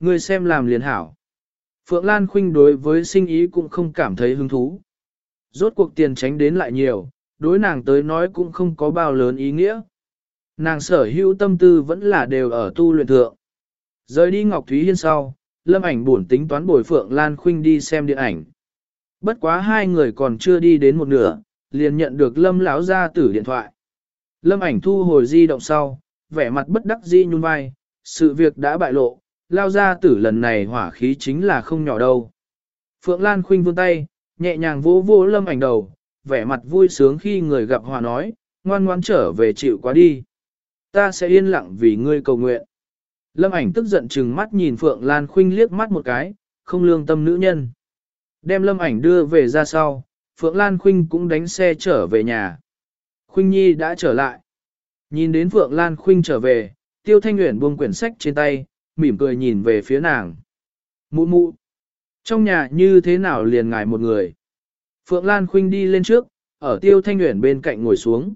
Ngươi xem làm liền hảo. Phượng Lan Khuynh đối với sinh ý cũng không cảm thấy hứng thú. Rốt cuộc tiền tránh đến lại nhiều, đối nàng tới nói cũng không có bao lớn ý nghĩa. Nàng sở hữu tâm tư vẫn là đều ở tu luyện thượng. Rời đi Ngọc Thúy Hiên sau, Lâm ảnh buồn tính toán bồi Phượng Lan Khuynh đi xem điện ảnh. Bất quá hai người còn chưa đi đến một nửa, liền nhận được Lâm lão gia tử điện thoại. Lâm ảnh thu hồi di động sau, vẻ mặt bất đắc dĩ nhún vai, sự việc đã bại lộ, lao ra tử lần này hỏa khí chính là không nhỏ đâu. Phượng Lan Khuynh vươn tay, nhẹ nhàng vỗ vỗ Lâm ảnh đầu, vẻ mặt vui sướng khi người gặp hòa nói, ngoan ngoan trở về chịu quá đi. Ta sẽ yên lặng vì ngươi cầu nguyện. Lâm ảnh tức giận chừng mắt nhìn Phượng Lan Khuynh liếc mắt một cái, không lương tâm nữ nhân. Đem lâm ảnh đưa về ra sau, Phượng Lan Khuynh cũng đánh xe trở về nhà. Khuynh Nhi đã trở lại. Nhìn đến Phượng Lan Khuynh trở về, Tiêu Thanh Nguyễn buông quyển sách trên tay, mỉm cười nhìn về phía nàng. Mụ mụ. Trong nhà như thế nào liền ngài một người. Phượng Lan Khuynh đi lên trước, ở Tiêu Thanh Nguyễn bên cạnh ngồi xuống.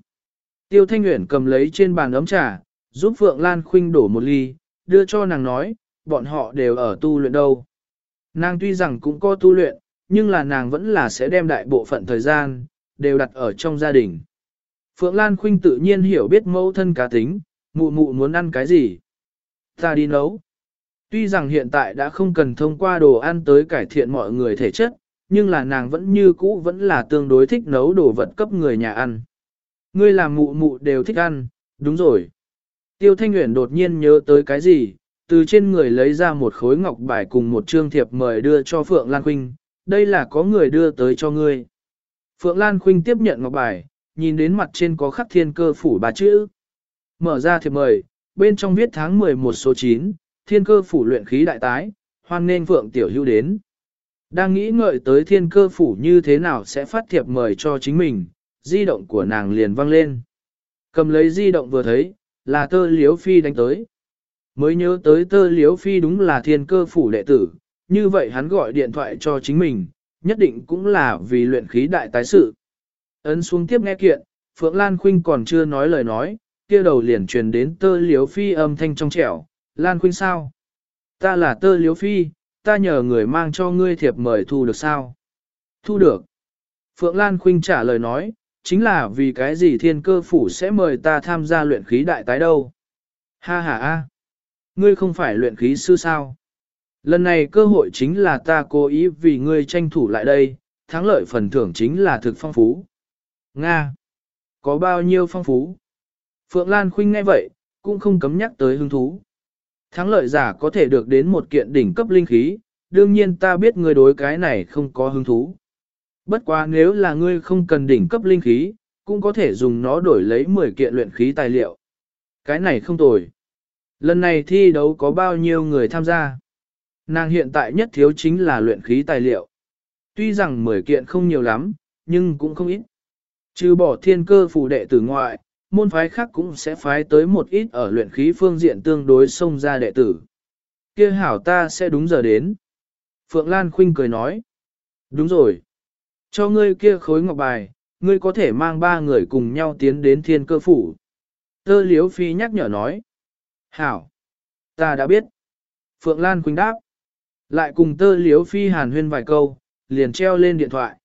Tiêu Thanh Nguyễn cầm lấy trên bàn ấm trà, giúp Phượng Lan Khuynh đổ một ly, đưa cho nàng nói, bọn họ đều ở tu luyện đâu. Nàng tuy rằng cũng có tu luyện, nhưng là nàng vẫn là sẽ đem đại bộ phận thời gian, đều đặt ở trong gia đình. Phượng Lan Khuynh tự nhiên hiểu biết mẫu thân cá tính, mụ mụ muốn ăn cái gì. Ta đi nấu. Tuy rằng hiện tại đã không cần thông qua đồ ăn tới cải thiện mọi người thể chất, nhưng là nàng vẫn như cũ vẫn là tương đối thích nấu đồ vật cấp người nhà ăn. Ngươi làm mụ mụ đều thích ăn, đúng rồi. Tiêu Thanh Nguyễn đột nhiên nhớ tới cái gì, từ trên người lấy ra một khối ngọc bài cùng một trương thiệp mời đưa cho Phượng Lan Khuynh, đây là có người đưa tới cho ngươi. Phượng Lan Khuynh tiếp nhận ngọc bài, nhìn đến mặt trên có khắc thiên cơ phủ bà chữ. Mở ra thiệp mời, bên trong viết tháng 11 số 9, thiên cơ phủ luyện khí đại tái, hoan nên Phượng Tiểu Hưu đến. Đang nghĩ ngợi tới thiên cơ phủ như thế nào sẽ phát thiệp mời cho chính mình, di động của nàng liền văng lên. Cầm lấy di động vừa thấy, là tơ liếu phi đánh tới. Mới nhớ tới tơ liếu phi đúng là thiên cơ phủ đệ tử, như vậy hắn gọi điện thoại cho chính mình, nhất định cũng là vì luyện khí đại tái sự. Ấn xuống tiếp nghe kiện, Phượng Lan Khuynh còn chưa nói lời nói, kia đầu liền truyền đến tơ liếu phi âm thanh trong trẻo, Lan Khuynh sao? Ta là tơ liếu phi, ta nhờ người mang cho ngươi thiệp mời thu được sao? Thu được. Phượng Lan Khuynh trả lời nói, chính là vì cái gì thiên cơ phủ sẽ mời ta tham gia luyện khí đại tái đâu? Ha ha ha! Ngươi không phải luyện khí sư sao? Lần này cơ hội chính là ta cố ý vì ngươi tranh thủ lại đây, thắng lợi phần thưởng chính là thực phong phú. Nga! Có bao nhiêu phong phú? Phượng Lan Khuynh nghe vậy, cũng không cấm nhắc tới hứng thú. Thắng lợi giả có thể được đến một kiện đỉnh cấp linh khí, đương nhiên ta biết ngươi đối cái này không có hứng thú. Bất quá nếu là ngươi không cần đỉnh cấp linh khí, cũng có thể dùng nó đổi lấy 10 kiện luyện khí tài liệu. Cái này không tồi. Lần này thi đấu có bao nhiêu người tham gia? Nàng hiện tại nhất thiếu chính là luyện khí tài liệu. Tuy rằng 10 kiện không nhiều lắm, nhưng cũng không ít. Trừ bỏ thiên cơ phù đệ tử ngoại, môn phái khác cũng sẽ phái tới một ít ở luyện khí phương diện tương đối xông ra đệ tử. kia hảo ta sẽ đúng giờ đến. Phượng Lan Khuynh cười nói. Đúng rồi. Cho ngươi kia khối ngọc bài, ngươi có thể mang ba người cùng nhau tiến đến thiên cơ phủ. Tơ liếu phi nhắc nhở nói. Hảo. Ta đã biết. Phượng Lan Khuynh đáp. Lại cùng tơ liếu phi hàn huyên vài câu, liền treo lên điện thoại.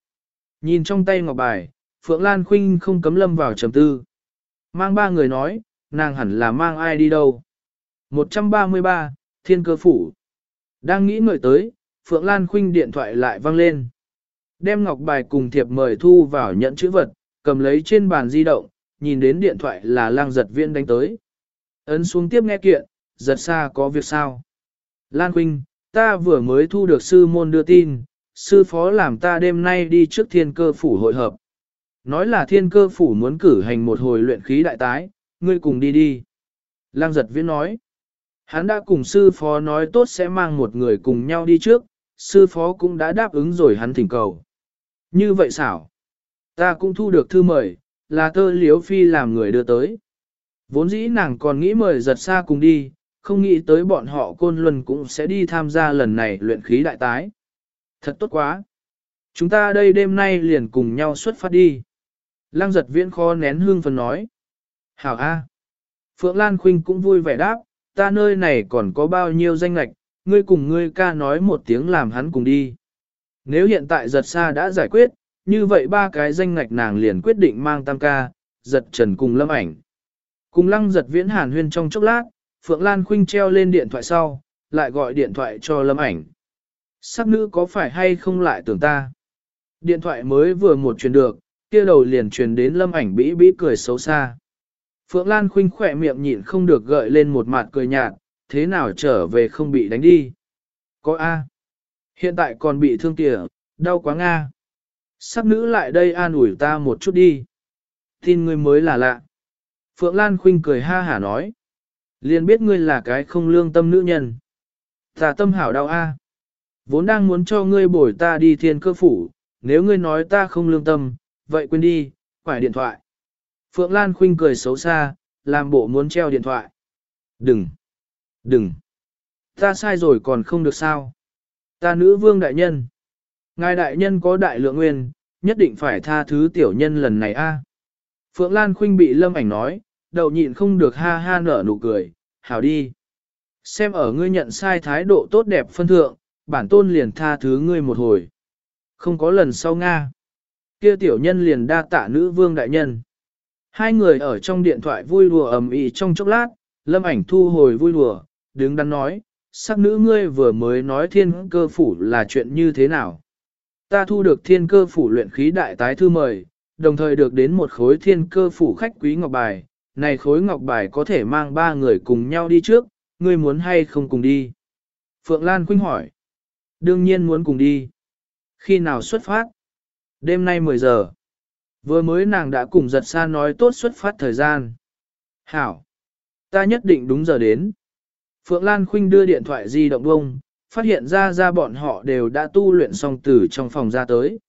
Nhìn trong tay ngọc bài, Phượng Lan Khuynh không cấm lâm vào trầm tư. Mang ba người nói, nàng hẳn là mang ai đi đâu. 133, Thiên Cơ Phủ. Đang nghĩ ngợi tới, Phượng Lan Khuynh điện thoại lại vang lên. Đem ngọc bài cùng thiệp mời thu vào nhận chữ vật, cầm lấy trên bàn di động, nhìn đến điện thoại là lang giật viên đánh tới. Ấn xuống tiếp nghe kiện, giật xa có việc sao. Lan Khuynh, ta vừa mới thu được sư môn đưa tin, sư phó làm ta đêm nay đi trước thiên cơ phủ hội hợp. Nói là thiên cơ phủ muốn cử hành một hồi luyện khí đại tái, ngươi cùng đi đi. Lang giật viễn nói, hắn đã cùng sư phó nói tốt sẽ mang một người cùng nhau đi trước, sư phó cũng đã đáp ứng rồi hắn thỉnh cầu. Như vậy xảo, ta cũng thu được thư mời, là tơ liếu phi làm người đưa tới. Vốn dĩ nàng còn nghĩ mời giật xa cùng đi, không nghĩ tới bọn họ côn luân cũng sẽ đi tham gia lần này luyện khí đại tái. Thật tốt quá. Chúng ta đây đêm nay liền cùng nhau xuất phát đi. Lăng giật viễn kho nén hương phần nói. Hảo A. Phượng Lan Khuynh cũng vui vẻ đáp, ta nơi này còn có bao nhiêu danh lạch, ngươi cùng ngươi ca nói một tiếng làm hắn cùng đi. Nếu hiện tại giật xa đã giải quyết, như vậy ba cái danh ngạch nàng liền quyết định mang tam ca, giật trần cùng lâm ảnh. Cùng lăng giật viễn hàn huyên trong chốc lát, Phượng Lan Khuynh treo lên điện thoại sau, lại gọi điện thoại cho lâm ảnh. Sắc nữ có phải hay không lại tưởng ta? Điện thoại mới vừa một truyền được, kia đầu liền truyền đến lâm ảnh bĩ bĩ cười xấu xa. Phượng Lan khinh khỏe miệng nhịn không được gợi lên một mặt cười nhạt, thế nào trở về không bị đánh đi? Có A. Hiện tại còn bị thương kìa, đau quá Nga. Sắc nữ lại đây an ủi ta một chút đi. Tin ngươi mới là lạ. Phượng Lan khinh cười ha hả nói. Liền biết ngươi là cái không lương tâm nữ nhân. Ta tâm hảo đau a. Vốn đang muốn cho ngươi bồi ta đi thiên cơ phủ, nếu ngươi nói ta không lương tâm, vậy quên đi, quải điện thoại. Phượng Lan Khuynh cười xấu xa, làm bộ muốn treo điện thoại. Đừng! Đừng! Ta sai rồi còn không được sao? Ta nữ vương đại nhân. Ngài đại nhân có đại lượng nguyên, nhất định phải tha thứ tiểu nhân lần này a. Phượng Lan Khuynh bị lâm ảnh nói, đầu nhịn không được ha ha nở nụ cười, hảo đi. Xem ở ngươi nhận sai thái độ tốt đẹp phân thượng, bản tôn liền tha thứ ngươi một hồi. Không có lần sau Nga. Kia tiểu nhân liền đa tạ nữ vương đại nhân. Hai người ở trong điện thoại vui đùa ầm ĩ trong chốc lát, lâm ảnh thu hồi vui đùa, đứng đắn nói, sắc nữ ngươi vừa mới nói thiên cơ phủ là chuyện như thế nào. Ta thu được thiên cơ phủ luyện khí đại tái thư mời, đồng thời được đến một khối thiên cơ phủ khách quý ngọc bài, này khối ngọc bài có thể mang ba người cùng nhau đi trước, ngươi muốn hay không cùng đi? Phượng Lan Khuynh hỏi. Đương nhiên muốn cùng đi. Khi nào xuất phát? Đêm nay 10 giờ. Vừa mới nàng đã cùng giật xa nói tốt xuất phát thời gian. Hảo. Ta nhất định đúng giờ đến. Phượng Lan Khuynh đưa điện thoại di động bông, phát hiện ra ra bọn họ đều đã tu luyện xong từ trong phòng ra tới.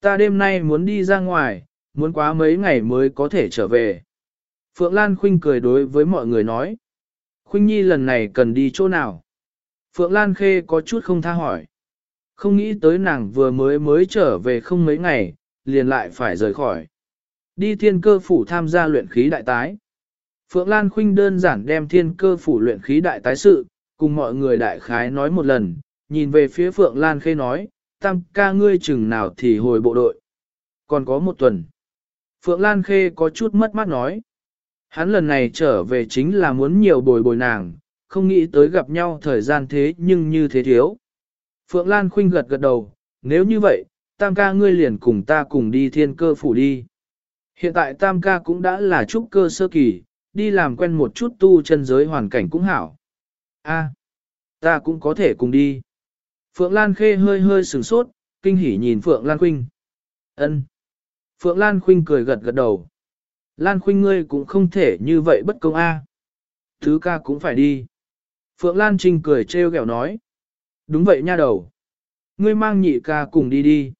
Ta đêm nay muốn đi ra ngoài, muốn quá mấy ngày mới có thể trở về. Phượng Lan Khuynh cười đối với mọi người nói. Khuynh Nhi lần này cần đi chỗ nào? Phượng Lan Khê có chút không tha hỏi. Không nghĩ tới nàng vừa mới mới trở về không mấy ngày, liền lại phải rời khỏi. Đi thiên cơ phủ tham gia luyện khí đại tái. Phượng Lan Khuynh đơn giản đem thiên cơ phủ luyện khí đại tái sự, cùng mọi người đại khái nói một lần, nhìn về phía Phượng Lan Khê nói, tam ca ngươi chừng nào thì hồi bộ đội. Còn có một tuần. Phượng Lan Khê có chút mất mát nói. Hắn lần này trở về chính là muốn nhiều bồi bồi nàng, không nghĩ tới gặp nhau thời gian thế nhưng như thế thiếu. Phượng Lan Khuynh gật gật đầu, nếu như vậy, tam ca ngươi liền cùng ta cùng đi thiên cơ phủ đi. Hiện tại tam ca cũng đã là trúc cơ sơ kỳ, đi làm quen một chút tu chân giới hoàn cảnh cũng hảo. A, ta cũng có thể cùng đi. Phượng Lan Khê hơi hơi sửng sốt, kinh hỉ nhìn Phượng Lan Khuynh. Ân. Phượng Lan Khuynh cười gật gật đầu. Lan Khuynh ngươi cũng không thể như vậy bất công a. Thứ ca cũng phải đi. Phượng Lan Trinh cười trêu ghẹo nói. Đúng vậy nha đầu. Ngươi mang nhị ca cùng đi đi.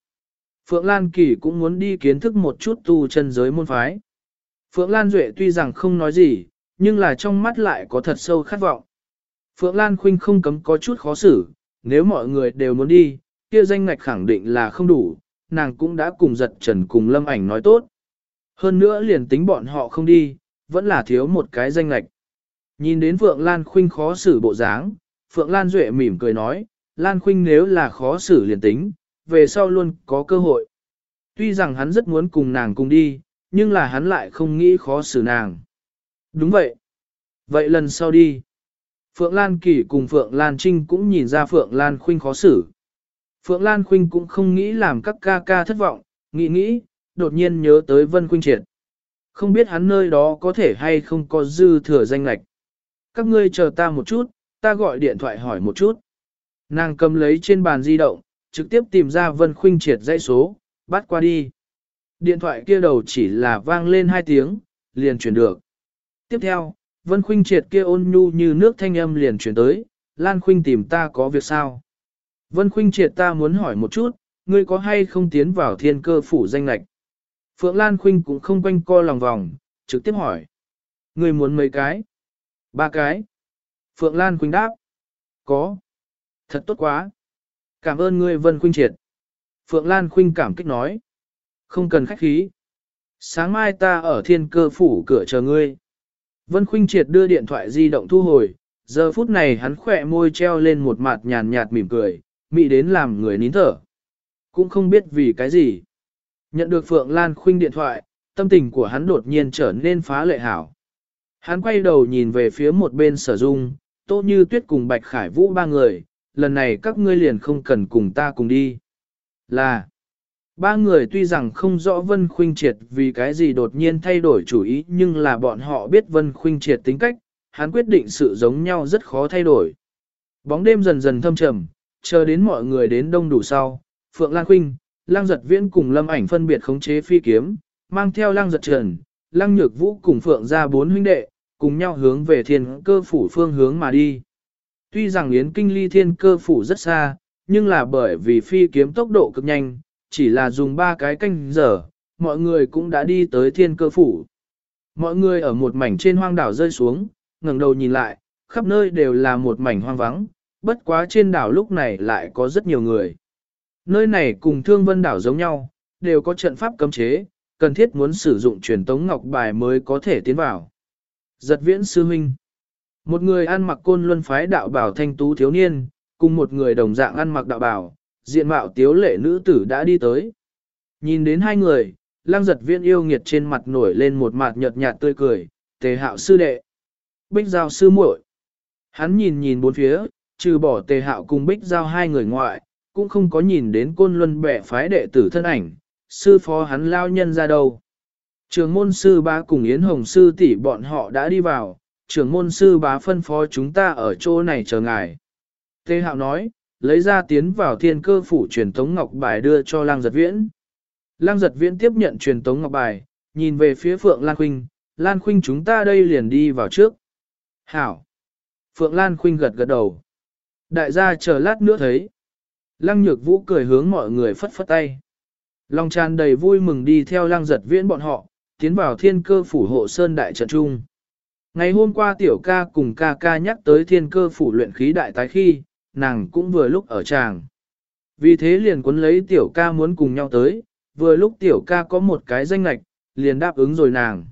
Phượng Lan Kỳ cũng muốn đi kiến thức một chút tu chân giới môn phái. Phượng Lan Duệ tuy rằng không nói gì, nhưng là trong mắt lại có thật sâu khát vọng. Phượng Lan Khuynh không cấm có chút khó xử, nếu mọi người đều muốn đi, kia danh ngạch khẳng định là không đủ, nàng cũng đã cùng giật trần cùng lâm ảnh nói tốt. Hơn nữa liền tính bọn họ không đi, vẫn là thiếu một cái danh ngạch. Nhìn đến Phượng Lan Khuynh khó xử bộ dáng, Phượng Lan Duệ mỉm cười nói, Lan Khuynh nếu là khó xử liền tính, về sau luôn có cơ hội. Tuy rằng hắn rất muốn cùng nàng cùng đi, nhưng là hắn lại không nghĩ khó xử nàng. Đúng vậy. Vậy lần sau đi. Phượng Lan Kỳ cùng Phượng Lan Trinh cũng nhìn ra Phượng Lan Khuynh khó xử. Phượng Lan Khuynh cũng không nghĩ làm các ca ca thất vọng, nghĩ nghĩ, đột nhiên nhớ tới Vân Khuynh Triệt. Không biết hắn nơi đó có thể hay không có dư thừa danh lạch. Các ngươi chờ ta một chút, ta gọi điện thoại hỏi một chút. Nàng cầm lấy trên bàn di động, trực tiếp tìm ra Vân Khuynh Triệt dãy số, bắt qua đi. Điện thoại kia đầu chỉ là vang lên hai tiếng, liền chuyển được. Tiếp theo, Vân Khuynh Triệt kia ôn nhu như nước thanh âm liền chuyển tới, Lan Khuynh tìm ta có việc sao? Vân Khuynh Triệt ta muốn hỏi một chút, ngươi có hay không tiến vào thiên cơ phủ danh lạch? Phượng Lan Khuynh cũng không quanh co lòng vòng, trực tiếp hỏi. Ngươi muốn mấy cái? Ba cái. Phượng Lan Khuynh đáp. Có. Thật tốt quá. Cảm ơn ngươi Vân Khuynh Triệt. Phượng Lan Khuynh cảm kích nói. Không cần khách khí. Sáng mai ta ở thiên cơ phủ cửa chờ ngươi. Vân Khuynh Triệt đưa điện thoại di động thu hồi, Giờ phút này hắn khỏe môi treo lên một mặt nhàn nhạt mỉm cười, mị đến làm người nín thở. Cũng không biết vì cái gì. Nhận được Phượng Lan Khuynh điện thoại, tâm tình của hắn đột nhiên trở nên phá lệ hảo. Hắn quay đầu nhìn về phía một bên sở dung, Tô Như Tuyết cùng Bạch Khải Vũ ba người, lần này các ngươi liền không cần cùng ta cùng đi. Là, ba người tuy rằng không rõ Vân Khuynh Triệt vì cái gì đột nhiên thay đổi chủ ý nhưng là bọn họ biết Vân Khuynh Triệt tính cách, hắn quyết định sự giống nhau rất khó thay đổi. Bóng đêm dần dần thâm trầm, chờ đến mọi người đến đông đủ sau, Phượng Lan Khuynh, Lang Giật Viễn cùng Lâm Ảnh phân biệt khống chế phi kiếm, mang theo Lang Giật Trần, Lang Nhược Vũ cùng Phượng ra bốn huynh đệ, cùng nhau hướng về thiên cơ phủ phương hướng mà đi. Tuy rằng Yến Kinh ly thiên cơ phủ rất xa, nhưng là bởi vì phi kiếm tốc độ cực nhanh, chỉ là dùng ba cái canh giờ, mọi người cũng đã đi tới thiên cơ phủ. Mọi người ở một mảnh trên hoang đảo rơi xuống, ngẩng đầu nhìn lại, khắp nơi đều là một mảnh hoang vắng, bất quá trên đảo lúc này lại có rất nhiều người. Nơi này cùng thương vân đảo giống nhau, đều có trận pháp cấm chế, cần thiết muốn sử dụng truyền tống ngọc bài mới có thể tiến vào. Giật viễn sư huynh. Một người ăn mặc côn luân phái đạo bảo thanh tú thiếu niên, cùng một người đồng dạng ăn mặc đạo bảo, diện mạo tiếu lệ nữ tử đã đi tới. Nhìn đến hai người, lang giật viễn yêu nghiệt trên mặt nổi lên một mặt nhợt nhạt tươi cười, tề hạo sư đệ. Bích giao sư muội. Hắn nhìn nhìn bốn phía, trừ bỏ tề hạo cùng bích giao hai người ngoại, cũng không có nhìn đến côn luân bẻ phái đệ tử thân ảnh, sư phó hắn lao nhân ra đâu. Trường môn sư ba cùng Yến Hồng sư tỷ bọn họ đã đi vào, Trưởng môn sư bá phân phó chúng ta ở chỗ này chờ ngài. Tê hạo nói, lấy ra tiến vào thiên cơ phủ truyền tống ngọc bài đưa cho lang giật viễn. Lang giật viễn tiếp nhận truyền tống ngọc bài, nhìn về phía Phượng Lan Khuynh, Lan Khuynh chúng ta đây liền đi vào trước. Hảo! Phượng Lan Khuynh gật gật đầu. Đại gia chờ lát nữa thấy. Lăng nhược vũ cười hướng mọi người phất phất tay. Long tràn đầy vui mừng đi theo lăng giật viễn bọn họ, tiến vào thiên cơ phủ hộ sơn đại trận trung. Ngày hôm qua tiểu ca cùng ca ca nhắc tới thiên cơ phủ luyện khí đại tái khi, nàng cũng vừa lúc ở tràng. Vì thế liền cuốn lấy tiểu ca muốn cùng nhau tới, vừa lúc tiểu ca có một cái danh lạch, liền đáp ứng rồi nàng.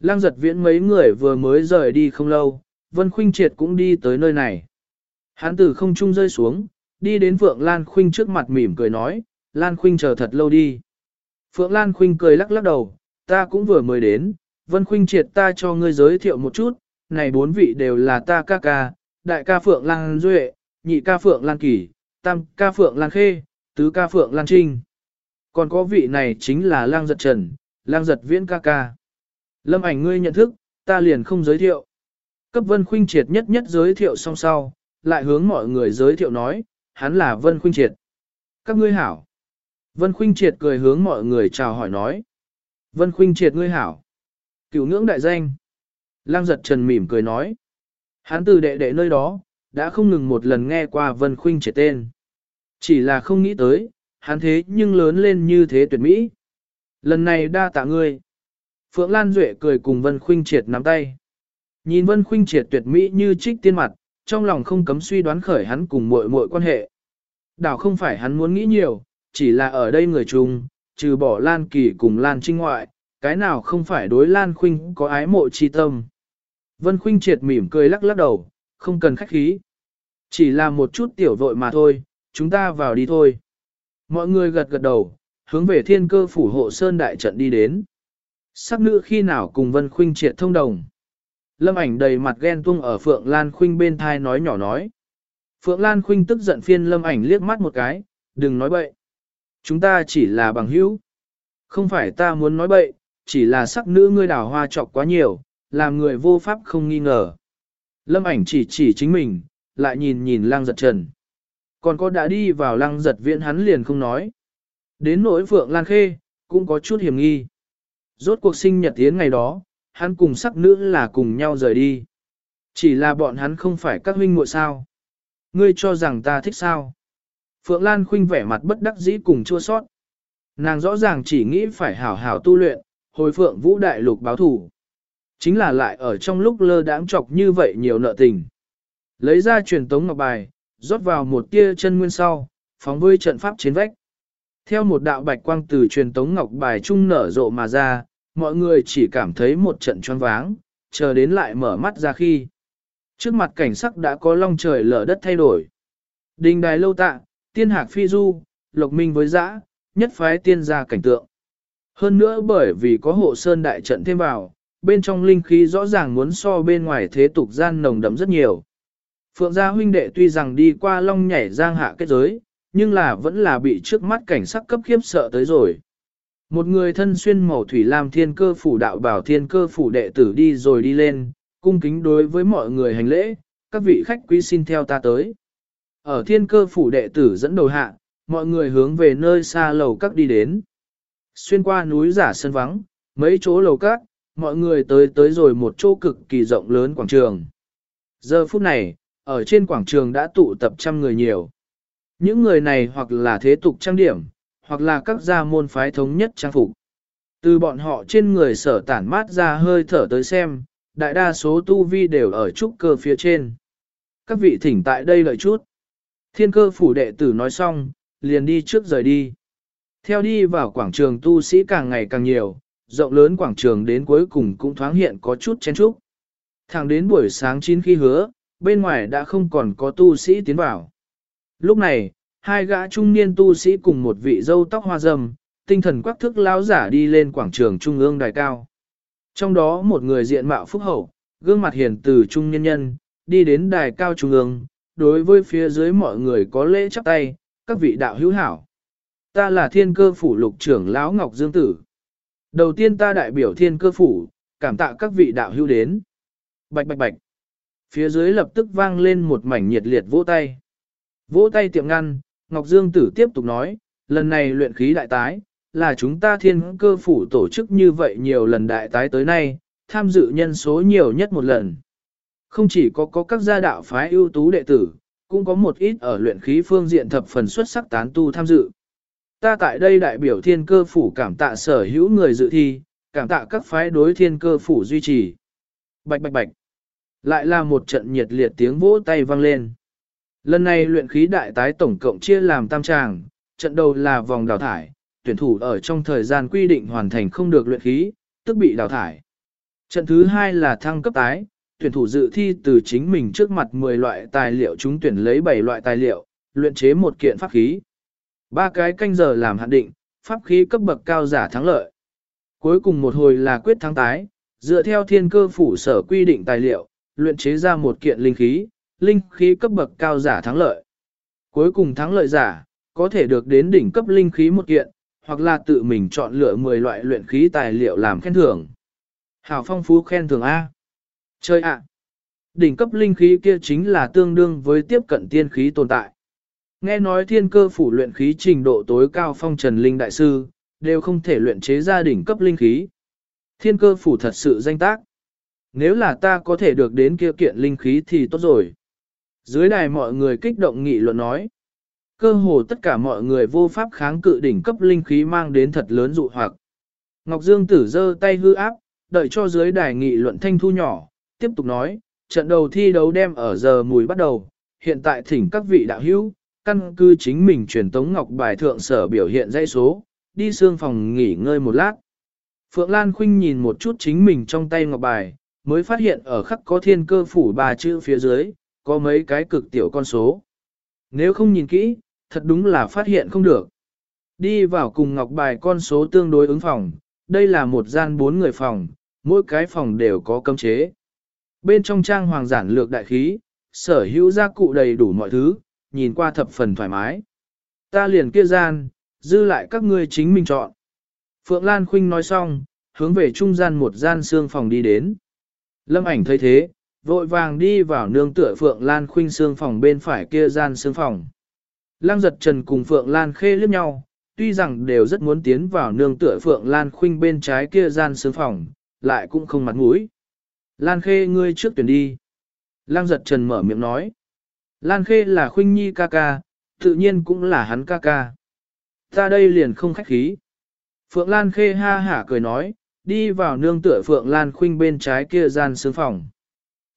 Lăng giật viễn mấy người vừa mới rời đi không lâu, Vân Khuynh Triệt cũng đi tới nơi này. Hán tử không trung rơi xuống, đi đến Phượng Lan Khuynh trước mặt mỉm cười nói, Lan Khuynh chờ thật lâu đi. Phượng Lan Khuynh cười lắc lắc đầu, ta cũng vừa mới đến, Vân Khuynh Triệt ta cho ngươi giới thiệu một chút, này bốn vị đều là ta ca ca, đại ca Phượng Lan Duệ, nhị ca Phượng Lan Kỳ, tam ca Phượng Lan Khê, tứ ca Phượng Lan Trinh. Còn có vị này chính là Lang Giật Trần, Lang Giật Viễn ca ca. Lâm ảnh ngươi nhận thức, ta liền không giới thiệu. Cấp Vân Khuynh Triệt nhất nhất giới thiệu xong sau, lại hướng mọi người giới thiệu nói, hắn là Vân Khuynh Triệt. Các ngươi hảo. Vân Khuynh Triệt cười hướng mọi người chào hỏi nói. Vân Khuynh Triệt ngươi hảo. Cửu ngưỡng đại danh. Lăng giật trần mỉm cười nói. Hắn từ đệ đệ nơi đó, đã không ngừng một lần nghe qua Vân Khuynh Triệt tên. Chỉ là không nghĩ tới, hắn thế nhưng lớn lên như thế tuyệt mỹ. Lần này đa tạ ngươi. Phượng Lan Duệ cười cùng Vân Khuynh Triệt nắm tay. Nhìn Vân Khuynh Triệt tuyệt mỹ như trích tiên mặt, trong lòng không cấm suy đoán khởi hắn cùng muội muội quan hệ. Đảo không phải hắn muốn nghĩ nhiều, chỉ là ở đây người chung, trừ bỏ Lan Kỳ cùng Lan Trinh ngoại, cái nào không phải đối Lan Khuynh có ái mộ chi tâm. Vân Khuynh triệt mỉm cười lắc lắc đầu, không cần khách khí. Chỉ là một chút tiểu vội mà thôi, chúng ta vào đi thôi. Mọi người gật gật đầu, hướng về thiên cơ phủ hộ sơn đại trận đi đến. Sắc nữ khi nào cùng Vân Khuynh triệt thông đồng. Lâm ảnh đầy mặt ghen tung ở Phượng Lan Khuynh bên thai nói nhỏ nói. Phượng Lan Khuynh tức giận phiên Lâm ảnh liếc mắt một cái, đừng nói bậy. Chúng ta chỉ là bằng hữu. Không phải ta muốn nói bậy, chỉ là sắc nữ ngươi đào hoa trọc quá nhiều, làm người vô pháp không nghi ngờ. Lâm ảnh chỉ chỉ chính mình, lại nhìn nhìn lăng giật trần. Còn có đã đi vào lăng giật viện hắn liền không nói. Đến nỗi Phượng Lan Khê, cũng có chút hiểm nghi. Rốt cuộc sinh nhật tiến ngày đó, hắn cùng sắc nữ là cùng nhau rời đi. Chỉ là bọn hắn không phải các huynh muội sao. Ngươi cho rằng ta thích sao. Phượng Lan khuynh vẻ mặt bất đắc dĩ cùng chua sót. Nàng rõ ràng chỉ nghĩ phải hảo hảo tu luyện, hồi phượng vũ đại lục báo thủ. Chính là lại ở trong lúc lơ đãng chọc như vậy nhiều nợ tình. Lấy ra truyền tống ngọc bài, rót vào một tia chân nguyên sau, phóng vơi trận pháp chiến vách. Theo một đạo bạch quang từ truyền tống ngọc bài trung nở rộ mà ra, mọi người chỉ cảm thấy một trận choáng váng, chờ đến lại mở mắt ra khi. Trước mặt cảnh sắc đã có long trời lở đất thay đổi. Đình đài lâu tạ, tiên hạc phi du, lộc minh với dã, nhất phái tiên gia cảnh tượng. Hơn nữa bởi vì có hộ sơn đại trận thêm vào, bên trong linh khí rõ ràng muốn so bên ngoài thế tục gian nồng đậm rất nhiều. Phượng gia huynh đệ tuy rằng đi qua long nhảy giang hạ kết giới, nhưng là vẫn là bị trước mắt cảnh sắc cấp khiếp sợ tới rồi. Một người thân xuyên màu thủy lam thiên cơ phủ đạo bảo thiên cơ phủ đệ tử đi rồi đi lên, cung kính đối với mọi người hành lễ, các vị khách quý xin theo ta tới. Ở thiên cơ phủ đệ tử dẫn đầu hạ, mọi người hướng về nơi xa lầu các đi đến. Xuyên qua núi giả sân vắng, mấy chỗ lầu cát, mọi người tới tới rồi một chỗ cực kỳ rộng lớn quảng trường. Giờ phút này, ở trên quảng trường đã tụ tập trăm người nhiều. Những người này hoặc là thế tục trang điểm, hoặc là các gia môn phái thống nhất trang phục. Từ bọn họ trên người sở tản mát ra hơi thở tới xem, đại đa số tu vi đều ở trúc cơ phía trên. Các vị thỉnh tại đây lợi chút. Thiên cơ phủ đệ tử nói xong, liền đi trước rời đi. Theo đi vào quảng trường tu sĩ càng ngày càng nhiều, rộng lớn quảng trường đến cuối cùng cũng thoáng hiện có chút chen trúc. Thẳng đến buổi sáng chín khi hứa, bên ngoài đã không còn có tu sĩ tiến vào. Lúc này, hai gã trung niên tu sĩ cùng một vị dâu tóc hoa râm, tinh thần quắc thức lao giả đi lên quảng trường trung ương đài cao. Trong đó một người diện mạo phúc hậu, gương mặt hiền từ trung nhân nhân, đi đến đài cao trung ương, đối với phía dưới mọi người có lễ chắp tay, các vị đạo hữu hảo. Ta là thiên cơ phủ lục trưởng lão Ngọc Dương Tử. Đầu tiên ta đại biểu thiên cơ phủ, cảm tạ các vị đạo hữu đến. Bạch bạch bạch. Phía dưới lập tức vang lên một mảnh nhiệt liệt vỗ tay. Vỗ tay tiệm ngăn, Ngọc Dương Tử tiếp tục nói, lần này luyện khí đại tái, là chúng ta thiên cơ phủ tổ chức như vậy nhiều lần đại tái tới nay, tham dự nhân số nhiều nhất một lần. Không chỉ có có các gia đạo phái ưu tú đệ tử, cũng có một ít ở luyện khí phương diện thập phần xuất sắc tán tu tham dự. Ta tại đây đại biểu thiên cơ phủ cảm tạ sở hữu người dự thi, cảm tạ các phái đối thiên cơ phủ duy trì. Bạch bạch bạch. Lại là một trận nhiệt liệt tiếng vỗ tay vang lên. Lần này luyện khí đại tái tổng cộng chia làm tam tràng, trận đầu là vòng đào thải, tuyển thủ ở trong thời gian quy định hoàn thành không được luyện khí, tức bị đào thải. Trận thứ hai là thăng cấp tái, tuyển thủ dự thi từ chính mình trước mặt 10 loại tài liệu chúng tuyển lấy 7 loại tài liệu, luyện chế một kiện pháp khí. Ba cái canh giờ làm hạn định, pháp khí cấp bậc cao giả thắng lợi. Cuối cùng một hồi là quyết thắng tái, dựa theo thiên cơ phủ sở quy định tài liệu, luyện chế ra một kiện linh khí, linh khí cấp bậc cao giả thắng lợi. Cuối cùng thắng lợi giả, có thể được đến đỉnh cấp linh khí một kiện, hoặc là tự mình chọn lựa 10 loại luyện khí tài liệu làm khen thưởng. Hảo phong phú khen thưởng A. Chơi ạ! Đỉnh cấp linh khí kia chính là tương đương với tiếp cận tiên khí tồn tại. Nghe nói thiên cơ phủ luyện khí trình độ tối cao phong trần linh đại sư, đều không thể luyện chế gia đỉnh cấp linh khí. Thiên cơ phủ thật sự danh tác. Nếu là ta có thể được đến kia kiện linh khí thì tốt rồi. Dưới đài mọi người kích động nghị luận nói. Cơ hồ tất cả mọi người vô pháp kháng cự đỉnh cấp linh khí mang đến thật lớn dụ hoặc. Ngọc Dương tử giơ tay hư áp, đợi cho dưới đài nghị luận thanh thu nhỏ, tiếp tục nói, trận đầu thi đấu đem ở giờ mùi bắt đầu, hiện tại thỉnh các vị đạo hữu, căn cứ chính mình truyền tống ngọc bài thượng sở biểu hiện dãy số, đi xương phòng nghỉ ngơi một lát. Phượng Lan Khuynh nhìn một chút chính mình trong tay ngọc bài, mới phát hiện ở khắc có thiên cơ phủ ba chữ phía dưới, có mấy cái cực tiểu con số. Nếu không nhìn kỹ, thật đúng là phát hiện không được. Đi vào cùng ngọc bài con số tương đối ứng phòng, đây là một gian bốn người phòng, mỗi cái phòng đều có cấm chế. Bên trong trang hoàng giản lược đại khí, sở hữu gia cụ đầy đủ mọi thứ, nhìn qua thập phần thoải mái. Ta liền kia gian, dư lại các ngươi chính mình chọn. Phượng Lan Khuynh nói xong, hướng về trung gian một gian xương phòng đi đến. Lâm ảnh thấy thế, vội vàng đi vào nương tựa Phượng Lan Khuynh xương phòng bên phải kia gian xương phòng. Lăng giật trần cùng Phượng Lan khê liếc nhau, tuy rằng đều rất muốn tiến vào nương tựa Phượng Lan Khuynh bên trái kia gian xương phòng, lại cũng không mặt mũi. Lan khê ngươi trước tuyển đi. Lăng giật trần mở miệng nói. Lan khê là Khuynh nhi ca ca, tự nhiên cũng là hắn ca ca. Ta đây liền không khách khí. Phượng Lan khê ha hả cười nói, đi vào nương tựa Phượng Lan Khuynh bên trái kia gian sương phòng.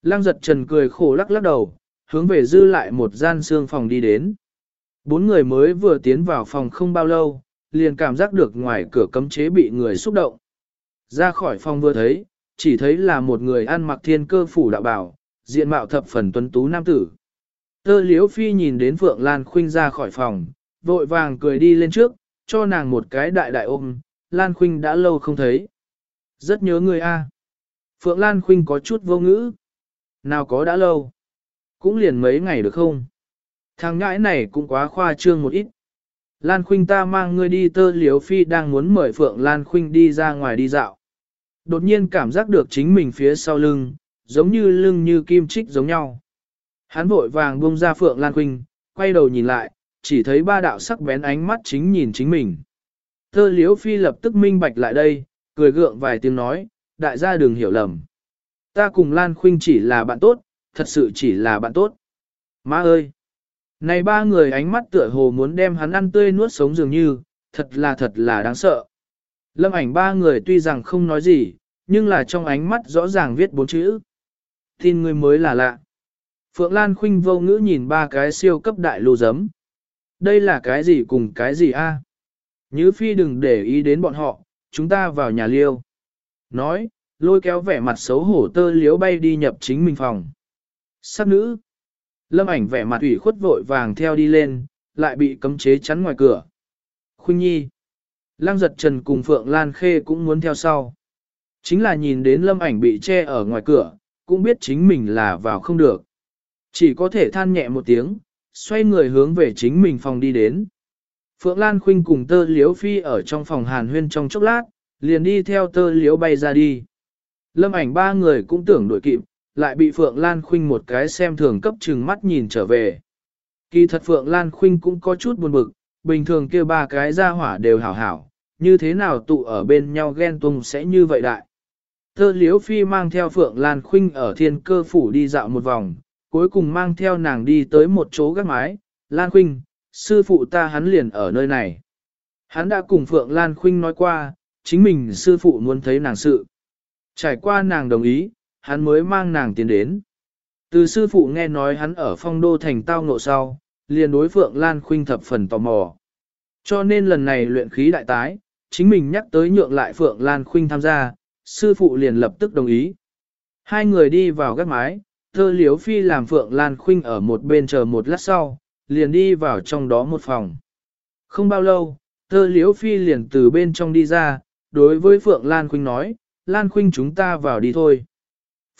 Lăng giật trần cười khổ lắc lắc đầu, hướng về dư lại một gian sương phòng đi đến. Bốn người mới vừa tiến vào phòng không bao lâu, liền cảm giác được ngoài cửa cấm chế bị người xúc động. Ra khỏi phòng vừa thấy, chỉ thấy là một người ăn mặc thiên cơ phủ đạo bảo, diện mạo thập phần tuấn tú nam tử. Tơ liếu phi nhìn đến Phượng Lan Khuynh ra khỏi phòng, vội vàng cười đi lên trước, cho nàng một cái đại đại ôm, Lan Khuynh đã lâu không thấy. Rất nhớ người a. Phượng Lan Khuynh có chút vô ngữ. Nào có đã lâu. Cũng liền mấy ngày được không? Thằng ngãi này cũng quá khoa trương một ít. Lan Khuynh ta mang ngươi đi tơ liếu phi đang muốn mời Phượng Lan Khuynh đi ra ngoài đi dạo. Đột nhiên cảm giác được chính mình phía sau lưng, giống như lưng như kim chích giống nhau. Hắn vội vàng buông ra Phượng Lan Khuynh, quay đầu nhìn lại, chỉ thấy ba đạo sắc bén ánh mắt chính nhìn chính mình. Thơ Liễu phi lập tức minh bạch lại đây, cười gượng vài tiếng nói, đại gia đừng hiểu lầm. Ta cùng Lan Khuynh chỉ là bạn tốt, thật sự chỉ là bạn tốt. Má ơi! Này ba người ánh mắt tựa hồ muốn đem hắn ăn tươi nuốt sống dường như, thật là thật là đáng sợ. Lâm ảnh ba người tuy rằng không nói gì, nhưng là trong ánh mắt rõ ràng viết bốn chữ. Tin người mới là lạ. Phượng Lan Khuynh vô ngữ nhìn ba cái siêu cấp đại lô giấm. Đây là cái gì cùng cái gì a? Nhứ phi đừng để ý đến bọn họ, chúng ta vào nhà liêu. Nói, lôi kéo vẻ mặt xấu hổ tơ liếu bay đi nhập chính mình phòng. Sắc nữ. Lâm ảnh vẻ mặt ủy khuất vội vàng theo đi lên, lại bị cấm chế chắn ngoài cửa. Khuynh nhi. Lăng giật trần cùng Phượng Lan Khê cũng muốn theo sau. Chính là nhìn đến lâm ảnh bị che ở ngoài cửa, cũng biết chính mình là vào không được. Chỉ có thể than nhẹ một tiếng, xoay người hướng về chính mình phòng đi đến. Phượng Lan Khuynh cùng tơ liếu phi ở trong phòng hàn huyên trong chốc lát, liền đi theo tơ liếu bay ra đi. Lâm ảnh ba người cũng tưởng đuổi kịp, lại bị Phượng Lan Khuynh một cái xem thường cấp chừng mắt nhìn trở về. Kỳ thật Phượng Lan Khuynh cũng có chút buồn bực, bình thường kia ba cái ra hỏa đều hảo hảo, như thế nào tụ ở bên nhau ghen tung sẽ như vậy đại. Tơ liếu phi mang theo Phượng Lan Khuynh ở thiên cơ phủ đi dạo một vòng, cuối cùng mang theo nàng đi tới một chỗ gác mái, Lan Khuynh, sư phụ ta hắn liền ở nơi này. Hắn đã cùng Phượng Lan Khuynh nói qua, chính mình sư phụ muốn thấy nàng sự. Trải qua nàng đồng ý, hắn mới mang nàng tiến đến. Từ sư phụ nghe nói hắn ở phong đô thành tao ngộ sau, liền đối Phượng Lan Khuynh thập phần tò mò. Cho nên lần này luyện khí đại tái, chính mình nhắc tới nhượng lại Phượng Lan Khuynh tham gia, sư phụ liền lập tức đồng ý. Hai người đi vào gác mái, thơ liếu phi làm Phượng Lan Khuynh ở một bên chờ một lát sau, liền đi vào trong đó một phòng. Không bao lâu, thơ liếu phi liền từ bên trong đi ra, đối với Phượng Lan Khuynh nói, Lan Khuynh chúng ta vào đi thôi.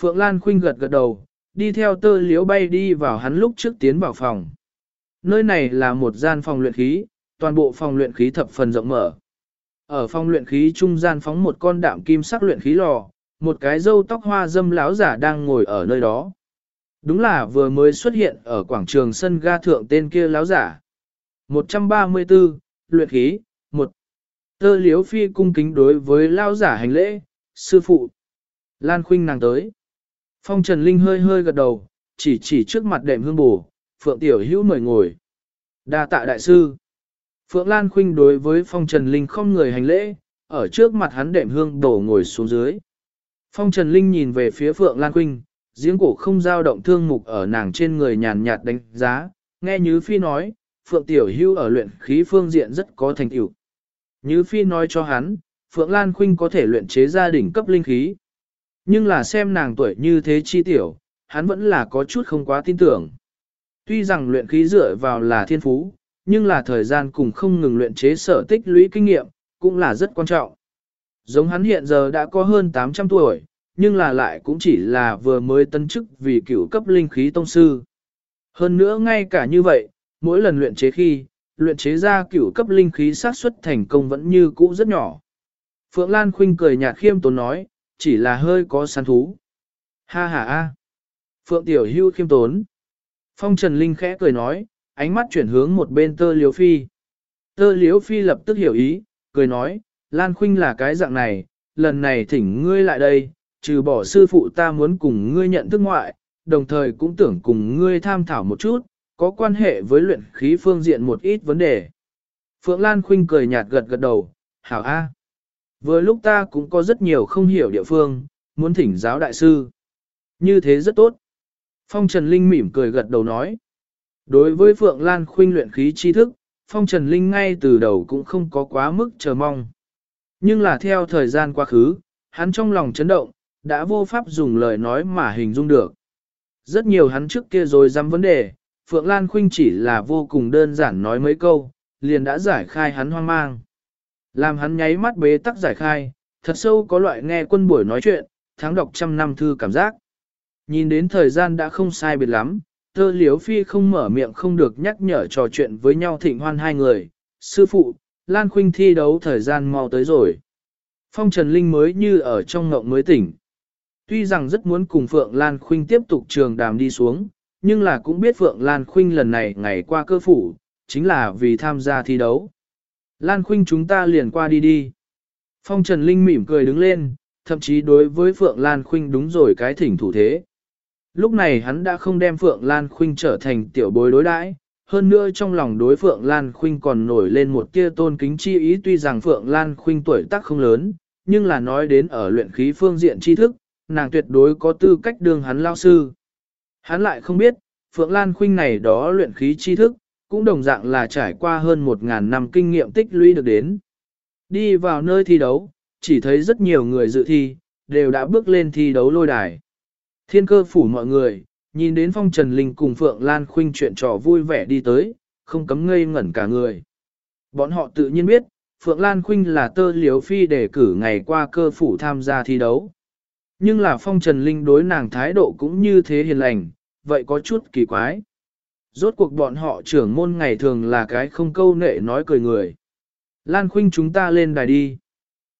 Phượng Lan Khuynh gật gật đầu, đi theo tơ liếu bay đi vào hắn lúc trước tiến vào phòng. Nơi này là một gian phòng luyện khí, toàn bộ phòng luyện khí thập phần rộng mở. Ở phòng luyện khí trung gian phóng một con đạm kim sắc luyện khí lò, một cái râu tóc hoa dâm láo giả đang ngồi ở nơi đó. Đúng là vừa mới xuất hiện ở quảng trường sân ga thượng tên kia láo giả. 134, luyện khí, 1. Tơ liếu phi cung kính đối với lao giả hành lễ, sư phụ. Lan khuynh nàng tới. Phong Trần Linh hơi hơi gật đầu, chỉ chỉ trước mặt đệm hương bù, Phượng Tiểu Hữu mời ngồi. đa tạ đại sư. Phượng Lan Khuynh đối với Phong Trần Linh không người hành lễ, ở trước mặt hắn đệm hương đổ ngồi xuống dưới. Phong Trần Linh nhìn về phía Phượng Lan Khuynh, giếng cổ không dao động thương mục ở nàng trên người nhàn nhạt đánh giá, nghe Như Phi nói, Phượng Tiểu Hưu ở luyện khí phương diện rất có thành tựu. Như Phi nói cho hắn, Phượng Lan Khuynh có thể luyện chế gia đình cấp linh khí. Nhưng là xem nàng tuổi như thế chi tiểu, hắn vẫn là có chút không quá tin tưởng. Tuy rằng luyện khí dựa vào là thiên phú, nhưng là thời gian cùng không ngừng luyện chế sở tích lũy kinh nghiệm, cũng là rất quan trọng. Giống hắn hiện giờ đã có hơn 800 tuổi, nhưng là lại cũng chỉ là vừa mới tân chức vì cựu cấp linh khí tông sư. Hơn nữa ngay cả như vậy, mỗi lần luyện chế khi, luyện chế ra cựu cấp linh khí xác suất thành công vẫn như cũ rất nhỏ. Phượng Lan Khuynh cười nhạt khiêm tốn nói, chỉ là hơi có sán thú. Ha ha a. Phượng Tiểu Hưu khiêm tốn. Phong Trần Linh khẽ cười nói, ánh mắt chuyển hướng một bên tơ liếu phi. Tơ liếu phi lập tức hiểu ý, cười nói, Lan Khuynh là cái dạng này, lần này thỉnh ngươi lại đây, trừ bỏ sư phụ ta muốn cùng ngươi nhận thức ngoại, đồng thời cũng tưởng cùng ngươi tham thảo một chút, có quan hệ với luyện khí phương diện một ít vấn đề. Phượng Lan Khuynh cười nhạt gật gật đầu, hảo a. Vừa lúc ta cũng có rất nhiều không hiểu địa phương, muốn thỉnh giáo đại sư. Như thế rất tốt. Phong Trần Linh mỉm cười gật đầu nói. Đối với Phượng Lan Khuynh luyện khí tri thức, Phong Trần Linh ngay từ đầu cũng không có quá mức chờ mong. Nhưng là theo thời gian quá khứ, hắn trong lòng chấn động, đã vô pháp dùng lời nói mà hình dung được. Rất nhiều hắn trước kia rồi dám vấn đề, Phượng Lan Khuynh chỉ là vô cùng đơn giản nói mấy câu, liền đã giải khai hắn hoang mang. Làm hắn nháy mắt bế tắc giải khai, thật sâu có loại nghe quân buổi nói chuyện, tháng đọc trăm năm thư cảm giác. Nhìn đến thời gian đã không sai biệt lắm, tơ liếu phi không mở miệng không được nhắc nhở trò chuyện với nhau thịnh hoan hai người. Sư phụ, Lan Khuynh thi đấu thời gian mau tới rồi. Phong Trần Linh mới như ở trong ngộng mới tỉnh. Tuy rằng rất muốn cùng Phượng Lan Khuynh tiếp tục trường đàm đi xuống, nhưng là cũng biết Phượng Lan Khuynh lần này ngày qua cơ phủ, chính là vì tham gia thi đấu. Lan Khuynh chúng ta liền qua đi đi. Phong Trần Linh mỉm cười đứng lên, thậm chí đối với Phượng Lan Khuynh đúng rồi cái thỉnh thủ thế. Lúc này hắn đã không đem Phượng Lan Khuynh trở thành tiểu bối đối đãi, hơn nữa trong lòng đối Phượng Lan Khuynh còn nổi lên một tia tôn kính chi ý tuy rằng Phượng Lan Khuynh tuổi tác không lớn, nhưng là nói đến ở luyện khí phương diện tri thức, nàng tuyệt đối có tư cách đương hắn lao sư. Hắn lại không biết, Phượng Lan Khuynh này đó luyện khí tri thức, cũng đồng dạng là trải qua hơn một ngàn năm kinh nghiệm tích lũy được đến. Đi vào nơi thi đấu, chỉ thấy rất nhiều người dự thi, đều đã bước lên thi đấu lôi đài. Thiên cơ phủ mọi người, nhìn đến phong trần linh cùng Phượng Lan Khuynh chuyện trò vui vẻ đi tới, không cấm ngây ngẩn cả người. Bọn họ tự nhiên biết, Phượng Lan Khuynh là tơ liếu phi để cử ngày qua cơ phủ tham gia thi đấu. Nhưng là phong trần linh đối nàng thái độ cũng như thế hiền lành, vậy có chút kỳ quái. Rốt cuộc bọn họ trưởng môn ngày thường là cái không câu nệ nói cười người. Lan Khuynh chúng ta lên đài đi.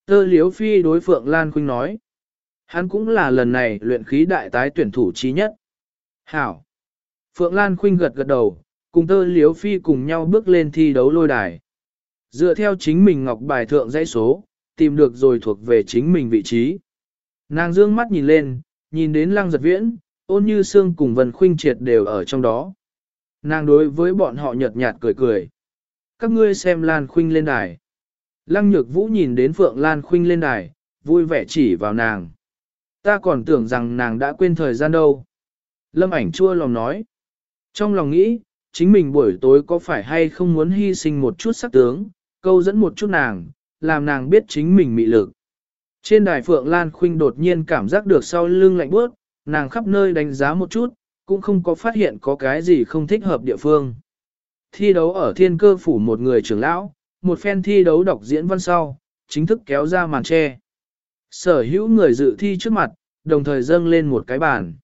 Tơ liếu phi đối Phượng Lan Khuynh nói. Hắn cũng là lần này luyện khí đại tái tuyển thủ trí nhất. Hảo. Phượng Lan Khuynh gật gật đầu, cùng tơ liếu phi cùng nhau bước lên thi đấu lôi đài. Dựa theo chính mình ngọc bài thượng dãy số, tìm được rồi thuộc về chính mình vị trí. Nàng dương mắt nhìn lên, nhìn đến lăng giật viễn, ôn như xương cùng vần khuynh triệt đều ở trong đó. Nàng đối với bọn họ nhợt nhạt cười cười. Các ngươi xem Lan Khuynh lên đài. Lăng nhược vũ nhìn đến Phượng Lan Khuynh lên đài, vui vẻ chỉ vào nàng. Ta còn tưởng rằng nàng đã quên thời gian đâu. Lâm ảnh chua lòng nói. Trong lòng nghĩ, chính mình buổi tối có phải hay không muốn hy sinh một chút sắc tướng, câu dẫn một chút nàng, làm nàng biết chính mình mị lực. Trên đài Phượng Lan Khuynh đột nhiên cảm giác được sau lưng lạnh bước, nàng khắp nơi đánh giá một chút, cũng không có phát hiện có cái gì không thích hợp địa phương. Thi đấu ở thiên cơ phủ một người trưởng lão, một phen thi đấu đọc diễn văn sau, chính thức kéo ra màn che. Sở hữu người dự thi trước mặt, đồng thời dâng lên một cái bàn.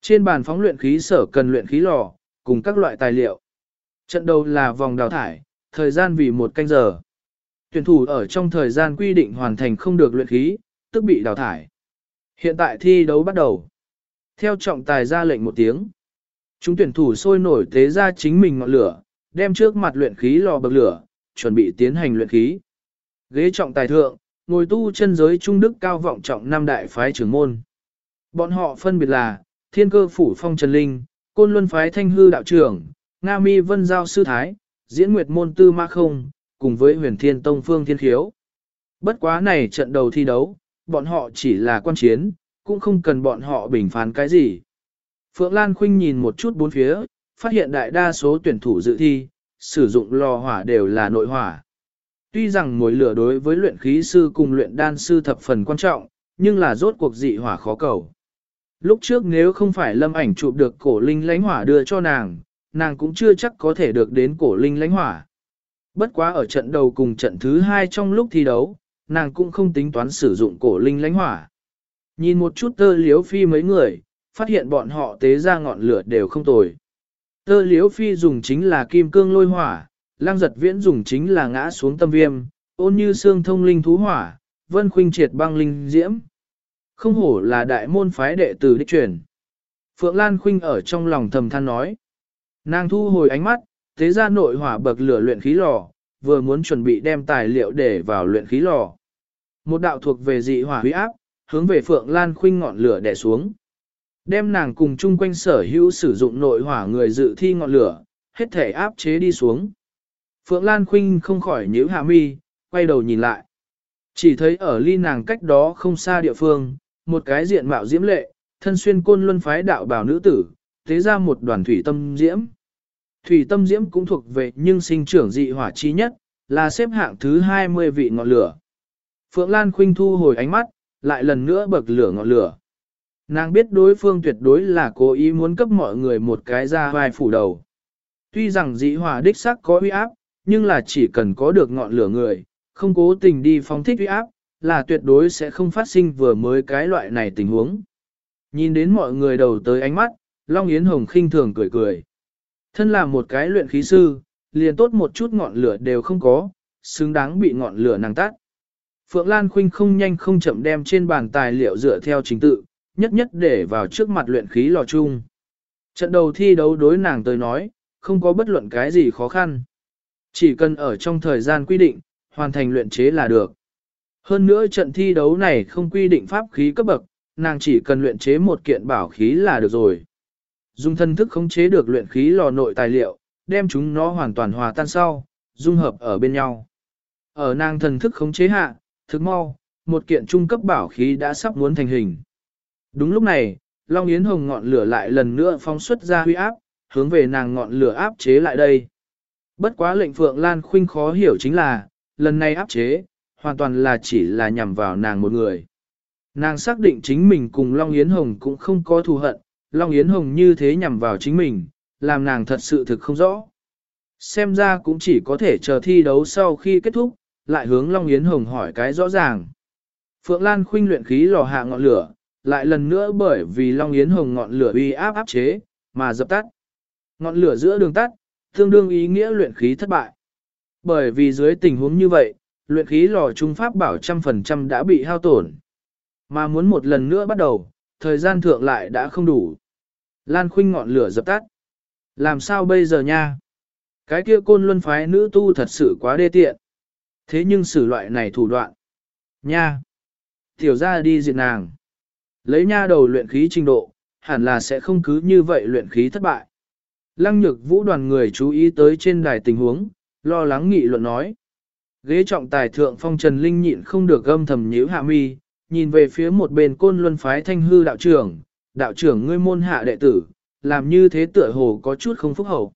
Trên bàn phóng luyện khí sở cần luyện khí lò, cùng các loại tài liệu. Trận đầu là vòng đào thải, thời gian vì một canh giờ. Tuyển thủ ở trong thời gian quy định hoàn thành không được luyện khí, tức bị đào thải. Hiện tại thi đấu bắt đầu. Theo trọng tài ra lệnh một tiếng. Chúng tuyển thủ sôi nổi tế ra chính mình ngọn lửa, đem trước mặt luyện khí lò bậc lửa, chuẩn bị tiến hành luyện khí. Ghế trọng tài thượng, ngồi tu chân giới trung đức cao vọng trọng năm đại phái trưởng môn. Bọn họ phân biệt là, thiên cơ phủ phong trần linh, côn luân phái thanh hư đạo trưởng, Nga mi vân giao sư thái, diễn nguyệt môn tư ma không, cùng với huyền thiên tông phương thiên khiếu. Bất quá này trận đầu thi đấu, bọn họ chỉ là quan chiến, cũng không cần bọn họ bình phán cái gì. Phượng Lan Khuynh nhìn một chút bốn phía, phát hiện đại đa số tuyển thủ dự thi, sử dụng lò hỏa đều là nội hỏa. Tuy rằng mối lửa đối với luyện khí sư cùng luyện đan sư thập phần quan trọng, nhưng là rốt cuộc dị hỏa khó cầu. Lúc trước nếu không phải lâm ảnh chụp được cổ linh lánh hỏa đưa cho nàng, nàng cũng chưa chắc có thể được đến cổ linh lánh hỏa. Bất quá ở trận đầu cùng trận thứ hai trong lúc thi đấu, nàng cũng không tính toán sử dụng cổ linh lánh hỏa. Nhìn một chút tơ liếu phi mấy người, phát hiện bọn họ tế ra ngọn lửa đều không tồi. Tơ liếu phi dùng chính là kim cương lôi hỏa, lang giật viễn dùng chính là ngã xuống tâm viêm, ôn như xương thông linh thú hỏa, vân khuynh triệt băng linh diễm. Không hổ là đại môn phái đệ tử đích truyền. Phượng Lan Khuynh ở trong lòng thầm than nói. Nàng thu hồi ánh mắt, thế ra nội hỏa bậc lửa luyện khí lò, vừa muốn chuẩn bị đem tài liệu để vào luyện khí lò. Một đạo thuộc về dị hỏa huy áp, hướng về Phượng Lan Khuynh ngọn lửa đè xuống. Đem nàng cùng chung quanh sở hữu sử dụng nội hỏa người dự thi ngọn lửa, hết thể áp chế đi xuống. Phượng Lan Khuynh không khỏi nhíu hạ mi, quay đầu nhìn lại. Chỉ thấy ở ly nàng cách đó không xa địa phương, một cái diện mạo diễm lệ, thân xuyên côn luân phái đạo bảo nữ tử, thế ra một đoàn thủy tâm diễm. Thủy tâm diễm cũng thuộc về nhưng sinh trưởng dị hỏa chi nhất, là xếp hạng thứ 20 vị ngọn lửa. Phượng Lan Khuynh thu hồi ánh mắt, lại lần nữa bậc lửa ngọn lửa. Nàng biết đối phương tuyệt đối là cố ý muốn cấp mọi người một cái ra vai phủ đầu. Tuy rằng dị hỏa đích sắc có uy áp, nhưng là chỉ cần có được ngọn lửa người, không cố tình đi phóng thích uy áp, là tuyệt đối sẽ không phát sinh vừa mới cái loại này tình huống. Nhìn đến mọi người đầu tới ánh mắt, Long Yến Hồng khinh thường cười cười. Thân là một cái luyện khí sư, liền tốt một chút ngọn lửa đều không có, xứng đáng bị ngọn lửa nàng tắt. Phượng Lan Khuynh không nhanh không chậm đem trên bàn tài liệu dựa theo trình tự, nhất nhất để vào trước mặt luyện khí lò chung. Trận đầu thi đấu đối nàng tới nói, không có bất luận cái gì khó khăn. Chỉ cần ở trong thời gian quy định, hoàn thành luyện chế là được. Hơn nữa trận thi đấu này không quy định pháp khí cấp bậc, nàng chỉ cần luyện chế một kiện bảo khí là được rồi. Dùng thân thức khống chế được luyện khí lò nội tài liệu, đem chúng nó hoàn toàn hòa tan sau, dung hợp ở bên nhau. Ở nàng thần thức khống chế hạ, thực mau, một kiện trung cấp bảo khí đã sắp muốn thành hình. Đúng lúc này, Long Yến Hồng ngọn lửa lại lần nữa phóng xuất ra huy áp, hướng về nàng ngọn lửa áp chế lại đây. Bất quá lệnh Phượng Lan Khuynh khó hiểu chính là, lần này áp chế, hoàn toàn là chỉ là nhằm vào nàng một người. Nàng xác định chính mình cùng Long Yến Hồng cũng không có thù hận, Long Yến Hồng như thế nhằm vào chính mình, làm nàng thật sự thực không rõ. Xem ra cũng chỉ có thể chờ thi đấu sau khi kết thúc, lại hướng Long Yến Hồng hỏi cái rõ ràng. Phượng Lan khuynh luyện khí lò hạ ngọn lửa, lại lần nữa bởi vì Long Yến Hồng ngọn lửa uy áp áp chế, mà dập tắt. Ngọn lửa giữa đường tắt, tương đương ý nghĩa luyện khí thất bại. Bởi vì dưới tình huống như vậy, luyện khí lò trung pháp bảo trăm phần trăm đã bị hao tổn. Mà muốn một lần nữa bắt đầu, thời gian thượng lại đã không đủ. Lan khuynh ngọn lửa dập tắt. Làm sao bây giờ nha? Cái kia côn luân phái nữ tu thật sự quá đê tiện. Thế nhưng xử loại này thủ đoạn. Nha! Tiểu ra đi diệt nàng. Lấy nha đầu luyện khí trình độ, hẳn là sẽ không cứ như vậy luyện khí thất bại. Lăng nhược vũ đoàn người chú ý tới trên đài tình huống, lo lắng nghị luận nói. Ghế trọng tài thượng phong trần linh nhịn không được gâm thầm nhíu hạ mi, nhìn về phía một bên côn luân phái thanh hư đạo trưởng, đạo trưởng ngươi môn hạ đệ tử, làm như thế tựa hồ có chút không phúc hậu.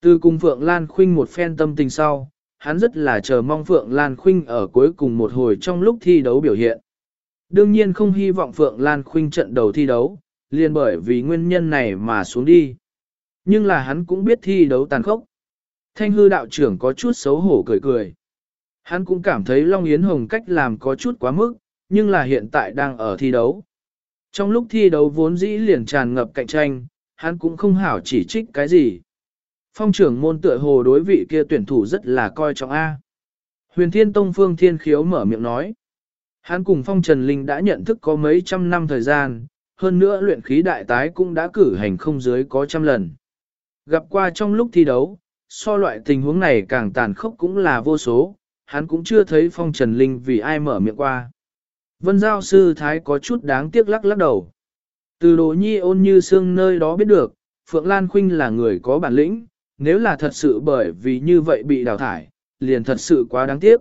Từ cùng Phượng Lan Khuynh một phen tâm tình sau, hắn rất là chờ mong Phượng Lan Khuynh ở cuối cùng một hồi trong lúc thi đấu biểu hiện. Đương nhiên không hy vọng Phượng Lan Khuynh trận đầu thi đấu, liền bởi vì nguyên nhân này mà xuống đi. Nhưng là hắn cũng biết thi đấu tàn khốc. Thanh hư đạo trưởng có chút xấu hổ cười cười. Hắn cũng cảm thấy Long Yến Hồng cách làm có chút quá mức, nhưng là hiện tại đang ở thi đấu. Trong lúc thi đấu vốn dĩ liền tràn ngập cạnh tranh, hắn cũng không hảo chỉ trích cái gì. Phong trưởng môn tựa hồ đối vị kia tuyển thủ rất là coi trọng A. Huyền Thiên Tông Phương Thiên Khiếu mở miệng nói. Hắn cùng Phong Trần Linh đã nhận thức có mấy trăm năm thời gian, hơn nữa luyện khí đại tái cũng đã cử hành không dưới có trăm lần. Gặp qua trong lúc thi đấu, so loại tình huống này càng tàn khốc cũng là vô số, hắn cũng chưa thấy Phong Trần Linh vì ai mở miệng qua. Vân Giao Sư Thái có chút đáng tiếc lắc lắc đầu. Từ đồ nhi ôn như xương nơi đó biết được, Phượng Lan Khuynh là người có bản lĩnh, nếu là thật sự bởi vì như vậy bị đào thải, liền thật sự quá đáng tiếc.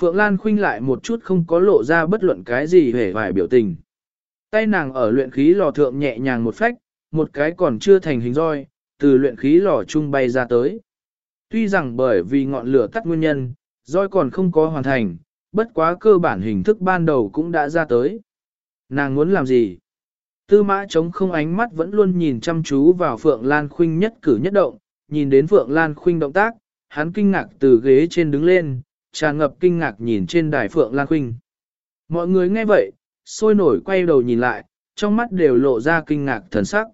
Phượng Lan Khuynh lại một chút không có lộ ra bất luận cái gì hề vài biểu tình. Tay nàng ở luyện khí lò thượng nhẹ nhàng một phách, một cái còn chưa thành hình roi, từ luyện khí lò trung bay ra tới. Tuy rằng bởi vì ngọn lửa tắt nguyên nhân, roi còn không có hoàn thành, bất quá cơ bản hình thức ban đầu cũng đã ra tới. Nàng muốn làm gì? Tư mã chống không ánh mắt vẫn luôn nhìn chăm chú vào Phượng Lan Khuynh nhất cử nhất động, nhìn đến Phượng Lan Khuynh động tác, hắn kinh ngạc từ ghế trên đứng lên, tràn ngập kinh ngạc nhìn trên đài Phượng Lan Khuynh. Mọi người nghe vậy, sôi nổi quay đầu nhìn lại, trong mắt đều lộ ra kinh ngạc thần sắc.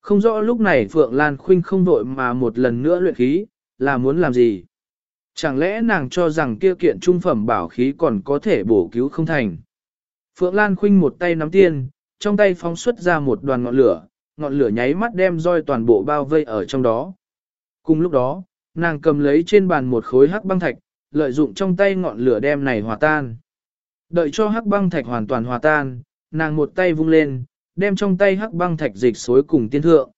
Không rõ lúc này Phượng Lan Khuynh không đội mà một lần nữa luyện khí, là muốn làm gì? Chẳng lẽ nàng cho rằng kia kiện trung phẩm bảo khí còn có thể bổ cứu không thành? Phượng Lan khinh một tay nắm tiên, trong tay phóng xuất ra một đoàn ngọn lửa, ngọn lửa nháy mắt đem roi toàn bộ bao vây ở trong đó. Cùng lúc đó, nàng cầm lấy trên bàn một khối hắc băng thạch, lợi dụng trong tay ngọn lửa đem này hòa tan. Đợi cho hắc băng thạch hoàn toàn hòa tan, nàng một tay vung lên, đem trong tay hắc băng thạch dịch xối cùng tiên thượng.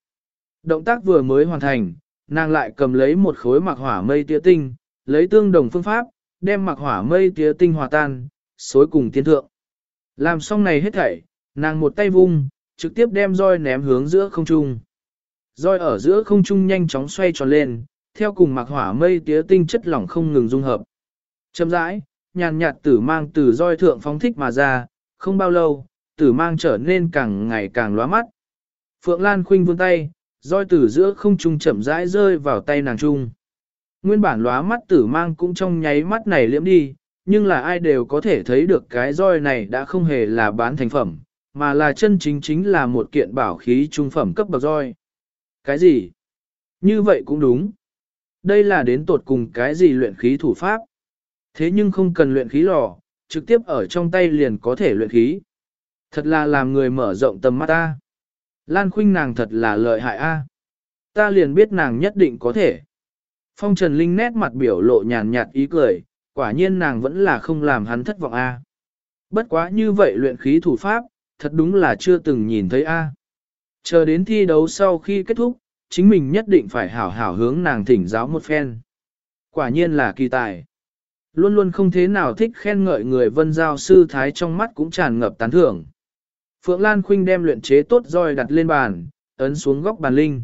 Động tác vừa mới hoàn thành, nàng lại cầm lấy một khối mặc hỏa mây tía tinh, lấy tương đồng phương pháp, đem mặc hỏa mây tía tinh hòa tan, xối cùng tiên thượng. Làm xong này hết thảy, nàng một tay vung, trực tiếp đem roi ném hướng giữa không trung. Roi ở giữa không trung nhanh chóng xoay tròn lên, theo cùng mặc hỏa mây tía tinh chất lỏng không ngừng dung hợp. Chậm rãi, nhàn nhạt tử mang từ roi thượng phóng thích mà ra, không bao lâu, tử mang trở nên càng ngày càng lóa mắt. Phượng Lan Khuynh vươn tay, roi từ giữa không trung chậm rãi rơi vào tay nàng trung. Nguyên bản lóa mắt tử mang cũng trong nháy mắt này liễm đi, nhưng là ai đều có thể thấy được cái roi này đã không hề là bán thành phẩm, mà là chân chính chính là một kiện bảo khí trung phẩm cấp bậc roi. Cái gì? Như vậy cũng đúng. Đây là đến tột cùng cái gì luyện khí thủ pháp. Thế nhưng không cần luyện khí lò, trực tiếp ở trong tay liền có thể luyện khí. Thật là làm người mở rộng tầm mắt ta. Lan khuynh nàng thật là lợi hại a. Ta liền biết nàng nhất định có thể. Phong Trần Linh nét mặt biểu lộ nhàn nhạt ý cười, quả nhiên nàng vẫn là không làm hắn thất vọng a. Bất quá như vậy luyện khí thủ pháp, thật đúng là chưa từng nhìn thấy a. Chờ đến thi đấu sau khi kết thúc, chính mình nhất định phải hảo hảo hướng nàng thỉnh giáo một phen. Quả nhiên là kỳ tài. Luôn luôn không thế nào thích khen ngợi người vân giao sư thái trong mắt cũng tràn ngập tán thưởng. Phượng Lan Khuynh đem luyện chế tốt roi đặt lên bàn, ấn xuống góc bàn linh.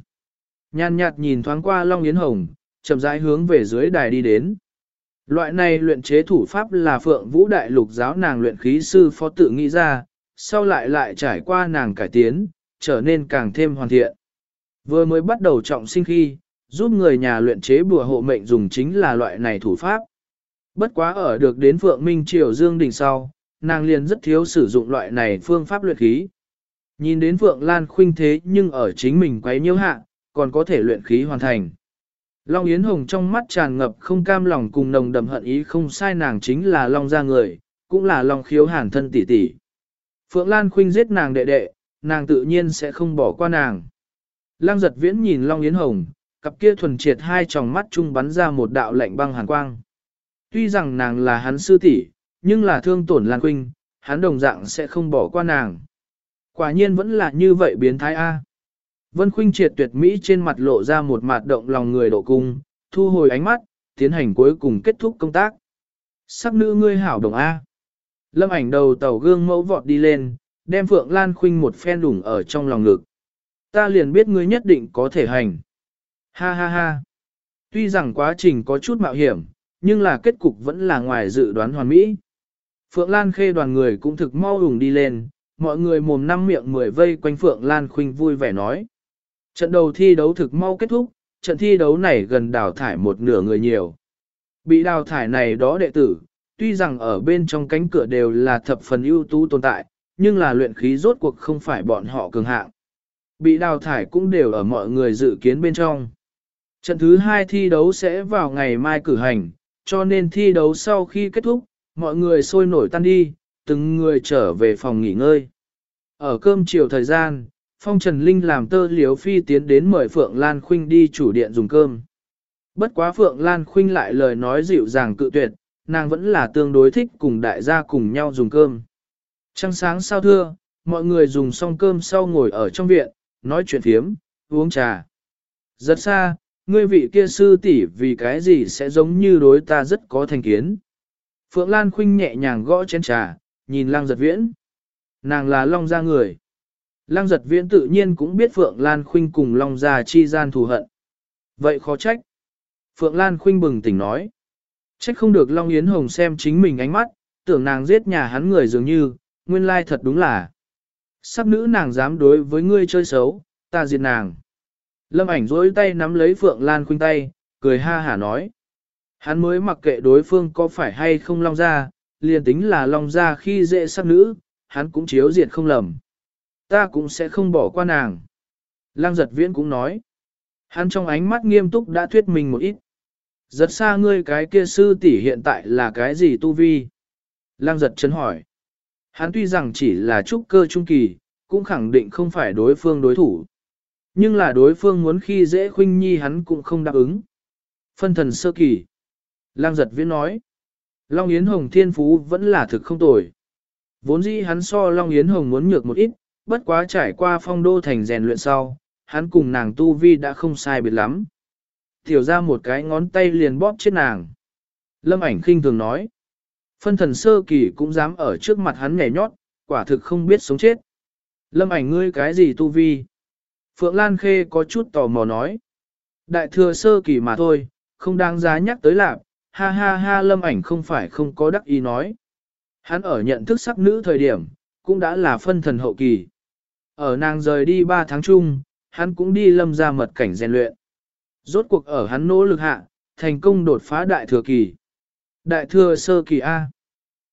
Nhàn nhạt nhìn thoáng qua Long Yến Hồng, chậm rãi hướng về dưới đài đi đến. Loại này luyện chế thủ pháp là Phượng Vũ Đại Lục giáo nàng luyện khí sư phó tự nghĩ ra, sau lại lại trải qua nàng cải tiến, trở nên càng thêm hoàn thiện. Vừa mới bắt đầu trọng sinh khi, giúp người nhà luyện chế bùa hộ mệnh dùng chính là loại này thủ pháp. Bất quá ở được đến Phượng Minh Triều Dương đỉnh sau, nàng liền rất thiếu sử dụng loại này phương pháp luyện khí. Nhìn đến Phượng Lan khuynh thế nhưng ở chính mình quấy nhiễu hạ, còn có thể luyện khí hoàn thành. Long Yến Hồng trong mắt tràn ngập không cam lòng cùng nồng đậm hận ý không sai nàng chính là Long gia người, cũng là Long khiếu hàn thân tỷ tỷ. Phượng Lan khuynh giết nàng đệ đệ, nàng tự nhiên sẽ không bỏ qua nàng. Lăng giật viễn nhìn Long Yến Hồng, cặp kia thuần triệt hai tròng mắt chung bắn ra một đạo lạnh băng hàn quang. Tuy rằng nàng là hắn sư tỷ, nhưng là thương tổn Lan Khuynh, hắn đồng dạng sẽ không bỏ qua nàng. Quả nhiên vẫn là như vậy biến thái A. Vân Khuynh triệt tuyệt mỹ trên mặt lộ ra một mặt động lòng người độ cung, thu hồi ánh mắt, tiến hành cuối cùng kết thúc công tác. Sắc nữ ngươi hảo đồng A. Lâm ảnh đầu tàu gương mẫu vọt đi lên, đem Phượng Lan Khuynh một phen đủng ở trong lòng ngực. Ta liền biết ngươi nhất định có thể hành. Ha ha ha. Tuy rằng quá trình có chút mạo hiểm, nhưng là kết cục vẫn là ngoài dự đoán hoàn mỹ. Phượng Lan Khê đoàn người cũng thực mau ủng đi lên, mọi người mồm năm miệng mười vây quanh Phượng Lan Khuynh vui vẻ nói. Trận đầu thi đấu thực mau kết thúc, trận thi đấu này gần đào thải một nửa người nhiều. Bị đào thải này đó đệ tử, tuy rằng ở bên trong cánh cửa đều là thập phần ưu tú tồn tại, nhưng là luyện khí rốt cuộc không phải bọn họ cường hạng. Bị đào thải cũng đều ở mọi người dự kiến bên trong. Trận thứ hai thi đấu sẽ vào ngày mai cử hành, cho nên thi đấu sau khi kết thúc, mọi người sôi nổi tan đi, từng người trở về phòng nghỉ ngơi. Ở cơm chiều thời gian, Phong Trần Linh làm tơ liếu phi tiến đến mời Phượng Lan Khuynh đi chủ điện dùng cơm. Bất quá Phượng Lan Khuynh lại lời nói dịu dàng cự tuyệt, nàng vẫn là tương đối thích cùng đại gia cùng nhau dùng cơm. Trăng sáng sao thưa, mọi người dùng xong cơm sau ngồi ở trong viện, nói chuyện thiếm, uống trà. Rất xa, ngươi vị kia sư tỷ vì cái gì sẽ giống như đối ta rất có thành kiến. Phượng Lan Khuynh nhẹ nhàng gõ chén trà, nhìn Lang Giật Viễn. Nàng là Long Gia người. Lăng Giật Viễn tự nhiên cũng biết Phượng Lan Khuynh cùng Long Gia chi gian thù hận. Vậy khó trách. Phượng Lan Khuynh bừng tỉnh nói. Trách không được Long Yến Hồng xem chính mình ánh mắt, tưởng nàng giết nhà hắn người dường như, nguyên lai thật đúng là. Sắp nữ nàng dám đối với ngươi chơi xấu, ta diệt nàng. Lâm ảnh dối tay nắm lấy Phượng Lan Khuynh tay, cười ha hả nói. Hắn mới mặc kệ đối phương có phải hay không long gia, liền tính là long gia khi dễ sắc nữ, hắn cũng chiếu diệt không lầm. Ta cũng sẽ không bỏ qua nàng. Lăng giật viễn cũng nói. Hắn trong ánh mắt nghiêm túc đã thuyết mình một ít. Giật xa ngươi cái kia sư tỷ hiện tại là cái gì tu vi? Lăng giật chấn hỏi. Hắn tuy rằng chỉ là trúc cơ trung kỳ, cũng khẳng định không phải đối phương đối thủ. Nhưng là đối phương muốn khi dễ khuynh nhi hắn cũng không đáp ứng. Phân thần sơ kỳ. Lang giật viễn nói. Long Yến Hồng thiên phú vẫn là thực không tồi. Vốn dĩ hắn so Long Yến Hồng muốn nhược một ít, bất quá trải qua phong đô thành rèn luyện sau, hắn cùng nàng tu vi đã không sai biệt lắm. Tiểu ra một cái ngón tay liền bóp chết nàng. Lâm ảnh khinh thường nói. Phân thần sơ kỳ cũng dám ở trước mặt hắn nhảy nhót, quả thực không biết sống chết. Lâm ảnh ngươi cái gì tu vi? Phượng Lan Khê có chút tò mò nói. Đại thừa sơ kỳ mà thôi, không đáng giá nhắc tới lạc, ha ha ha lâm ảnh không phải không có đắc ý nói. Hắn ở nhận thức sắc nữ thời điểm, cũng đã là phân thần hậu kỳ. Ở nàng rời đi 3 tháng chung, hắn cũng đi lâm ra mật cảnh rèn luyện. Rốt cuộc ở hắn nỗ lực hạ, thành công đột phá đại thừa kỳ. Đại thừa sơ kỳ A.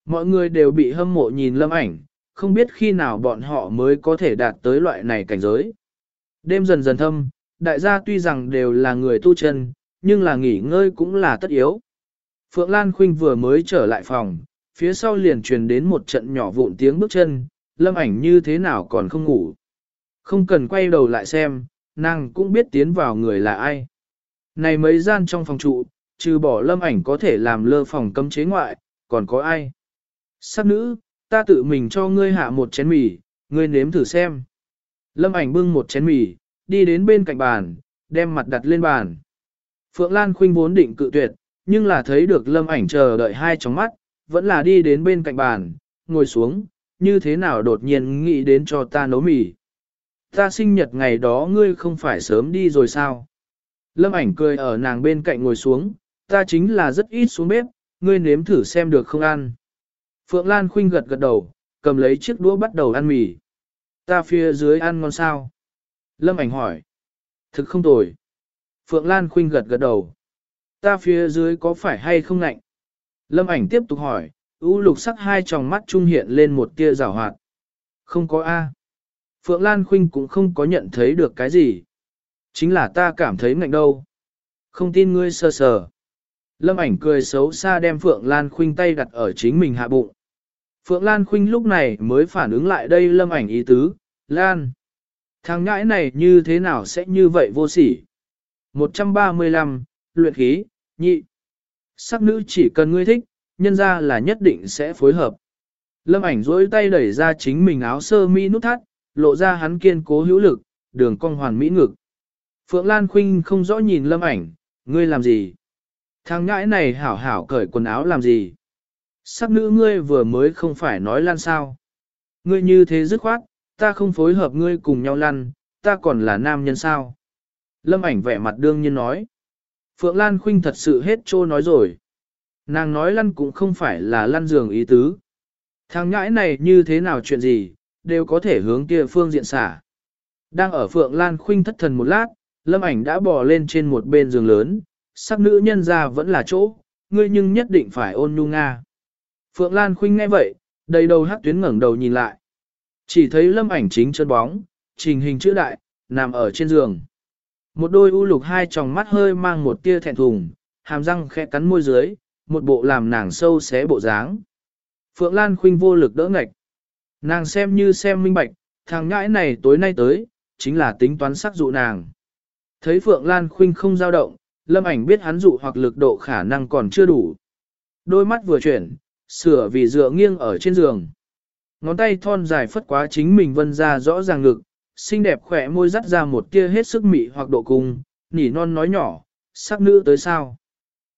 Mọi người đều bị hâm mộ nhìn lâm ảnh, không biết khi nào bọn họ mới có thể đạt tới loại này cảnh giới. Đêm dần dần thâm, đại gia tuy rằng đều là người tu chân, nhưng là nghỉ ngơi cũng là tất yếu. Phượng Lan Khuynh vừa mới trở lại phòng, phía sau liền truyền đến một trận nhỏ vụn tiếng bước chân, lâm ảnh như thế nào còn không ngủ. Không cần quay đầu lại xem, nàng cũng biết tiến vào người là ai. Này mấy gian trong phòng trụ, trừ bỏ lâm ảnh có thể làm lơ phòng cấm chế ngoại, còn có ai? Sắc nữ, ta tự mình cho ngươi hạ một chén mì, ngươi nếm thử xem. Lâm ảnh bưng một chén mì, đi đến bên cạnh bàn, đem mặt đặt lên bàn. Phượng Lan khuynh vốn định cự tuyệt, nhưng là thấy được lâm ảnh chờ đợi hai tróng mắt, vẫn là đi đến bên cạnh bàn, ngồi xuống, như thế nào đột nhiên nghĩ đến cho ta nấu mì. Ta sinh nhật ngày đó ngươi không phải sớm đi rồi sao? Lâm ảnh cười ở nàng bên cạnh ngồi xuống, ta chính là rất ít xuống bếp, ngươi nếm thử xem được không ăn. Phượng Lan Khuynh gật gật đầu, cầm lấy chiếc đũa bắt đầu ăn mì. Ta phía dưới ăn ngon sao? Lâm ảnh hỏi. Thực không tồi. Phượng Lan Khuynh gật gật đầu. Ta phía dưới có phải hay không lạnh? Lâm ảnh tiếp tục hỏi, u lục sắc hai tròng mắt trung hiện lên một tia rào hoạt. Không có A. Phượng Lan Khuynh cũng không có nhận thấy được cái gì. Chính là ta cảm thấy ngạnh đâu. Không tin ngươi sơ sờ. Lâm ảnh cười xấu xa đem Phượng Lan Khuynh tay đặt ở chính mình hạ bụng. Phượng Lan Khuynh lúc này mới phản ứng lại đây lâm ảnh ý tứ, Lan. Thằng ngãi này như thế nào sẽ như vậy vô sỉ? 135, luyện khí, nhị. Sắc nữ chỉ cần ngươi thích, nhân ra là nhất định sẽ phối hợp. Lâm ảnh dối tay đẩy ra chính mình áo sơ mi nút thắt, lộ ra hắn kiên cố hữu lực, đường cong hoàn mỹ ngực. Phượng Lan Khuynh không rõ nhìn lâm ảnh, ngươi làm gì? Thằng ngãi này hảo hảo cởi quần áo làm gì? Sắc nữ ngươi vừa mới không phải nói lan sao? Ngươi như thế dứt khoát, ta không phối hợp ngươi cùng nhau lăn, ta còn là nam nhân sao? Lâm ảnh vẻ mặt đương nhiên nói. Phượng Lan Khuynh thật sự hết trô nói rồi. Nàng nói lăn cũng không phải là lăn giường ý tứ. Thằng ngãi này như thế nào chuyện gì, đều có thể hướng kia phương diện xả. Đang ở Phượng Lan Khuynh thất thần một lát, Lâm ảnh đã bò lên trên một bên giường lớn, sắc nữ nhân ra vẫn là chỗ, ngươi nhưng nhất định phải ôn nhu nga. Phượng Lan Khuynh nghe vậy, đầy đầu hắc tuyến ngẩng đầu nhìn lại. Chỉ thấy lâm ảnh chính chân bóng, trình hình chữ đại, nằm ở trên giường. Một đôi u lục hai tròng mắt hơi mang một tia thẹn thùng, hàm răng khẽ cắn môi dưới, một bộ làm nàng sâu xé bộ dáng. Phượng Lan Khuynh vô lực đỡ ngạch. Nàng xem như xem minh bạch, thằng nhãi này tối nay tới, chính là tính toán sắc dụ nàng. Thấy Phượng Lan Khuynh không dao động, lâm ảnh biết hắn dụ hoặc lực độ khả năng còn chưa đủ. Đôi mắt vừa chuyển, sửa vì dựa nghiêng ở trên giường. Ngón tay thon dài phất quá chính mình vân ra rõ ràng ngực, xinh đẹp khỏe môi dắt ra một tia hết sức mị hoặc độ cung, nỉ non nói nhỏ, sắc nữ tới sao?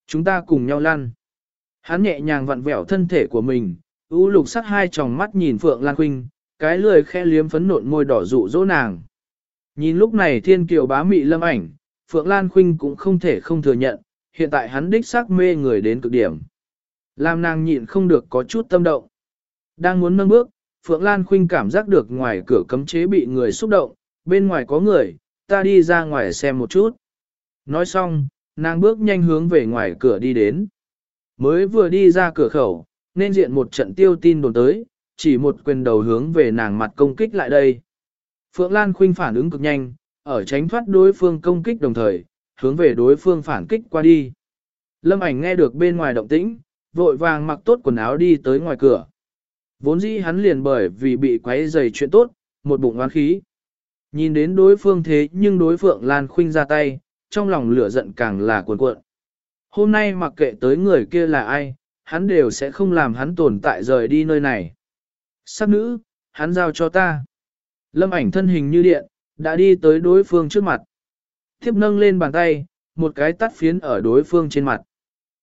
Chúng ta cùng nhau lăn. Hắn nhẹ nhàng vặn vẹo thân thể của mình, u lục sắc hai tròng mắt nhìn Phượng Lan Khuynh, cái lười khe liếm phấn nộn môi đỏ dụ dỗ nàng. Nhìn lúc này thiên kiều bá mị lâm ảnh, Phượng Lan Khuynh cũng không thể không thừa nhận, hiện tại hắn đích xác mê người đến cực điểm. Làm nàng nhịn không được có chút tâm động. Đang muốn nâng bước, Phượng Lan Khuynh cảm giác được ngoài cửa cấm chế bị người xúc động, bên ngoài có người, ta đi ra ngoài xem một chút. Nói xong, nàng bước nhanh hướng về ngoài cửa đi đến. Mới vừa đi ra cửa khẩu, nên diện một trận tiêu tin đồn tới, chỉ một quyền đầu hướng về nàng mặt công kích lại đây. Phượng Lan Khuynh phản ứng cực nhanh, ở tránh thoát đối phương công kích đồng thời, hướng về đối phương phản kích qua đi. Lâm ảnh nghe được bên ngoài động tĩnh, vội vàng mặc tốt quần áo đi tới ngoài cửa. Vốn dĩ hắn liền bởi vì bị quấy dày chuyện tốt, một bụng oán khí. Nhìn đến đối phương thế nhưng đối Phượng Lan Khuynh ra tay, trong lòng lửa giận càng là cuồn cuộn. Hôm nay mặc kệ tới người kia là ai, hắn đều sẽ không làm hắn tồn tại rời đi nơi này. Sắc nữ, hắn giao cho ta. Lâm ảnh thân hình như điện, đã đi tới đối phương trước mặt. Tiếp nâng lên bàn tay, một cái tắt phiến ở đối phương trên mặt.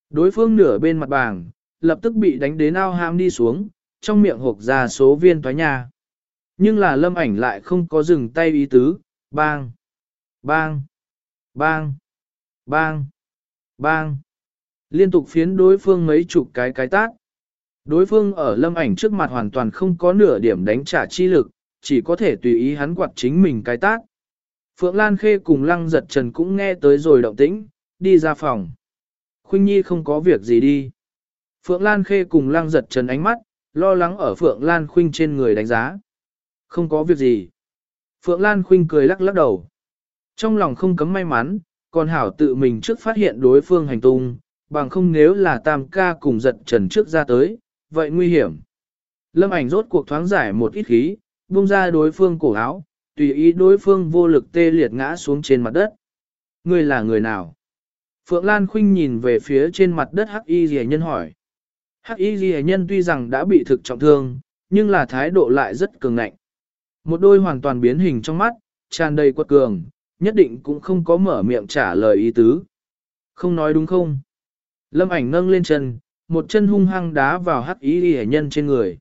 Đối phương nửa bên mặt bàng, lập tức bị đánh đến ao ham đi xuống, trong miệng hộp ra số viên toái nhà. Nhưng là lâm ảnh lại không có dừng tay ý tứ, bang, bang, bang, bang, bang. Liên tục phiến đối phương mấy chục cái cái tát. Đối phương ở lâm ảnh trước mặt hoàn toàn không có nửa điểm đánh trả chi lực, chỉ có thể tùy ý hắn quạt chính mình cái tác. Phượng Lan Khê cùng Lăng Giật Trần cũng nghe tới rồi động tĩnh, đi ra phòng. Khuynh Nhi không có việc gì đi. Phượng Lan Khê cùng Lăng Giật Trần ánh mắt, lo lắng ở Phượng Lan Khuynh trên người đánh giá. Không có việc gì. Phượng Lan Khuynh cười lắc lắc đầu. Trong lòng không cấm may mắn, còn hảo tự mình trước phát hiện đối phương hành tung, bằng không nếu là tam ca cùng giật trần trước ra tới, vậy nguy hiểm. Lâm ảnh rốt cuộc thoáng giải một ít khí, buông ra đối phương cổ áo, tùy ý đối phương vô lực tê liệt ngã xuống trên mặt đất. Ngươi là người nào? Phượng Lan Khuynh nhìn về phía trên mặt đất Hắc Y Ghi Nhân hỏi. Hắc Y Ghi Nhân tuy rằng đã bị thực trọng thương, nhưng là thái độ lại rất cường ngạnh. Một đôi hoàn toàn biến hình trong mắt, tràn đầy quật cường, nhất định cũng không có mở miệng trả lời ý tứ. Không nói đúng không? Lâm ảnh nâng lên chân, một chân hung hăng đá vào hắc y ghi nhân trên người.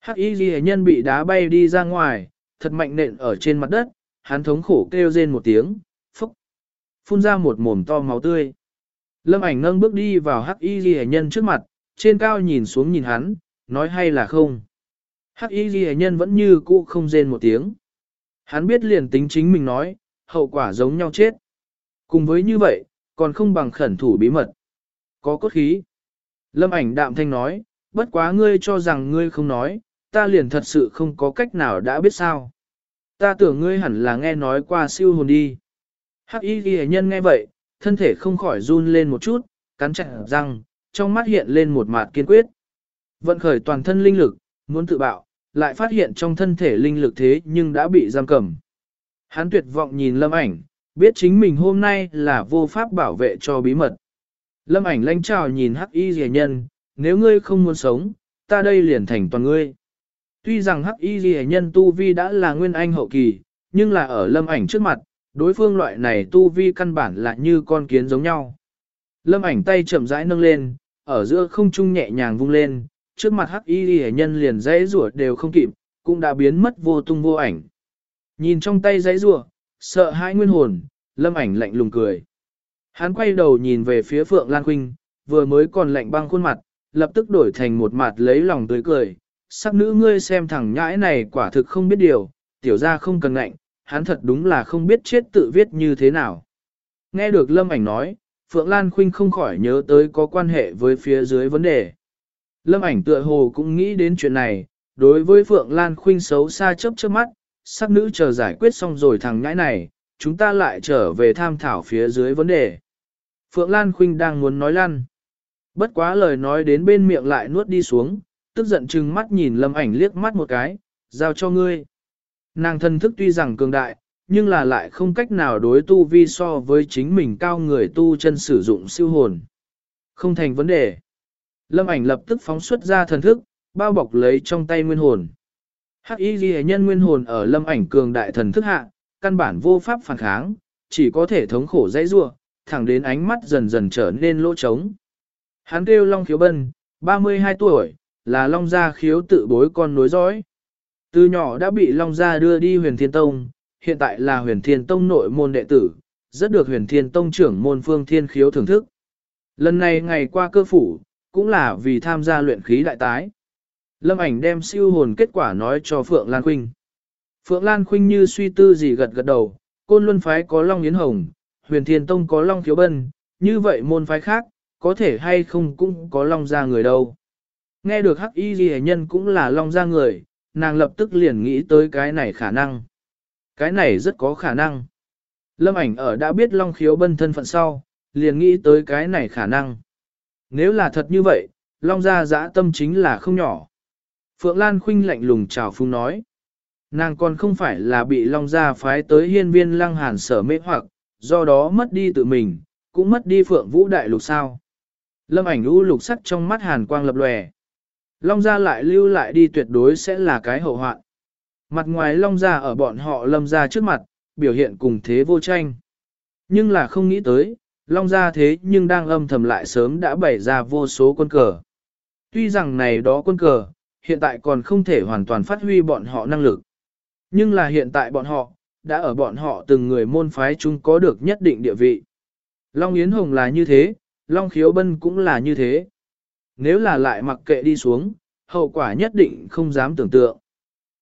Hắc y ghi nhân bị đá bay đi ra ngoài, thật mạnh nện ở trên mặt đất, hắn thống khổ kêu rên một tiếng, phúc, phun ra một mồm to máu tươi. Lâm ảnh nâng bước đi vào hắc y ghi nhân trước mặt, trên cao nhìn xuống nhìn hắn, nói hay là không. Hắc y ghi nhân vẫn như cũ không rên một tiếng. Hắn biết liền tính chính mình nói, hậu quả giống nhau chết. Cùng với như vậy, còn không bằng khẩn thủ bí mật. Có cốt khí. Lâm ảnh đạm thanh nói, bất quá ngươi cho rằng ngươi không nói, ta liền thật sự không có cách nào đã biết sao. Ta tưởng ngươi hẳn là nghe nói qua siêu hồn đi. Hắc y ghi nhân nghe vậy, thân thể không khỏi run lên một chút, cắn chặt răng, trong mắt hiện lên một mặt kiên quyết. Vận khởi toàn thân linh lực, muốn tự bạo, lại phát hiện trong thân thể linh lực thế nhưng đã bị giam cầm. Hắn tuyệt vọng nhìn lâm ảnh, biết chính mình hôm nay là vô pháp bảo vệ cho bí mật. Lâm ảnh lãnh trào nhìn hắc y rìa nhân, nếu ngươi không muốn sống, ta đây liền thành toàn ngươi. Tuy rằng hắc y rìa nhân tu vi đã là nguyên anh hậu kỳ, nhưng là ở lâm ảnh trước mặt, đối phương loại này tu vi căn bản là như con kiến giống nhau. Lâm ảnh tay chậm rãi nâng lên, ở giữa không trung nhẹ nhàng vung lên, trước mặt hắc y rìa nhân liền dãy rủa đều không kịp, cũng đã biến mất vô tung vô ảnh. Nhìn trong tay dãy rùa, sợ hãi nguyên hồn, lâm ảnh lạnh lùng cười. Hắn quay đầu nhìn về phía Phượng Lan Khuynh, vừa mới còn lạnh băng khuôn mặt, lập tức đổi thành một mặt lấy lòng tươi cười. Sắc nữ ngươi xem thằng nhãi này quả thực không biết điều, tiểu ra không cần lạnh, hắn thật đúng là không biết chết tự viết như thế nào. Nghe được Lâm ảnh nói, Phượng Lan Khuynh không khỏi nhớ tới có quan hệ với phía dưới vấn đề. Lâm ảnh tựa hồ cũng nghĩ đến chuyện này, đối với Phượng Lan Khuynh xấu xa chớp chớp mắt, sắc nữ chờ giải quyết xong rồi thằng nhãi này, chúng ta lại trở về tham thảo phía dưới vấn đề. Phượng Lan Khuynh đang muốn nói lăn. Bất quá lời nói đến bên miệng lại nuốt đi xuống, tức giận chừng mắt nhìn lâm ảnh liếc mắt một cái, giao cho ngươi. Nàng thân thức tuy rằng cường đại, nhưng là lại không cách nào đối tu vi so với chính mình cao người tu chân sử dụng siêu hồn. Không thành vấn đề. Lâm ảnh lập tức phóng xuất ra thần thức, bao bọc lấy trong tay nguyên hồn. Hắc y ghi nhân nguyên hồn ở lâm ảnh cường đại thần thức hạ, căn bản vô pháp phản kháng, chỉ có thể thống khổ dãy rua, thẳng đến ánh mắt dần dần trở nên lỗ trống. Hắn kêu Long Khiếu Bân, 32 tuổi, là Long Gia khiếu tự bối con nối dõi. Từ nhỏ đã bị Long Gia đưa đi huyền thiên tông, hiện tại là huyền thiên tông nội môn đệ tử, rất được huyền thiên tông trưởng môn phương thiên khiếu thưởng thức. Lần này ngày qua cơ phủ, cũng là vì tham gia luyện khí đại tái. Lâm ảnh đem siêu hồn kết quả nói cho Phượng Lan Khuynh. Phượng Lan Khuynh như suy tư gì gật gật đầu, côn luân phái có Long Yến Hồng, huyền thiên tông có long Thiếu bân, như vậy môn phái khác, có thể hay không cũng có long ra người đâu. Nghe được hắc y ghi nhân cũng là long ra người, nàng lập tức liền nghĩ tới cái này khả năng. Cái này rất có khả năng. Lâm ảnh ở đã biết long khiếu bân thân phận sau, liền nghĩ tới cái này khả năng. Nếu là thật như vậy, long gia dã tâm chính là không nhỏ. Phượng Lan khinh lạnh lùng chào phung nói. Nàng còn không phải là bị long gia phái tới hiên viên lăng hàn sở mê hoặc, do đó mất đi tự mình, cũng mất đi phượng vũ đại lục sao. Lâm ảnh u lục sắc trong mắt hàn quang lập lòe. Long gia lại lưu lại đi tuyệt đối sẽ là cái hậu hoạn. Mặt ngoài long gia ở bọn họ lâm gia trước mặt, biểu hiện cùng thế vô tranh. Nhưng là không nghĩ tới, long gia thế nhưng đang âm thầm lại sớm đã bày ra vô số quân cờ. Tuy rằng này đó quân cờ, hiện tại còn không thể hoàn toàn phát huy bọn họ năng lực. Nhưng là hiện tại bọn họ, đã ở bọn họ từng người môn phái chúng có được nhất định địa vị. Long Yến Hồng là như thế, Long Khiếu Bân cũng là như thế. nếu là lại mặc kệ đi xuống, hậu quả nhất định không dám tưởng tượng.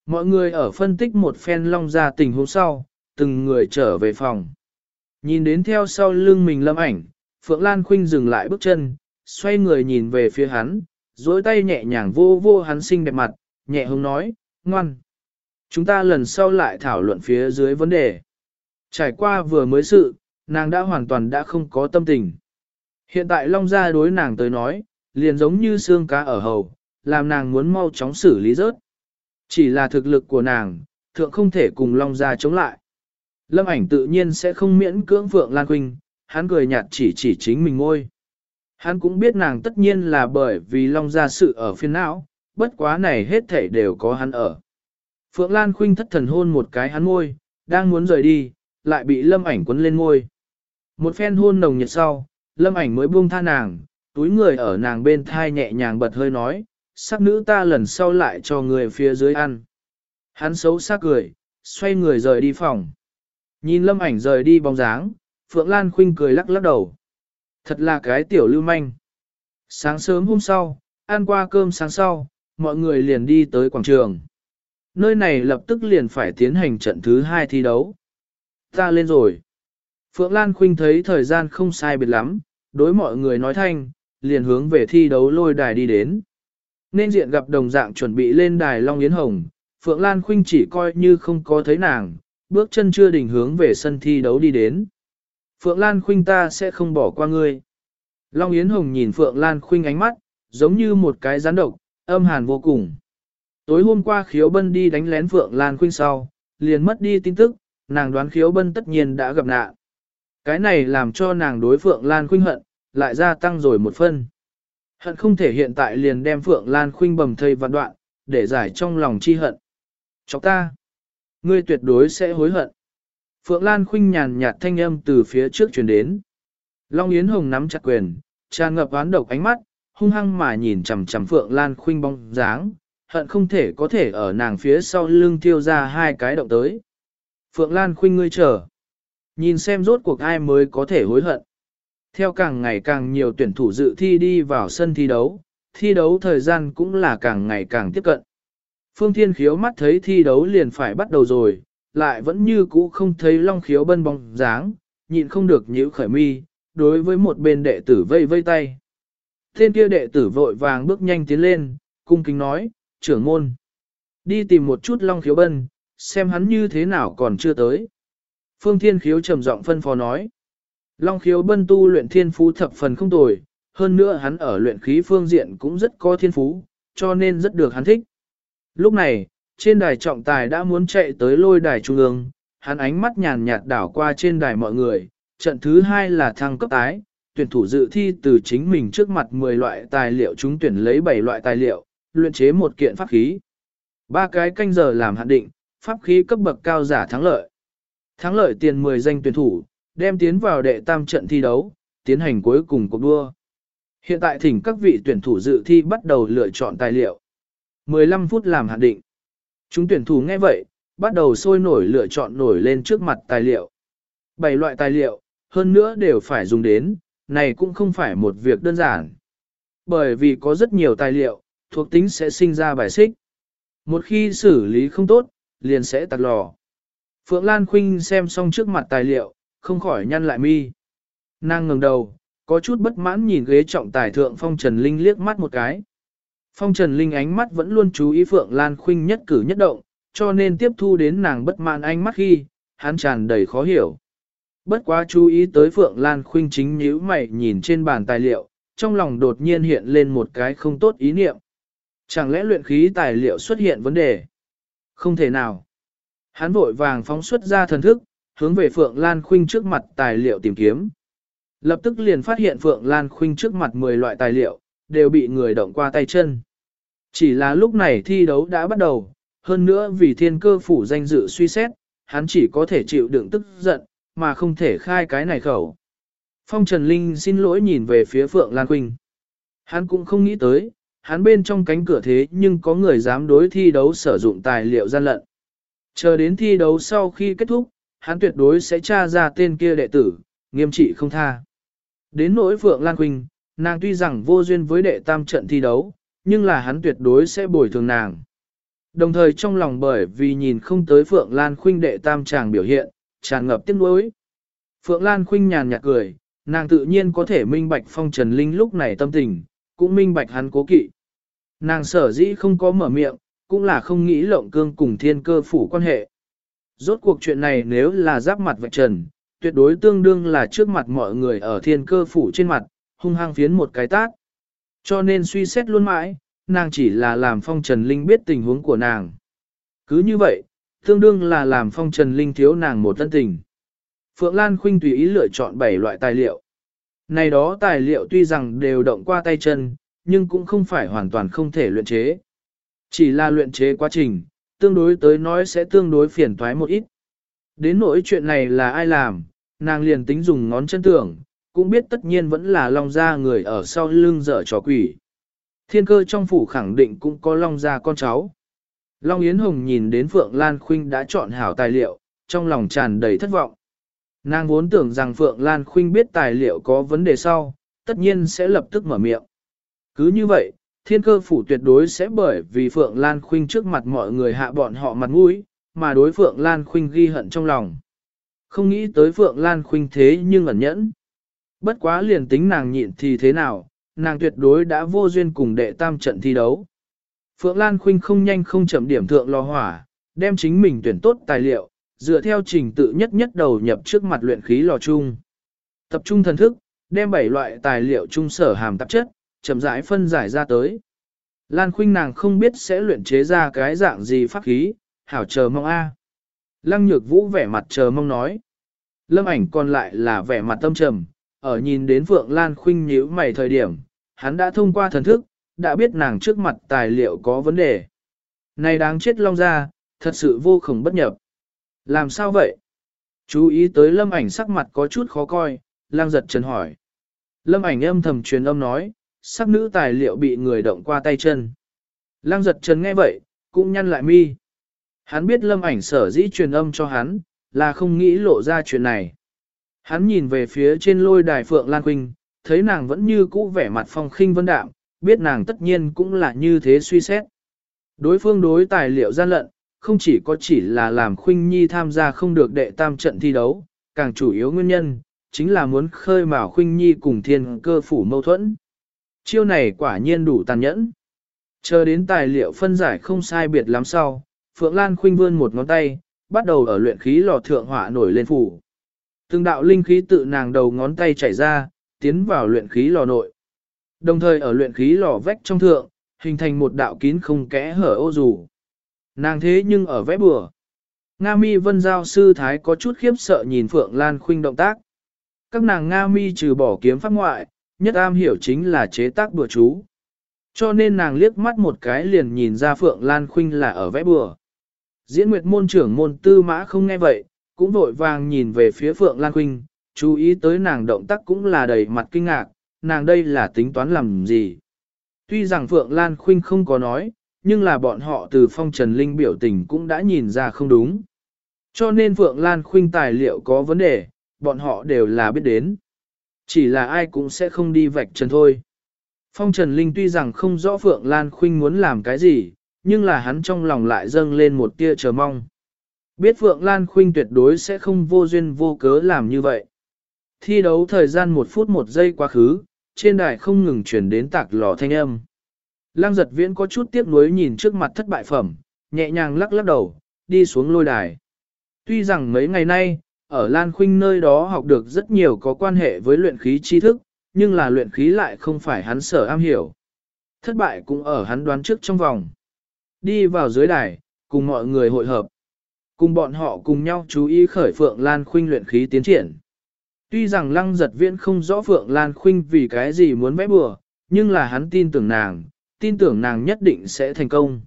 Mọi người ở phân tích một phen long ra tình huống sau, từng người trở về phòng. Nhìn đến theo sau lưng mình lâm ảnh, Phượng Lan Khuynh dừng lại bước chân, xoay người nhìn về phía hắn, dối tay nhẹ nhàng vô vô hắn xinh đẹp mặt, nhẹ hứng nói, ngoan. Chúng ta lần sau lại thảo luận phía dưới vấn đề. Trải qua vừa mới sự, nàng đã hoàn toàn đã không có tâm tình. Hiện tại Long Gia đối nàng tới nói, liền giống như xương cá ở hầu, làm nàng muốn mau chóng xử lý rớt. Chỉ là thực lực của nàng, thượng không thể cùng Long Gia chống lại. Lâm ảnh tự nhiên sẽ không miễn cưỡng Phượng Lan Quynh, hắn cười nhạt chỉ chỉ chính mình ngôi. Hắn cũng biết nàng tất nhiên là bởi vì Long Gia sự ở phiên não, bất quá này hết thể đều có hắn ở. Phượng Lan Khuynh thất thần hôn một cái hắn môi, đang muốn rời đi, lại bị lâm ảnh quấn lên môi. Một phen hôn nồng nhiệt sau, lâm ảnh mới buông tha nàng, túi người ở nàng bên thai nhẹ nhàng bật hơi nói, sắc nữ ta lần sau lại cho người phía dưới ăn. Hắn xấu xác cười, xoay người rời đi phòng. Nhìn lâm ảnh rời đi bóng dáng, Phượng Lan Khuynh cười lắc lắc đầu. Thật là cái tiểu lưu manh. Sáng sớm hôm sau, ăn qua cơm sáng sau, mọi người liền đi tới quảng trường. Nơi này lập tức liền phải tiến hành trận thứ hai thi đấu. Ta lên rồi. Phượng Lan Khuynh thấy thời gian không sai biệt lắm, đối mọi người nói thanh, liền hướng về thi đấu lôi đài đi đến. Nên diện gặp đồng dạng chuẩn bị lên đài Long Yến Hồng, Phượng Lan Khuynh chỉ coi như không có thấy nàng, bước chân chưa đình hướng về sân thi đấu đi đến. Phượng Lan Khuynh ta sẽ không bỏ qua ngươi. Long Yến Hồng nhìn Phượng Lan Khuynh ánh mắt, giống như một cái rắn độc, âm hàn vô cùng. Tối hôm qua khiếu bân đi đánh lén Phượng Lan Khuynh sau, liền mất đi tin tức, nàng đoán khiếu bân tất nhiên đã gặp nạn. Cái này làm cho nàng đối Phượng Lan Khuynh hận, lại gia tăng rồi một phân. Hận không thể hiện tại liền đem Phượng Lan Khuynh bầm thây vạn đoạn, để giải trong lòng chi hận. Chọc ta, ngươi tuyệt đối sẽ hối hận. Phượng Lan Khinh nhàn nhạt thanh âm từ phía trước truyền đến. Long Yến Hồng nắm chặt quyền, tràn ngập oán độc ánh mắt, hung hăng mà nhìn chằm chằm Phượng Lan Khinh bóng dáng, hận không thể có thể ở nàng phía sau lưng tiêu ra hai cái động tới. Phượng Lan Khinh ngươi chờ. Nhìn xem rốt cuộc ai mới có thể hối hận. Theo càng ngày càng nhiều tuyển thủ dự thi đi vào sân thi đấu, thi đấu thời gian cũng là càng ngày càng tiếp cận. Phương Thiên Khiếu mắt thấy thi đấu liền phải bắt đầu rồi, lại vẫn như cũ không thấy Long Khiếu bân bóng dáng, nhịn không được nhíu khởi mi, đối với một bên đệ tử vây vây tay. Tên kia đệ tử vội vàng bước nhanh tiến lên, cung kính nói, trưởng môn. Đi tìm một chút Long Khiếu bân, xem hắn như thế nào còn chưa tới. Phương Thiên Khiếu trầm giọng phân phó nói. Long Khiếu bân tu luyện thiên phú thập phần không tồi, hơn nữa hắn ở luyện khí phương diện cũng rất có thiên phú, cho nên rất được hắn thích. Lúc này, trên đài trọng tài đã muốn chạy tới lôi đài trung ương, hắn ánh mắt nhàn nhạt đảo qua trên đài mọi người, trận thứ hai là thăng cấp tái, tuyển thủ dự thi từ chính mình trước mặt 10 loại tài liệu chúng tuyển lấy 7 loại tài liệu, luyện chế một kiện pháp khí. Ba cái canh giờ làm hạn định, pháp khí cấp bậc cao giả thắng lợi. Thắng lợi tiền 10 danh tuyển thủ, đem tiến vào đệ tam trận thi đấu, tiến hành cuối cùng cuộc đua. Hiện tại thỉnh các vị tuyển thủ dự thi bắt đầu lựa chọn tài liệu. 15 phút làm hạn định. Chúng tuyển thủ nghe vậy, bắt đầu sôi nổi lựa chọn nổi lên trước mặt tài liệu. Bảy loại tài liệu, hơn nữa đều phải dùng đến, này cũng không phải một việc đơn giản. Bởi vì có rất nhiều tài liệu, thuộc tính sẽ sinh ra bài xích. Một khi xử lý không tốt, liền sẽ tạt lò. Phượng Lan Khuynh xem xong trước mặt tài liệu, không khỏi nhăn lại mi. Nàng ngẩng đầu, có chút bất mãn nhìn ghế trọng tài thượng Phong Trần Linh liếc mắt một cái. Phong Trần Linh ánh mắt vẫn luôn chú ý Phượng Lan Khuynh nhất cử nhất động, cho nên tiếp thu đến nàng bất mãn ánh mắt khi, hắn tràn đầy khó hiểu. Bất quá chú ý tới Phượng Lan Khuynh chính nhíu mày nhìn trên bàn tài liệu, trong lòng đột nhiên hiện lên một cái không tốt ý niệm. Chẳng lẽ luyện khí tài liệu xuất hiện vấn đề? Không thể nào. Hắn vội vàng phóng xuất ra thần thức, hướng về Phượng Lan Khuynh trước mặt tài liệu tìm kiếm. Lập tức liền phát hiện Phượng Lan Khuynh trước mặt 10 loại tài liệu, đều bị người động qua tay chân. Chỉ là lúc này thi đấu đã bắt đầu, hơn nữa vì thiên cơ phủ danh dự suy xét, hắn chỉ có thể chịu đựng tức giận, mà không thể khai cái này khẩu. Phong Trần Linh xin lỗi nhìn về phía Phượng Lan Quỳnh. Hắn cũng không nghĩ tới, hắn bên trong cánh cửa thế nhưng có người dám đối thi đấu sử dụng tài liệu gian lận. Chờ đến thi đấu sau khi kết thúc, hắn tuyệt đối sẽ tra ra tên kia đệ tử, nghiêm trị không tha. Đến nỗi Phượng Lan Quỳnh, nàng tuy rằng vô duyên với đệ tam trận thi đấu, nhưng là hắn tuyệt đối sẽ bồi thường nàng. Đồng thời trong lòng bởi vì nhìn không tới Phượng Lan Khuynh đệ tam chàng biểu hiện, tràn ngập tiếc nuối. Phượng Lan Khuynh nhàn nhạt cười, nàng tự nhiên có thể minh bạch phong trần linh lúc này tâm tình, cũng minh bạch hắn cố kỵ. Nàng sở dĩ không có mở miệng, cũng là không nghĩ lộng cương cùng thiên cơ phủ quan hệ. Rốt cuộc chuyện này nếu là giáp mặt vạch trần, tuyệt đối tương đương là trước mặt mọi người ở thiên cơ phủ trên mặt, hung hăng phiến một cái tát. Cho nên suy xét luôn mãi, nàng chỉ là làm phong trần linh biết tình huống của nàng. Cứ như vậy, tương đương là làm phong trần linh thiếu nàng một tân tình. Phượng Lan Khuynh tùy ý lựa chọn 7 loại tài liệu. Này đó tài liệu tuy rằng đều động qua tay chân, nhưng cũng không phải hoàn toàn không thể luyện chế. Chỉ là luyện chế quá trình, tương đối tới nói sẽ tương đối phiền toái một ít. Đến nỗi chuyện này là ai làm, nàng liền tính dùng ngón chân tưởng, cũng biết tất nhiên vẫn là Long Gia người ở sau lưng dở trò quỷ. Thiên cơ trong phủ khẳng định cũng có Long Gia con cháu. Long Yến Hồng nhìn đến Phượng Lan Khuynh đã chọn hảo tài liệu, trong lòng tràn đầy thất vọng. Nàng vốn tưởng rằng Phượng Lan Khuynh biết tài liệu có vấn đề sau, tất nhiên sẽ lập tức mở miệng. Cứ như vậy, thiên cơ phủ tuyệt đối sẽ bởi vì Phượng Lan Khuynh trước mặt mọi người hạ bọn họ mặt mũi, mà đối Phượng Lan Khuynh ghi hận trong lòng. Không nghĩ tới Phượng Lan Khuynh thế nhưng ẩn nhẫn. Bất quá liền tính nàng nhịn thì thế nào, nàng tuyệt đối đã vô duyên cùng đệ tam trận thi đấu. Phượng Lan Khuynh không nhanh không chậm điểm thượng lò hỏa, đem chính mình tuyển tốt tài liệu, dựa theo trình tự nhất nhất đầu nhập trước mặt luyện khí lò chung. Tập trung thần thức, đem bảy loại tài liệu trung sở hàm tạp chất, chậm rãi phân giải ra tới. Lan Khuynh nàng không biết sẽ luyện chế ra cái dạng gì pháp khí, hảo chờ mong a. Lăng Nhược Vũ vẻ mặt chờ mong nói. Lâm ảnh còn lại là vẻ mặt tâm trầm, ở nhìn đến Phượng Lan Khuynh nhíu mày thời điểm, hắn đã thông qua thần thức, đã biết nàng trước mặt tài liệu có vấn đề. Này đáng chết long ra, thật sự vô khổng bất nhập. Làm sao vậy? Chú ý tới lâm ảnh sắc mặt có chút khó coi, lang giật chân hỏi. Lâm ảnh âm thầm truyền âm nói, sắc nữ tài liệu bị người động qua tay chân. Lang giật chân nghe vậy, cũng nhăn lại mi. Hắn biết lâm ảnh sở dĩ truyền âm cho hắn, là không nghĩ lộ ra chuyện này. Hắn nhìn về phía trên lôi đài Phượng Lan Quynh, thấy nàng vẫn như cũ vẻ mặt phong khinh vân đạm, biết nàng tất nhiên cũng là như thế suy xét. Đối phương đối tài liệu gian lận, không chỉ có chỉ là làm Khuynh Nhi tham gia không được đệ tam trận thi đấu, càng chủ yếu nguyên nhân, chính là muốn khơi mào Khuynh Nhi cùng thiên cơ phủ mâu thuẫn. Chiêu này quả nhiên đủ tàn nhẫn. Chờ đến tài liệu phân giải không sai biệt lắm sau, Phượng Lan Khuynh vươn một ngón tay, bắt đầu ở luyện khí lò thượng hỏa nổi lên phủ. Từng đạo linh khí tự nàng đầu ngón tay chảy ra, tiến vào luyện khí lò nội. Đồng thời ở luyện khí lò vách trong thượng, hình thành một đạo kín không kẽ hở ô dù. Nàng thế nhưng ở vẽ bừa. Nga mi vân giao sư thái có chút khiếp sợ nhìn Phượng Lan Khuynh động tác. Các nàng Nga mi trừ bỏ kiếm pháp ngoại, nhất am hiểu chính là chế tác bừa chú. Cho nên nàng liếc mắt một cái liền nhìn ra Phượng Lan Khuynh là ở vẽ bừa. Diễn nguyệt môn trưởng môn tư mã không nghe vậy, cũng vội vàng nhìn về phía Phượng Lan Khuynh, chú ý tới nàng động tác cũng là đầy mặt kinh ngạc, nàng đây là tính toán làm gì. Tuy rằng Phượng Lan Khuynh không có nói, nhưng là bọn họ từ phong trần linh biểu tình cũng đã nhìn ra không đúng. Cho nên Phượng Lan Khuynh tài liệu có vấn đề, bọn họ đều là biết đến. Chỉ là ai cũng sẽ không đi vạch trần thôi. Phong Trần Linh tuy rằng không rõ Phượng Lan Khuynh muốn làm cái gì, nhưng là hắn trong lòng lại dâng lên một tia chờ mong. Biết Phượng Lan Khuynh tuyệt đối sẽ không vô duyên vô cớ làm như vậy. Thi đấu thời gian một phút một giây quá khứ, trên đài không ngừng chuyển đến tạc lò thanh âm. Lăng giật viễn có chút tiếc nuối nhìn trước mặt thất bại phẩm, nhẹ nhàng lắc lắc đầu, đi xuống lôi đài. Tuy rằng mấy ngày nay, ở Lan Khuynh nơi đó học được rất nhiều có quan hệ với luyện khí tri thức, nhưng là luyện khí lại không phải hắn sở am hiểu. Thất bại cũng ở hắn đoán trước trong vòng. Đi vào dưới đài, cùng mọi người hội hợp. Cùng bọn họ cùng nhau chú ý khởi Phượng Lan Khuynh luyện khí tiến triển. Tuy rằng lăng giật viễn không rõ Phượng Lan Khuynh vì cái gì muốn vẽ bừa, nhưng là hắn tin tưởng nàng, tin tưởng nàng nhất định sẽ thành công.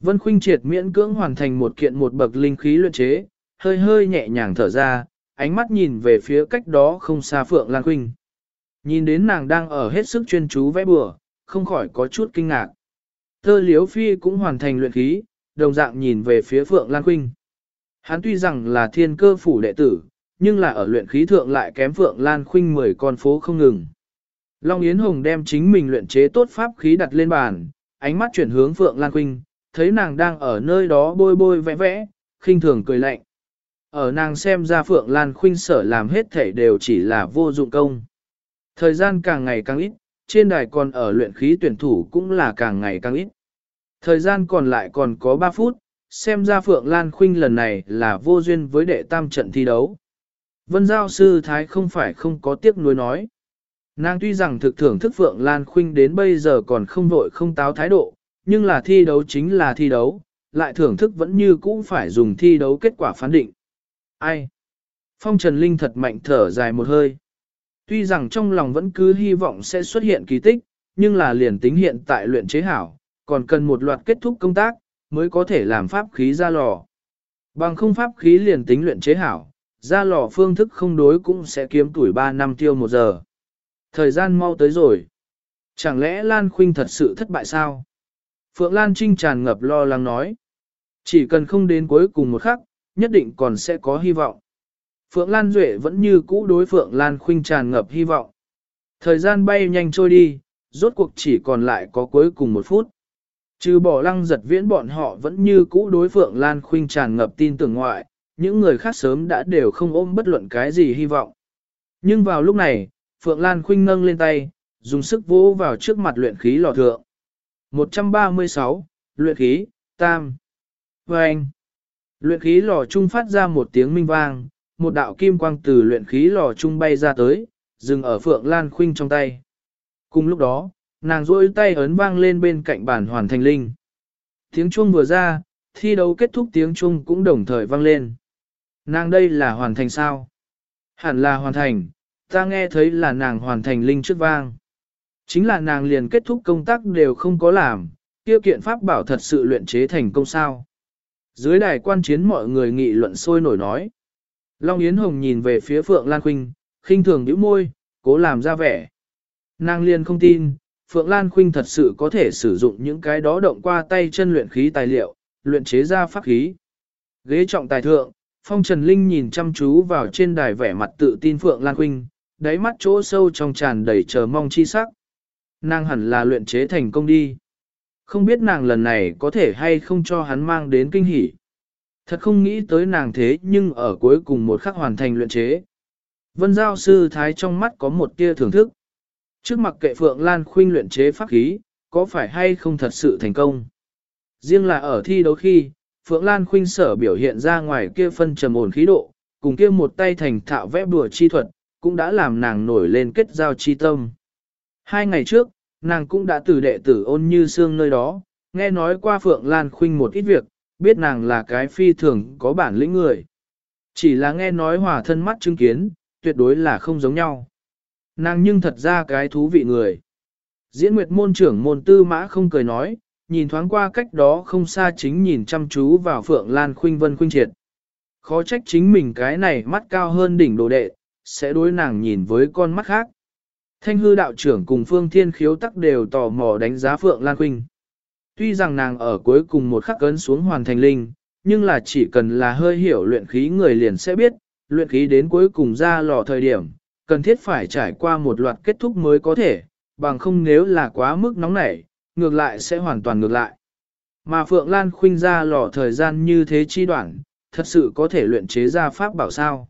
Vân Khuynh triệt miễn cưỡng hoàn thành một kiện một bậc linh khí luyện chế, hơi hơi nhẹ nhàng thở ra, ánh mắt nhìn về phía cách đó không xa Phượng Lan Khuynh. Nhìn đến nàng đang ở hết sức chuyên chú vẽ bừa, không khỏi có chút kinh ngạc. Thơ Liếu Phi cũng hoàn thành luyện khí, đồng dạng nhìn về phía Phượng Lan Khuynh. Hắn tuy rằng là thiên cơ phủ đệ tử, nhưng là ở luyện khí thượng lại kém Phượng Lan Khuynh 10 con phố không ngừng. Long Yến Hồng đem chính mình luyện chế tốt pháp khí đặt lên bàn, ánh mắt chuyển hướng Phượng Lan Khuynh, thấy nàng đang ở nơi đó bôi bôi vẽ vẽ, khinh thường cười lạnh. Ở nàng xem ra Phượng Lan Khuynh sở làm hết thể đều chỉ là vô dụng công. Thời gian càng ngày càng ít, trên đài còn ở luyện khí tuyển thủ cũng là càng ngày càng ít. Thời gian còn lại còn có 3 phút, xem ra Phượng Lan Khuynh lần này là vô duyên với đệ tam trận thi đấu. Vân Giao Sư Thái không phải không có tiếc nuối nói. Nàng tuy rằng thực thưởng thức Phượng Lan Khuynh đến bây giờ còn không vội không táo thái độ, nhưng là thi đấu chính là thi đấu, lại thưởng thức vẫn như cũ phải dùng thi đấu kết quả phán định. Ai? Phong Trần Linh thật mạnh thở dài một hơi. Tuy rằng trong lòng vẫn cứ hy vọng sẽ xuất hiện kỳ tích, nhưng là liền tính hiện tại luyện chế hảo, còn cần một loạt kết thúc công tác, mới có thể làm pháp khí ra lò. Bằng không pháp khí liền tính luyện chế hảo, ra lò phương thức không đối cũng sẽ kiếm tuổi 3 năm tiêu một giờ. Thời gian mau tới rồi. Chẳng lẽ Lan Khuynh thật sự thất bại sao? Phượng Lan Trinh tràn ngập lo lắng nói. Chỉ cần không đến cuối cùng một khắc, nhất định còn sẽ có hy vọng. Phượng Lan Duệ vẫn như cũ đối Phượng Lan Khuynh tràn ngập hy vọng. Thời gian bay nhanh trôi đi, rốt cuộc chỉ còn lại có cuối cùng một phút. Trừ bỏ lăng giật viễn bọn họ vẫn như cũ đối Phượng Lan Khuynh tràn ngập tin tưởng ngoại, những người khác sớm đã đều không ôm bất luận cái gì hy vọng. Nhưng vào lúc này, Phượng Lan Khuynh nâng lên tay, dùng sức vỗ vào trước mặt luyện khí lò thượng. 136, luyện khí, tam. Và anh, luyện khí lò trung phát ra một tiếng minh vang, một đạo kim quang từ luyện khí lò trung bay ra tới, dừng ở Phượng Lan Khuynh trong tay. Cùng lúc đó, nàng rôi tay ấn vang lên bên cạnh bàn hoàn thành linh. Tiếng chuông vừa ra, thi đấu kết thúc tiếng chuông cũng đồng thời vang lên. Nàng đây là hoàn thành sao? Hẳn là hoàn thành, ta nghe thấy là nàng hoàn thành linh trước vang. Chính là nàng liền kết thúc công tác đều không có làm, kia kiện pháp bảo thật sự luyện chế thành công sao. Dưới đài quan chiến mọi người nghị luận sôi nổi nói. Long Yến Hồng nhìn về phía Phượng Lan Khuynh, khinh thường nhíu môi, cố làm ra vẻ. Nàng liền không tin, Phượng Lan Khuynh thật sự có thể sử dụng những cái đó động qua tay chân luyện khí tài liệu, luyện chế ra pháp khí. Ghế trọng tài thượng, Phong Trần Linh nhìn chăm chú vào trên đài vẻ mặt tự tin Phượng Lan Khuynh, đáy mắt chỗ sâu trong tràn đầy chờ mong chi sắc. Nàng hẳn là luyện chế thành công đi. Không biết nàng lần này có thể hay không cho hắn mang đến kinh hỉ. Thật không nghĩ tới nàng thế nhưng ở cuối cùng một khắc hoàn thành luyện chế. Vân Giao Sư Thái trong mắt có một tia thưởng thức. Trước mặt kệ Phượng Lan Khuynh luyện chế pháp khí, có phải hay không thật sự thành công? Riêng là ở thi đấu khi, Phượng Lan Khuynh sở biểu hiện ra ngoài kia phân trầm ổn khí độ, cùng kia một tay thành thạo vẽ bùa chi thuật, cũng đã làm nàng nổi lên kết giao chi tâm. Hai ngày trước, nàng cũng đã từ đệ tử ôn như xương nơi đó, nghe nói qua Phượng Lan Khuynh một ít việc, biết nàng là cái phi thường có bản lĩnh người. Chỉ là nghe nói hòa thân mắt chứng kiến, tuyệt đối là không giống nhau. Nàng nhưng thật ra cái thú vị người. Diễn nguyệt môn trưởng môn tư mã không cười nói, nhìn thoáng qua cách đó không xa chính nhìn chăm chú vào Phượng Lan Khuynh Vân Khuynh Triệt. Khó trách chính mình cái này mắt cao hơn đỉnh đồ đệ, sẽ đối nàng nhìn với con mắt khác. Thanh hư đạo trưởng cùng Phương Thiên Khiếu tắc đều tò mò đánh giá Phượng Lan Khuynh. Tuy rằng nàng ở cuối cùng một khắc cấn xuống hoàn thành linh, nhưng là chỉ cần là hơi hiểu luyện khí người liền sẽ biết, luyện khí đến cuối cùng ra lò thời điểm, cần thiết phải trải qua một loạt kết thúc mới có thể, bằng không nếu là quá mức nóng nảy, ngược lại sẽ hoàn toàn ngược lại. Mà Phượng Lan khuynh ra lò thời gian như thế chi đoạn, thật sự có thể luyện chế ra pháp bảo sao.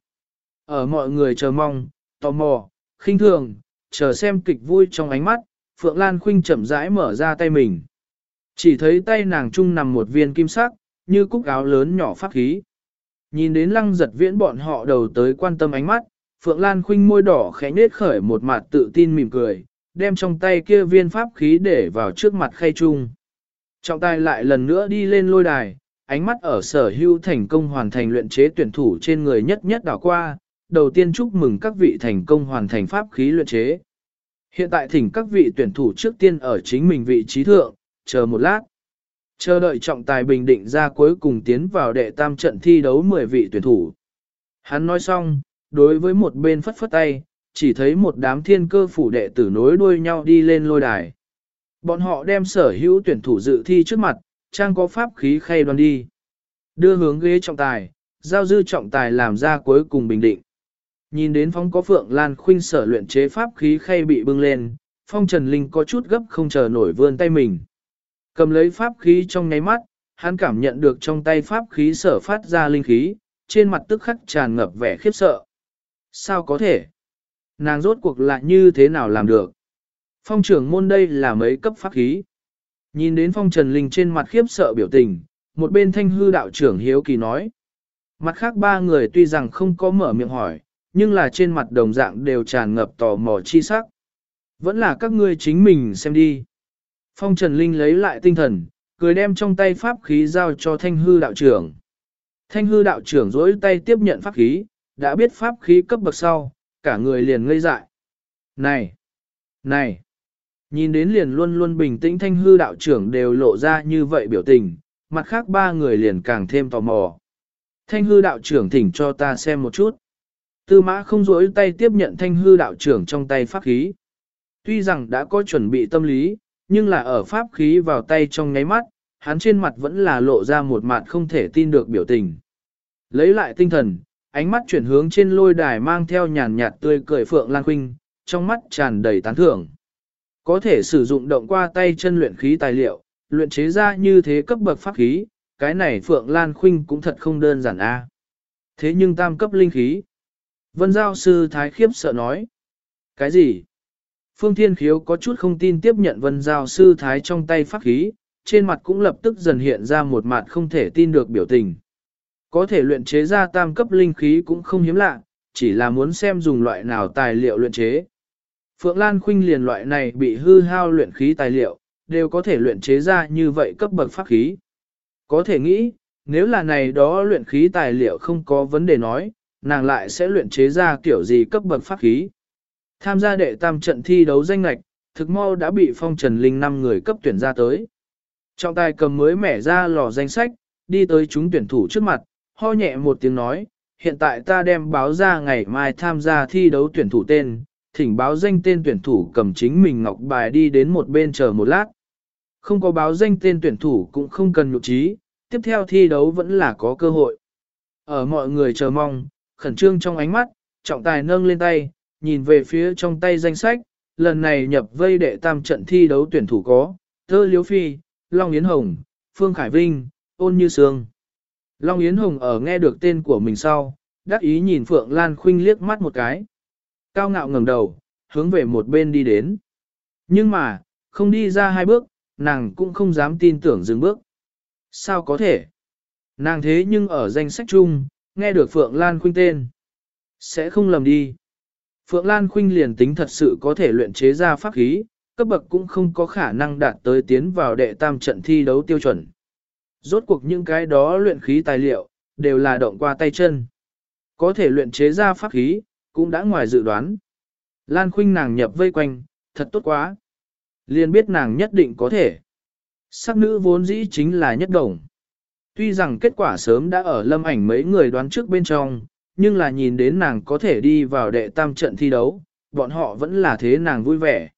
Ở mọi người chờ mong, tò mò, khinh thường, chờ xem kịch vui trong ánh mắt, Phượng Lan khuynh chậm rãi mở ra tay mình. Chỉ thấy tay nàng trung nằm một viên kim sắc, như cúc áo lớn nhỏ pháp khí. Nhìn đến lăng giật viễn bọn họ đầu tới quan tâm ánh mắt, Phượng Lan khuynh môi đỏ khẽ nết khởi một mặt tự tin mỉm cười, đem trong tay kia viên pháp khí để vào trước mặt khay chung. Trọng tài lại lần nữa đi lên lôi đài, ánh mắt ở sở hữu thành công hoàn thành luyện chế tuyển thủ trên người nhất nhất đảo qua, đầu tiên chúc mừng các vị thành công hoàn thành pháp khí luyện chế. Hiện tại thỉnh các vị tuyển thủ trước tiên ở chính mình vị trí thượng, chờ một lát. Chờ đợi trọng tài bình định ra cuối cùng tiến vào đệ tam trận thi đấu 10 vị tuyển thủ. Hắn nói xong, đối với một bên phất phất tay, chỉ thấy một đám thiên cơ phủ đệ tử nối đuôi nhau đi lên lôi đài. Bọn họ đem sở hữu tuyển thủ dự thi trước mặt, trang có pháp khí khay đoan đi. Đưa hướng ghế trọng tài, giao dư trọng tài làm ra cuối cùng bình định. Nhìn đến phóng có phượng lan khuynh sở luyện chế pháp khí khay bị bưng lên, phong trần linh có chút gấp không chờ nổi vươn tay mình. Cầm lấy pháp khí trong nháy mắt, hắn cảm nhận được trong tay pháp khí sở phát ra linh khí, trên mặt tức khắc tràn ngập vẻ khiếp sợ. Sao có thể? Nàng rốt cuộc lại như thế nào làm được? Phong trưởng môn đây là mấy cấp pháp khí. Nhìn đến phong trần linh trên mặt khiếp sợ biểu tình, một bên thanh hư đạo trưởng hiếu kỳ nói. Mặt khác ba người tuy rằng không có mở miệng hỏi, nhưng là trên mặt đồng dạng đều tràn ngập tò mò chi sắc. Vẫn là các ngươi chính mình xem đi. Phong Trần Linh lấy lại tinh thần, cười đem trong tay pháp khí giao cho thanh hư đạo trưởng. Thanh hư đạo trưởng dối tay tiếp nhận pháp khí, đã biết pháp khí cấp bậc sau, cả người liền ngây dại. Này! Này! Nhìn đến liền luôn luôn bình tĩnh thanh hư đạo trưởng đều lộ ra như vậy biểu tình, mặt khác ba người liền càng thêm tò mò. Thanh hư đạo trưởng thỉnh cho ta xem một chút. Tư mã không rỗi tay tiếp nhận thanh hư đạo trưởng trong tay pháp khí. Tuy rằng đã có chuẩn bị tâm lý, nhưng là ở pháp khí vào tay trong nháy mắt, hắn trên mặt vẫn là lộ ra một mặt không thể tin được biểu tình. Lấy lại tinh thần, ánh mắt chuyển hướng trên lôi đài mang theo nhàn nhạt tươi cười Phượng Lan Khuynh, trong mắt tràn đầy tán thưởng. Có thể sử dụng động qua tay chân luyện khí tài liệu, luyện chế ra như thế cấp bậc pháp khí, cái này Phượng Lan Khuynh cũng thật không đơn giản a. Thế nhưng tam cấp linh khí. Vân Giao Sư Thái khiếp sợ nói. Cái gì? Phương Thiên Khiếu có chút không tin tiếp nhận Vân Giao Sư Thái trong tay pháp khí, trên mặt cũng lập tức dần hiện ra một mặt không thể tin được biểu tình. Có thể luyện chế ra tam cấp linh khí cũng không hiếm lạ, chỉ là muốn xem dùng loại nào tài liệu luyện chế. Phượng Lan Khuynh liền loại này bị hư hao luyện khí tài liệu, đều có thể luyện chế ra như vậy cấp bậc pháp khí. Có thể nghĩ, nếu là này đó luyện khí tài liệu không có vấn đề nói, nàng lại sẽ luyện chế ra kiểu gì cấp bậc pháp khí. Tham gia đệ tam trận thi đấu danh lạch, thực mau đã bị phong trần linh năm người cấp tuyển ra tới. Trọng tài cầm mới mẻ ra lò danh sách, đi tới chúng tuyển thủ trước mặt, ho nhẹ một tiếng nói, hiện tại ta đem báo ra ngày mai tham gia thi đấu tuyển thủ tên, thỉnh báo danh tên tuyển thủ cầm chính mình ngọc bài đi đến một bên chờ một lát. Không có báo danh tên tuyển thủ cũng không cần nhục trí, tiếp theo thi đấu vẫn là có cơ hội. Ở mọi người chờ mong, khẩn trương trong ánh mắt, trọng tài nâng lên tay, nhìn về phía trong tay danh sách, lần này nhập vây đệ tam trận thi đấu tuyển thủ có, Thơ Liễu Phi, Long Yến Hồng, Phương Khải Vinh, Ôn Như Sương. Long Yến Hồng ở nghe được tên của mình sau, đắc ý nhìn Phượng Lan Khuynh liếc mắt một cái. Cao ngạo ngẩng đầu, hướng về một bên đi đến. Nhưng mà, không đi ra hai bước, nàng cũng không dám tin tưởng dừng bước. Sao có thể? Nàng thế nhưng ở danh sách chung, nghe được Phượng Lan Khuynh tên. Sẽ không lầm đi. Phượng Lan Khuynh liền tính thật sự có thể luyện chế ra pháp khí, cấp bậc cũng không có khả năng đạt tới tiến vào đệ tam trận thi đấu tiêu chuẩn. Rốt cuộc những cái đó luyện khí tài liệu, đều là động qua tay chân. Có thể luyện chế ra pháp khí, cũng đã ngoài dự đoán. Lan Khuynh nàng nhập vây quanh, thật tốt quá. Liền biết nàng nhất định có thể. Sắc nữ vốn dĩ chính là nhất đồng. Tuy rằng kết quả sớm đã ở lâm ảnh mấy người đoán trước bên trong, nhưng là nhìn đến nàng có thể đi vào đệ tam trận thi đấu, bọn họ vẫn là thế nàng vui vẻ.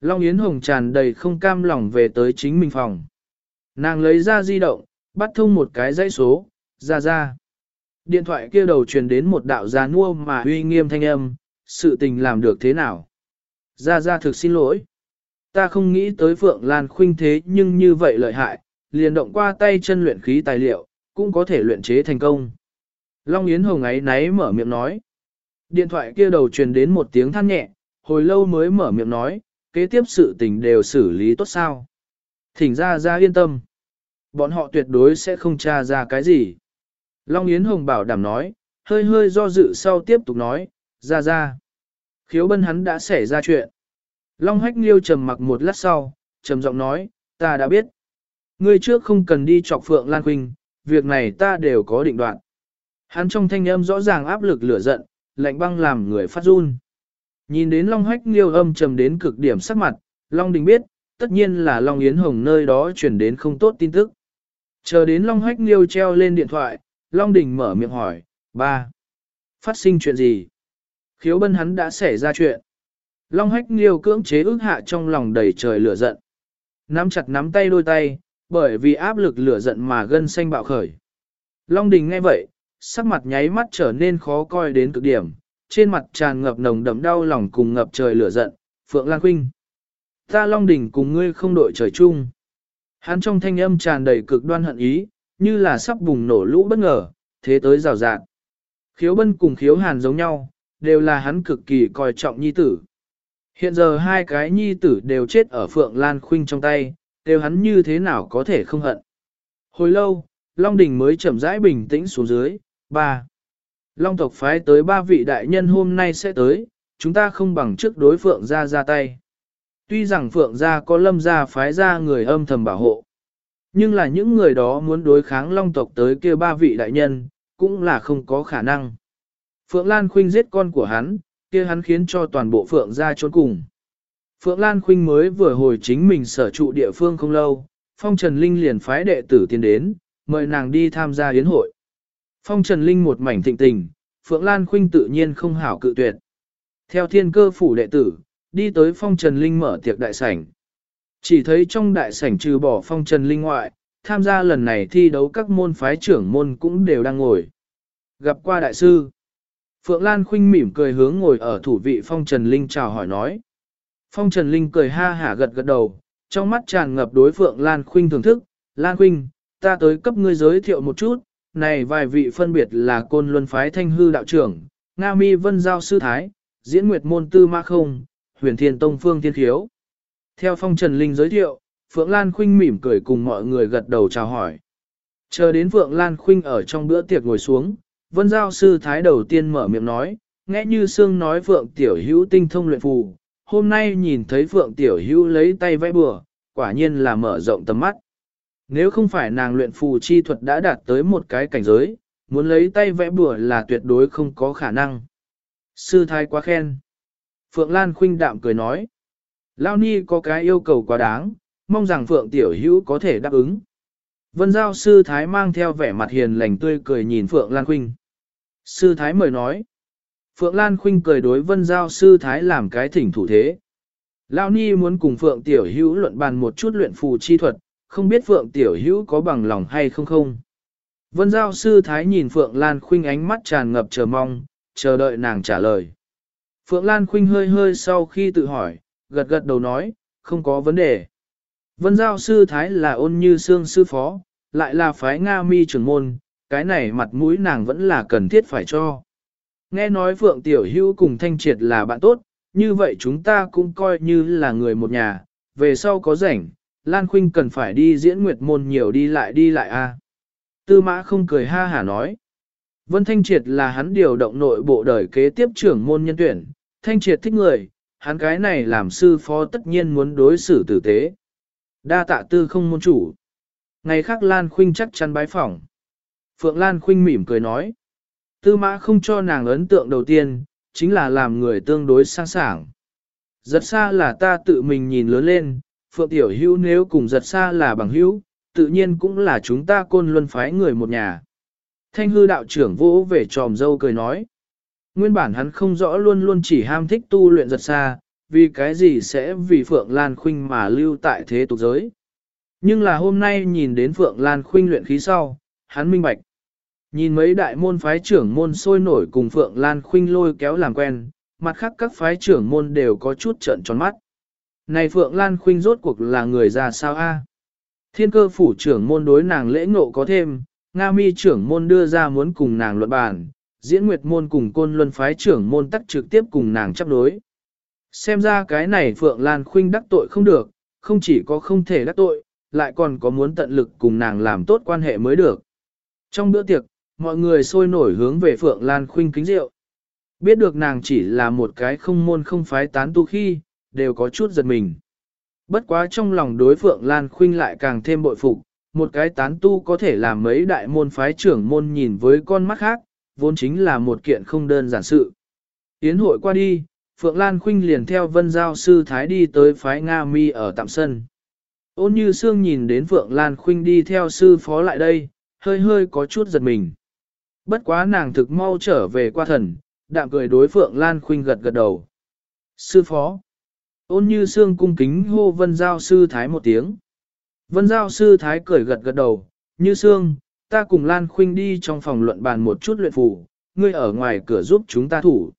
Long Yến Hồng tràn đầy không cam lòng về tới chính mình phòng. Nàng lấy ra di động, bắt thông một cái dãy số, ra ra. Điện thoại kia đầu truyền đến một đạo già nua mà uy nghiêm thanh âm, sự tình làm được thế nào? Ra ra thực xin lỗi. Ta không nghĩ tới Phượng Lan Khuynh thế nhưng như vậy lợi hại, liền động qua tay chân luyện khí tài liệu, cũng có thể luyện chế thành công. Long Yến Hồng ấy náy mở miệng nói. Điện thoại kia đầu truyền đến một tiếng than nhẹ, hồi lâu mới mở miệng nói, kế tiếp sự tình đều xử lý tốt sao. Thỉnh ra ra yên tâm. Bọn họ tuyệt đối sẽ không tra ra cái gì. Long Yến Hồng bảo đảm nói, hơi hơi do dự sau tiếp tục nói, ra ra. Khiếu bân hắn đã xảy ra chuyện. Long Hách Liêu trầm mặc một lát sau, trầm giọng nói, ta đã biết. Ngươi trước không cần đi chọc Phượng Lan Quynh, việc này ta đều có định đoạn. Hắn trong thanh âm rõ ràng áp lực lửa giận, lạnh băng làm người phát run. Nhìn đến Long Hách Liêu âm trầm đến cực điểm sắc mặt, Long Đình biết, tất nhiên là Long Yến Hồng nơi đó truyền đến không tốt tin tức. Chờ đến Long Hách Liêu treo lên điện thoại, Long Đình mở miệng hỏi, ba, phát sinh chuyện gì? Khiếu bân hắn đã xảy ra chuyện. Long Hách Liêu cưỡng chế ước hạ trong lòng đầy trời lửa giận. Nắm chặt nắm tay đôi tay, bởi vì áp lực lửa giận mà gân xanh bạo khởi. Long Đình nghe vậy, sắc mặt nháy mắt trở nên khó coi đến cực điểm, trên mặt tràn ngập nồng đậm đau lòng cùng ngập trời lửa giận, Phượng Lan Quynh. Ta Long Đỉnh cùng ngươi không đội trời chung. Hắn trong thanh âm tràn đầy cực đoan hận ý, như là sắp bùng nổ lũ bất ngờ, thế tới rào rạt. Khiếu bân cùng khiếu hàn giống nhau, đều là hắn cực kỳ coi trọng nhi tử. Hiện giờ hai cái nhi tử đều chết ở Phượng Lan Khuynh trong tay, đều hắn như thế nào có thể không hận. Hồi lâu, Long Đình mới chậm rãi bình tĩnh xuống dưới, ba. Long tộc phái tới ba vị đại nhân hôm nay sẽ tới, chúng ta không bằng trước đối Phượng gia ra tay. Tuy rằng Phượng gia có lâm gia phái ra người âm thầm bảo hộ, nhưng là những người đó muốn đối kháng Long tộc tới kia ba vị đại nhân, cũng là không có khả năng. Phượng Lan Khuynh giết con của hắn, kia hắn khiến cho toàn bộ Phượng gia trốn cùng. Phượng Lan Khuynh mới vừa hồi chính mình sở trụ địa phương không lâu, Phong Trần Linh liền phái đệ tử tiến đến, mời nàng đi tham gia yến hội. Phong Trần Linh một mảnh thịnh tình, Phượng Lan Khuynh tự nhiên không hảo cự tuyệt. Theo thiên cơ phủ đệ tử, đi tới Phong Trần Linh mở tiệc đại sảnh. Chỉ thấy trong đại sảnh trừ bỏ Phong Trần Linh ngoại, tham gia lần này thi đấu các môn phái trưởng môn cũng đều đang ngồi. Gặp qua đại sư, Phượng Lan khinh mỉm cười hướng ngồi ở thủ vị Phong Trần Linh chào hỏi nói. Phong Trần Linh cười ha hả gật gật đầu, trong mắt tràn ngập đối Phượng Lan khinh thưởng thức. Lan khinh ta tới cấp ngươi giới thiệu một chút, này vài vị phân biệt là Côn Luân Phái Thanh Hư Đạo trưởng, Nga Mi Vân Giao Sư Thái, Diễn Nguyệt Môn Tư Ma Không, Huyền Thiên Tông Phương Thiên Khiếu. Theo Phong Trần Linh giới thiệu, Phượng Lan Khuynh mỉm cười cùng mọi người gật đầu chào hỏi. Chờ đến Phượng Lan Khuynh ở trong bữa tiệc ngồi xuống, Vân Giao Sư Thái đầu tiên mở miệng nói, nghe như Sương nói Phượng Tiểu Hữu tinh thông luyện phù, hôm nay nhìn thấy Phượng Tiểu Hữu lấy tay vẽ bừa, quả nhiên là mở rộng tầm mắt. Nếu không phải nàng luyện phù chi thuật đã đạt tới một cái cảnh giới, muốn lấy tay vẽ bừa là tuyệt đối không có khả năng. Sư thái quá khen. Phượng Lan khinh đạm cười nói. Lao Ni có cái yêu cầu quá đáng, mong rằng Phượng Tiểu Hữu có thể đáp ứng. Vân Giao Sư Thái mang theo vẻ mặt hiền lành tươi cười nhìn Phượng Lan Khuynh. Sư Thái mời nói. Phượng Lan Khuynh cười đối Vân Giao Sư Thái làm cái thỉnh thủ thế. Lao Ni muốn cùng Phượng Tiểu Hữu luận bàn một chút luyện phù chi thuật, không biết Phượng Tiểu Hữu có bằng lòng hay không không. Vân Giao Sư Thái nhìn Phượng Lan Khuynh ánh mắt tràn ngập chờ mong, chờ đợi nàng trả lời. Phượng Lan Khuynh hơi hơi sau khi tự hỏi, gật gật đầu nói, không có vấn đề. Vân Giao Sư Thái là ôn như xương sư phó, lại là phái Nga mi trưởng môn, cái này mặt mũi nàng vẫn là cần thiết phải cho. Nghe nói Phượng Tiểu Hữu cùng Thanh Triệt là bạn tốt, như vậy chúng ta cũng coi như là người một nhà, về sau có rảnh, Lan Khuynh cần phải đi diễn nguyệt môn nhiều đi lại đi lại a. Tư mã không cười ha hả nói. Vân Thanh Triệt là hắn điều động nội bộ đời kế tiếp trưởng môn nhân tuyển, Thanh Triệt thích người, hắn cái này làm sư phó tất nhiên muốn đối xử tử tế. Đa tạ tư không môn chủ. Ngày khác Lan Khuynh chắc chắn bái phỏng. Phượng Lan Khuynh mỉm cười nói. Tư mã không cho nàng ấn tượng đầu tiên, chính là làm người tương đối sang sảng. Giật xa là ta tự mình nhìn lớn lên, Phượng Tiểu Hữu nếu cùng giật xa là bằng hữu, tự nhiên cũng là chúng ta côn luân phái người một nhà. Thanh hư đạo trưởng vỗ về tròm dâu cười nói. Nguyên bản hắn không rõ luôn luôn chỉ ham thích tu luyện giật xa, vì cái gì sẽ vì Phượng Lan Khuynh mà lưu tại thế tục giới. Nhưng là hôm nay nhìn đến Phượng Lan Khuynh luyện khí sau, hắn minh bạch. Nhìn mấy đại môn phái trưởng môn sôi nổi cùng Phượng Lan Khuynh lôi kéo làm quen, mặt khác các phái trưởng môn đều có chút trợn tròn mắt. Này Phượng Lan Khuynh rốt cuộc là người ra sao a? Thiên cơ phủ trưởng môn đối nàng lễ ngộ có thêm, Nga mi trưởng môn đưa ra muốn cùng nàng luận bàn, diễn nguyệt môn cùng côn luân phái trưởng môn tắc trực tiếp cùng nàng chấp đối. Xem ra cái này Phượng Lan Khuynh đắc tội không được, không chỉ có không thể đắc tội, lại còn có muốn tận lực cùng nàng làm tốt quan hệ mới được. Trong bữa tiệc, mọi người sôi nổi hướng về Phượng Lan Khuynh kính rượu. Biết được nàng chỉ là một cái không môn không phái tán tu khi, đều có chút giật mình. Bất quá trong lòng đối Phượng Lan Khuynh lại càng thêm bội phục, một cái tán tu có thể làm mấy đại môn phái trưởng môn nhìn với con mắt khác, vốn chính là một kiện không đơn giản sự. Yến hội qua đi, Phượng Lan Khuynh liền theo vân giao sư Thái đi tới phái Nga Mi ở tạm sân. Ôn như Sương nhìn đến Phượng Lan Khuynh đi theo sư phó lại đây, hơi hơi có chút giật mình. Bất quá nàng thực mau trở về qua thần, đạm cười đối Phượng Lan Khuynh gật gật đầu. Sư phó. Ôn như Sương cung kính hô vân giao sư Thái một tiếng. Vân giao sư Thái cười gật gật đầu, như Sương, ta cùng Lan Khuynh đi trong phòng luận bàn một chút luyện phù, ngươi ở ngoài cửa giúp chúng ta thủ.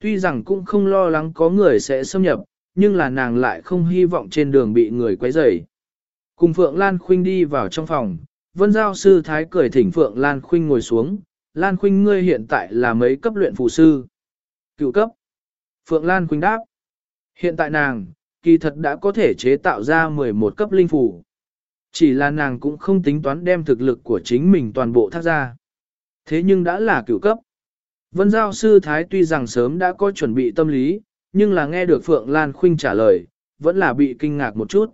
Tuy rằng cũng không lo lắng có người sẽ xâm nhập, nhưng là nàng lại không hy vọng trên đường bị người quấy rầy. Cùng Phượng Lan Khuynh đi vào trong phòng, Vân Giao sư thái cười thỉnh Phượng Lan Khuynh ngồi xuống, Lan Khuynh ngươi hiện tại là mấy cấp luyện phù sư? Cựu cấp. Phượng Lan Khuynh đáp. Hiện tại nàng, kỳ thật đã có thể chế tạo ra 11 cấp linh phù. Chỉ là nàng cũng không tính toán đem thực lực của chính mình toàn bộ thác ra. Thế nhưng đã là cựu cấp. Vân Giao sư thái tuy rằng sớm đã có chuẩn bị tâm lý, nhưng là nghe được Phượng Lan Khuynh trả lời, vẫn là bị kinh ngạc một chút.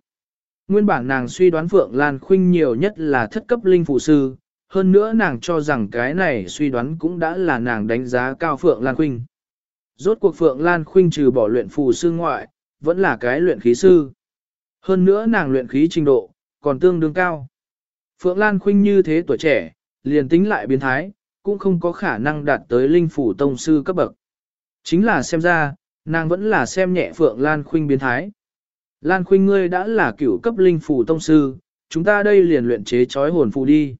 Nguyên bản nàng suy đoán Phượng Lan Khuynh nhiều nhất là thất cấp linh phụ sư, hơn nữa nàng cho rằng cái này suy đoán cũng đã là nàng đánh giá cao Phượng Lan Khuynh. Rốt cuộc Phượng Lan Khuynh trừ bỏ luyện phù sư ngoại, vẫn là cái luyện khí sư. Hơn nữa nàng luyện khí trình độ, còn tương đương cao. Phượng Lan Khuynh như thế tuổi trẻ, liền tính lại biến thái, cũng không có khả năng đạt tới linh phủ tông sư cấp bậc. Chính là xem ra, nàng vẫn là xem nhẹ Phượng Lan Khuynh biến thái. Lan Khuynh ngươi đã là cửu cấp linh phủ tông sư, chúng ta đây liền luyện chế chói hồn phù đi.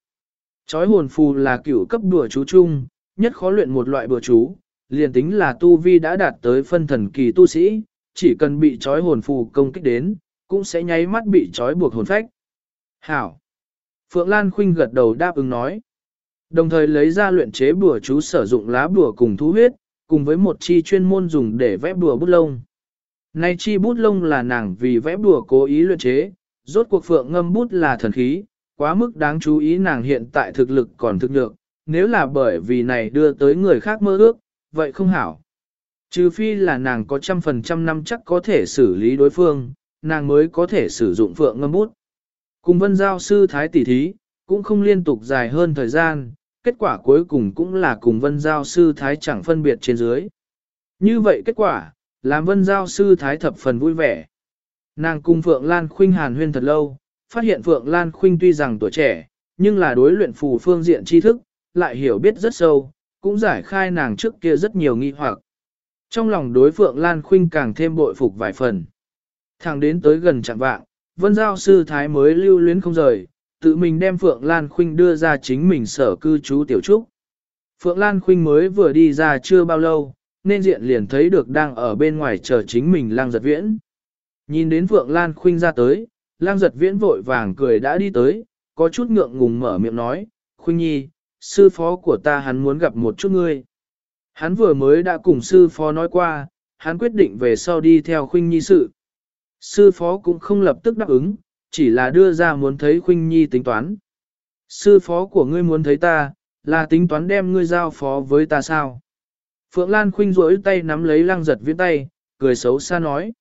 Chói hồn phù là cửu cấp đùa chú chung, nhất khó luyện một loại bùa chú, liền tính là tu vi đã đạt tới phân thần kỳ tu sĩ, chỉ cần bị chói hồn phù công kích đến, cũng sẽ nháy mắt bị chói buộc hồn phách. Hảo! Phượng Lan Khuynh gật đầu đáp ứng nói. Đồng thời lấy ra luyện chế bùa chú sử dụng lá bùa cùng thú huyết, cùng với một chi chuyên môn dùng để vẽ bùa bút lông. Nay chi bút lông là nàng vì vẽ bùa cố ý luyện chế, rốt cuộc phượng ngâm bút là thần khí, quá mức đáng chú ý nàng hiện tại thực lực còn thực lượng, nếu là bởi vì này đưa tới người khác mơ ước, vậy không hảo. Trừ phi là nàng có trăm phần trăm năm chắc có thể xử lý đối phương, nàng mới có thể sử dụng phượng ngâm bút. Cùng vân giao sư thái tỷ thí, cũng không liên tục dài hơn thời gian, kết quả cuối cùng cũng là cùng vân giao sư thái chẳng phân biệt trên dưới. Như vậy kết quả, làm vân giao sư thái thập phần vui vẻ. Nàng cùng Phượng Lan Khuynh hàn huyên thật lâu, phát hiện Phượng Lan Khuynh tuy rằng tuổi trẻ, nhưng là đối luyện phù phương diện tri thức, lại hiểu biết rất sâu, cũng giải khai nàng trước kia rất nhiều nghi hoặc. Trong lòng đối Phượng Lan Khuynh càng thêm bội phục vài phần. Thẳng đến tới gần chạm vạng, vân giao sư thái mới lưu luyến không rời, tự mình đem Phượng Lan Khuynh đưa ra chính mình sở cư trú tiểu trúc. Phượng Lan Khuynh mới vừa đi ra chưa bao lâu, nên diện liền thấy được đang ở bên ngoài chờ chính mình lang giật viễn. Nhìn đến Phượng Lan Khuynh ra tới, lang giật viễn vội vàng cười đã đi tới, có chút ngượng ngùng mở miệng nói, Khuynh Nhi, sư phó của ta hắn muốn gặp một chút ngươi. Hắn vừa mới đã cùng sư phó nói qua, hắn quyết định về sau đi theo Khuynh Nhi sự. Sư phó cũng không lập tức đáp ứng, chỉ là đưa ra muốn thấy Khuynh Nhi tính toán. Sư phó của ngươi muốn thấy ta, là tính toán đem ngươi giao phó với ta sao? Phượng Lan Khuynh rỗi tay nắm lấy lăng giật viễn tay, cười xấu xa nói.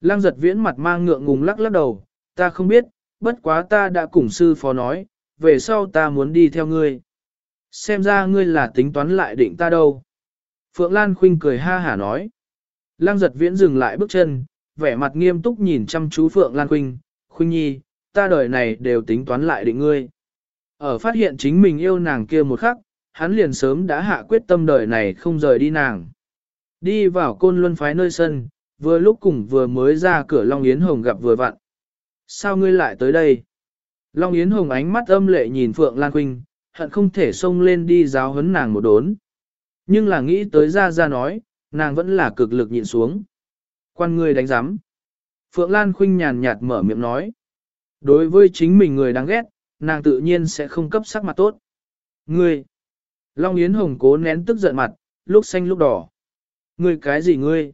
Lăng giật viễn mặt mang ngượng ngùng lắc lắc đầu, ta không biết, bất quá ta đã cùng sư phó nói, về sau ta muốn đi theo ngươi. Xem ra ngươi là tính toán lại định ta đâu. Phượng Lan Khuynh cười ha hả nói. Lăng giật viễn dừng lại bước chân, vẻ mặt nghiêm túc nhìn chăm chú Phượng Lan Khuynh, Khuynh Nhi, ta đời này đều tính toán lại định ngươi. Ở phát hiện chính mình yêu nàng kia một khắc, hắn liền sớm đã hạ quyết tâm đời này không rời đi nàng. Đi vào côn luân phái nơi sân, vừa lúc cùng vừa mới ra cửa Long Yến Hồng gặp vừa vặn. Sao ngươi lại tới đây? Long Yến Hồng ánh mắt âm lệ nhìn Phượng Lan Khuynh, hận không thể xông lên đi giáo huấn nàng một đốn. Nhưng là nghĩ tới ra ra nói, nàng vẫn là cực lực nhịn xuống. Quan ngươi đánh giám. Phượng Lan Khuynh nhàn nhạt mở miệng nói. Đối với chính mình người đáng ghét, nàng tự nhiên sẽ không cấp sắc mặt tốt. Ngươi! Long Yến Hồng cố nén tức giận mặt, lúc xanh lúc đỏ. Ngươi cái gì ngươi?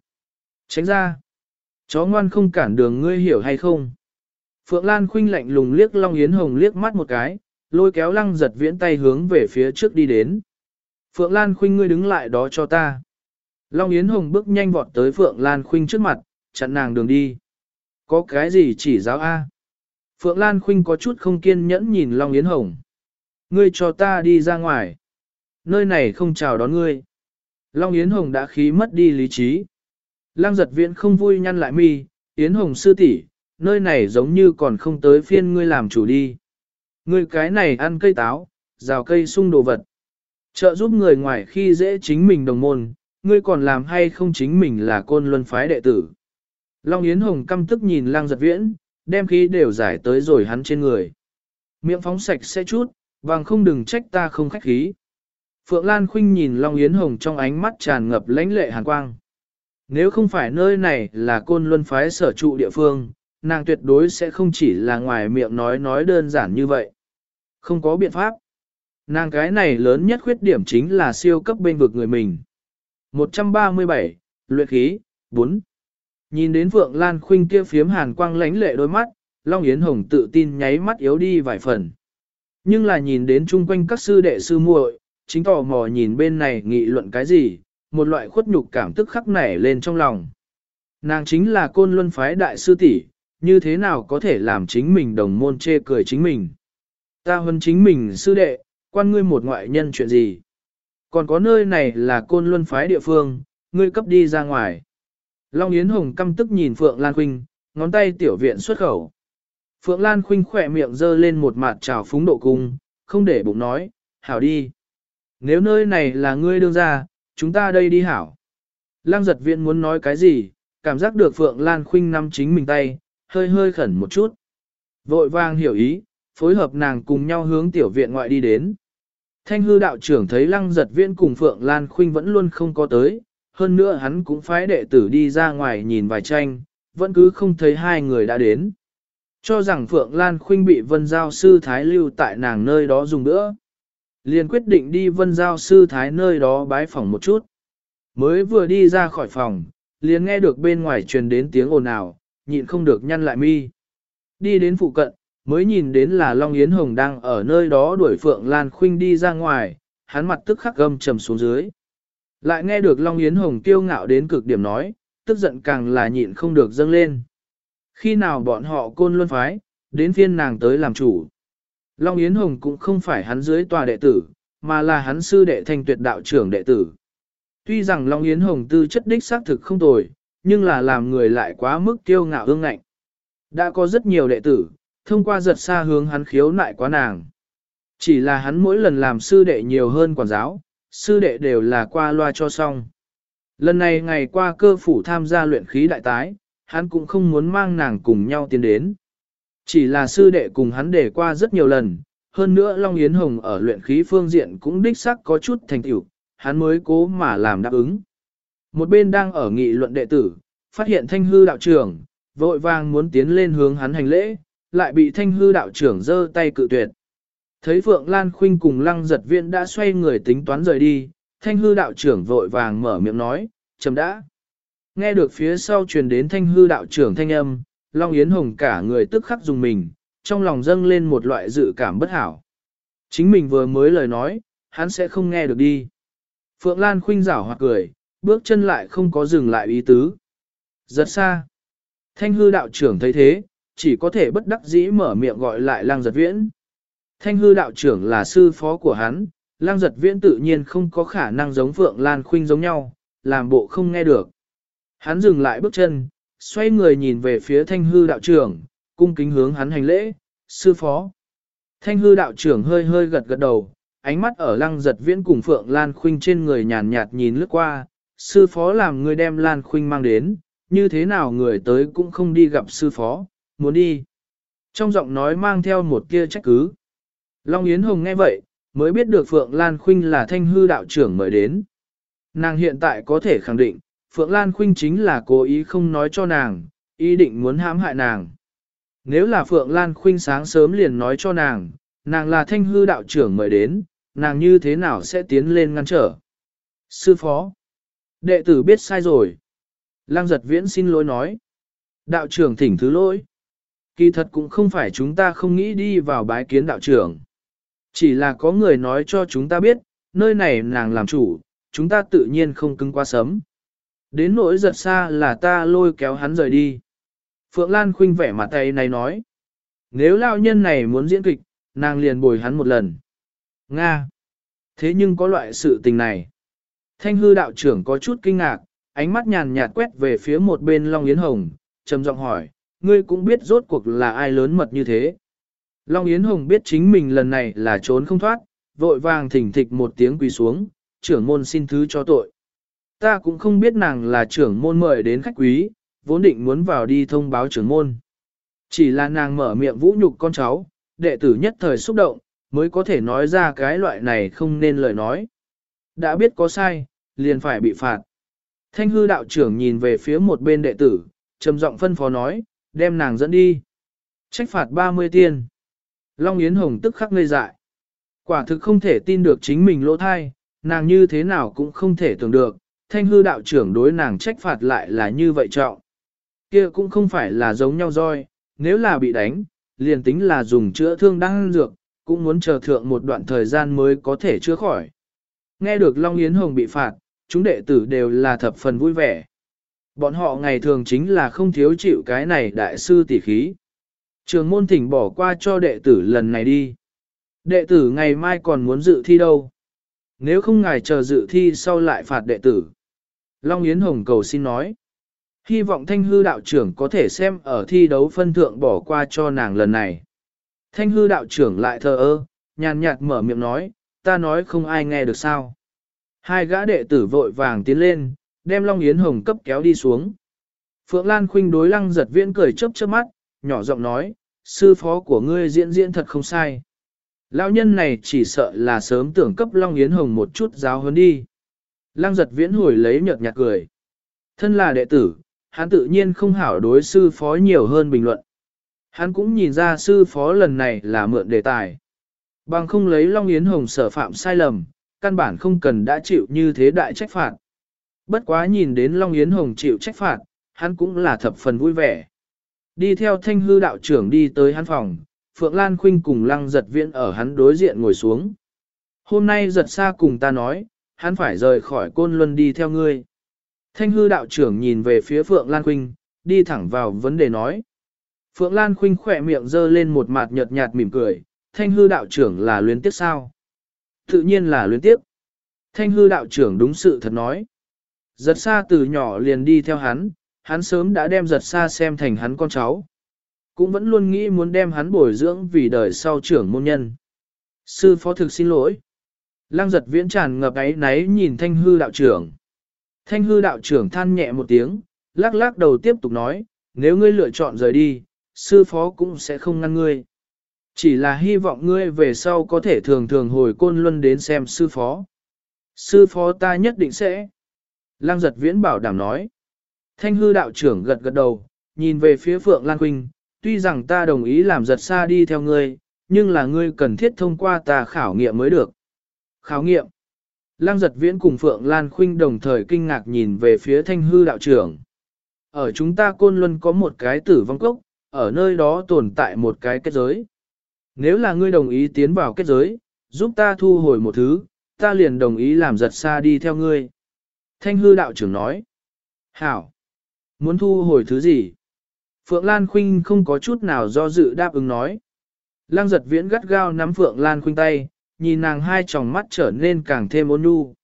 Tránh ra! Chó ngoan không cản đường ngươi hiểu hay không? Phượng Lan Khuynh lạnh lùng liếc Long Yến Hồng liếc mắt một cái, lôi kéo lăng giật viễn tay hướng về phía trước đi đến. Phượng Lan Khuynh ngươi đứng lại đó cho ta. Long Yến Hồng bước nhanh vọt tới Phượng Lan Khuynh trước mặt, chặn nàng đường đi. Có cái gì chỉ giáo A? Phượng Lan Khuynh có chút không kiên nhẫn nhìn Long Yến Hồng. Ngươi cho ta đi ra ngoài. Nơi này không chào đón ngươi. Long Yến Hồng đã khí mất đi lý trí. Lăng giật viễn không vui nhăn lại mi, Yến Hồng sư tỷ, nơi này giống như còn không tới phiên ngươi làm chủ đi. Ngươi cái này ăn cây táo, rào cây sung đồ vật. Trợ giúp người ngoài khi dễ chính mình đồng môn, ngươi còn làm hay không chính mình là côn luân phái đệ tử. Long Yến Hồng căm tức nhìn lang giật viễn, đem khí đều giải tới rồi hắn trên người. Miệng phóng sạch sẽ chút, vàng không đừng trách ta không khách khí. Phượng Lan Khuynh nhìn Long Yến Hồng trong ánh mắt tràn ngập lãnh lệ hàn quang. Nếu không phải nơi này là côn luân phái sở trụ địa phương, nàng tuyệt đối sẽ không chỉ là ngoài miệng nói nói đơn giản như vậy. Không có biện pháp. Nàng cái này lớn nhất khuyết điểm chính là siêu cấp bên vực người mình. 137, luyện khí, 4. Nhìn đến Phượng Lan Khuynh kia phiếm hàn quang lánh lệ đôi mắt, Long Yến Hồng tự tin nháy mắt yếu đi vài phần. Nhưng là nhìn đến chung quanh các sư đệ sư muội, chính tò mò nhìn bên này nghị luận cái gì, một loại khuất nhục cảm tức khắc nảy lên trong lòng. Nàng chính là côn luân phái đại sư tỷ, như thế nào có thể làm chính mình đồng môn chê cười chính mình. Ta hơn chính mình sư đệ, quan ngươi một ngoại nhân chuyện gì. Còn có nơi này là côn luân phái địa phương, ngươi cấp đi ra ngoài. Long Yến Hồng căm tức nhìn Phượng Lan Khuynh, ngón tay tiểu viện xuất khẩu. Phượng Lan Khuynh khỏe miệng dơ lên một mặt trào phúng độ cung, không để bụng nói, hảo đi. Nếu nơi này là ngươi đương ra, chúng ta đây đi hảo. Lăng giật viện muốn nói cái gì, cảm giác được Phượng Lan Khuynh nắm chính mình tay, hơi hơi khẩn một chút. Vội vàng hiểu ý, phối hợp nàng cùng nhau hướng tiểu viện ngoại đi đến. Thanh hư đạo trưởng thấy lăng giật viễn cùng Phượng Lan Khuynh vẫn luôn không có tới, hơn nữa hắn cũng phái đệ tử đi ra ngoài nhìn vài tranh, vẫn cứ không thấy hai người đã đến. Cho rằng Phượng Lan Khuynh bị vân giao sư thái lưu tại nàng nơi đó dùng nữa. Liền quyết định đi vân giao sư thái nơi đó bái phòng một chút. Mới vừa đi ra khỏi phòng, liền nghe được bên ngoài truyền đến tiếng ồn ào, nhịn không được nhăn lại mi. Đi đến phụ cận, mới nhìn đến là Long Yến Hồng đang ở nơi đó đuổi Phượng Lan Khuynh đi ra ngoài, hắn mặt tức khắc gâm trầm xuống dưới. Lại nghe được Long Yến Hồng kiêu ngạo đến cực điểm nói, tức giận càng là nhịn không được dâng lên. Khi nào bọn họ côn luân phái, đến phiên nàng tới làm chủ. Long Yến Hồng cũng không phải hắn dưới tòa đệ tử, mà là hắn sư đệ thanh tuyệt đạo trưởng đệ tử. Tuy rằng Long Yến Hồng tư chất đích xác thực không tồi, nhưng là làm người lại quá mức kiêu ngạo ương ngạnh. Đã có rất nhiều đệ tử, thông qua giật xa hướng hắn khiếu nại quá nàng. Chỉ là hắn mỗi lần làm sư đệ nhiều hơn quản giáo, sư đệ đều là qua loa cho xong. Lần này ngày qua cơ phủ tham gia luyện khí đại tái, hắn cũng không muốn mang nàng cùng nhau tiến đến. Chỉ là sư đệ cùng hắn để qua rất nhiều lần, hơn nữa Long Yến Hồng ở luyện khí phương diện cũng đích sắc có chút thành tựu, hắn mới cố mà làm đáp ứng. Một bên đang ở nghị luận đệ tử, phát hiện thanh hư đạo trưởng, vội vàng muốn tiến lên hướng hắn hành lễ, lại bị thanh hư đạo trưởng giơ tay cự tuyệt. Thấy Phượng Lan Khuynh cùng lăng giật viện đã xoay người tính toán rời đi, thanh hư đạo trưởng vội vàng mở miệng nói, chấm đã. Nghe được phía sau truyền đến thanh hư đạo trưởng thanh âm, Long Yến Hồng cả người tức khắc dùng mình, trong lòng dâng lên một loại dự cảm bất hảo. Chính mình vừa mới lời nói, hắn sẽ không nghe được đi. Phượng Lan khuynh rảo hoặc cười, bước chân lại không có dừng lại ý tứ. Giật xa. Thanh hư đạo trưởng thấy thế, chỉ có thể bất đắc dĩ mở miệng gọi lại lang giật viễn. Thanh hư đạo trưởng là sư phó của hắn, lang giật viễn tự nhiên không có khả năng giống Phượng Lan khuynh giống nhau, làm bộ không nghe được. Hắn dừng lại bước chân, xoay người nhìn về phía thanh hư đạo trưởng, cung kính hướng hắn hành lễ, sư phó. Thanh hư đạo trưởng hơi hơi gật gật đầu, ánh mắt ở lăng giật viễn cùng Phượng Lan Khuynh trên người nhàn nhạt nhìn lướt qua, sư phó làm người đem Lan Khuynh mang đến, như thế nào người tới cũng không đi gặp sư phó, muốn đi. Trong giọng nói mang theo một kia trách cứ. Long Yến Hồng nghe vậy, mới biết được Phượng Lan Khuynh là thanh hư đạo trưởng mời đến. Nàng hiện tại có thể khẳng định, Phượng Lan Khuynh chính là cố ý không nói cho nàng, ý định muốn hãm hại nàng. Nếu là Phượng Lan Khuynh sáng sớm liền nói cho nàng, nàng là thanh hư đạo trưởng mời đến, nàng như thế nào sẽ tiến lên ngăn trở. Sư phó, đệ tử biết sai rồi. Lăng giật viễn xin lỗi nói. Đạo trưởng thỉnh thứ lỗi. Kỳ thật cũng không phải chúng ta không nghĩ đi vào bái kiến đạo trưởng. Chỉ là có người nói cho chúng ta biết, nơi này nàng làm chủ, chúng ta tự nhiên không cứng quá sớm. Đến nỗi giật xa là ta lôi kéo hắn rời đi. Phượng Lan khuynh vẻ mặt tay này nói. Nếu lao nhân này muốn diễn kịch, nàng liền bồi hắn một lần. Nga! Thế nhưng có loại sự tình này. Thanh hư đạo trưởng có chút kinh ngạc, ánh mắt nhàn nhạt quét về phía một bên Long Yến Hồng, trầm giọng hỏi, ngươi cũng biết rốt cuộc là ai lớn mật như thế. Long Yến Hồng biết chính mình lần này là trốn không thoát, vội vàng thỉnh thịch một tiếng quỳ xuống, trưởng môn xin thứ cho tội. Ta cũng không biết nàng là trưởng môn mời đến khách quý, vốn định muốn vào đi thông báo trưởng môn. Chỉ là nàng mở miệng vũ nhục con cháu, đệ tử nhất thời xúc động, mới có thể nói ra cái loại này không nên lời nói. Đã biết có sai, liền phải bị phạt. Thanh hư đạo trưởng nhìn về phía một bên đệ tử, trầm giọng phân phó nói, đem nàng dẫn đi. Trách phạt 30 tiền. Long Yến Hồng tức khắc ngây dại. Quả thực không thể tin được chính mình lỗ thai, nàng như thế nào cũng không thể tưởng được, thanh hư đạo trưởng đối nàng trách phạt lại là như vậy trọng. Kia cũng không phải là giống nhau roi, nếu là bị đánh, liền tính là dùng chữa thương đang dược, cũng muốn chờ thượng một đoạn thời gian mới có thể chữa khỏi. Nghe được Long Yến Hồng bị phạt, chúng đệ tử đều là thập phần vui vẻ. Bọn họ ngày thường chính là không thiếu chịu cái này đại sư tỷ khí. Trường môn thỉnh bỏ qua cho đệ tử lần này đi. Đệ tử ngày mai còn muốn dự thi đâu. Nếu không ngài chờ dự thi sau lại phạt đệ tử. Long Yến Hồng cầu xin nói. Hy vọng thanh hư đạo trưởng có thể xem ở thi đấu phân thượng bỏ qua cho nàng lần này. Thanh hư đạo trưởng lại thờ ơ, nhàn nhạt mở miệng nói, ta nói không ai nghe được sao. Hai gã đệ tử vội vàng tiến lên, đem Long Yến Hồng cấp kéo đi xuống. Phượng Lan Khuynh đối lăng giật viễn cười chớp chớp mắt, nhỏ giọng nói, sư phó của ngươi diễn diễn thật không sai. Lão nhân này chỉ sợ là sớm tưởng cấp Long Yến Hồng một chút giáo hơn đi. Lăng giật viễn hồi lấy nhợt nhạt cười. Thân là đệ tử, hắn tự nhiên không hảo đối sư phó nhiều hơn bình luận. Hắn cũng nhìn ra sư phó lần này là mượn đề tài. Bằng không lấy Long Yến Hồng sở phạm sai lầm, căn bản không cần đã chịu như thế đại trách phạt. Bất quá nhìn đến Long Yến Hồng chịu trách phạt, hắn cũng là thập phần vui vẻ. Đi theo thanh hư đạo trưởng đi tới hắn phòng, Phượng Lan Khuynh cùng lăng giật viễn ở hắn đối diện ngồi xuống. Hôm nay giật xa cùng ta nói, hắn phải rời khỏi côn luân đi theo ngươi. Thanh hư đạo trưởng nhìn về phía Phượng Lan Khuynh, đi thẳng vào vấn đề nói. Phượng Lan Khuynh khỏe miệng dơ lên một mặt nhợt nhạt mỉm cười, thanh hư đạo trưởng là luyến tiếc sao? Tự nhiên là luyến tiếc. Thanh hư đạo trưởng đúng sự thật nói. Giật xa từ nhỏ liền đi theo hắn, hắn sớm đã đem giật xa xem thành hắn con cháu. Cũng vẫn luôn nghĩ muốn đem hắn bồi dưỡng vì đời sau trưởng môn nhân. Sư phó thực xin lỗi. Lăng giật viễn tràn ngập ấy náy nhìn thanh hư đạo trưởng. Thanh hư đạo trưởng than nhẹ một tiếng, lắc lắc đầu tiếp tục nói, nếu ngươi lựa chọn rời đi, sư phó cũng sẽ không ngăn ngươi. Chỉ là hy vọng ngươi về sau có thể thường thường hồi côn luân đến xem sư phó. Sư phó ta nhất định sẽ. Lăng giật viễn bảo đảm nói. Thanh hư đạo trưởng gật gật đầu, nhìn về phía Phượng Lan Quynh, tuy rằng ta đồng ý làm giật xa đi theo ngươi, nhưng là ngươi cần thiết thông qua ta khảo nghiệm mới được. Khảo nghiệm. Lăng giật viễn cùng Phượng Lan Khuynh đồng thời kinh ngạc nhìn về phía thanh hư đạo trưởng. Ở chúng ta côn luân có một cái tử vong cốc, ở nơi đó tồn tại một cái kết giới. Nếu là ngươi đồng ý tiến vào kết giới, giúp ta thu hồi một thứ, ta liền đồng ý làm giật xa đi theo ngươi. Thanh hư đạo trưởng nói. Hảo. Muốn thu hồi thứ gì? Phượng Lan Khuynh không có chút nào do dự đáp ứng nói. Lăng giật viễn gắt gao nắm Phượng Lan Khuynh tay, nhìn nàng hai tròng mắt trở nên càng thêm ôn nhu.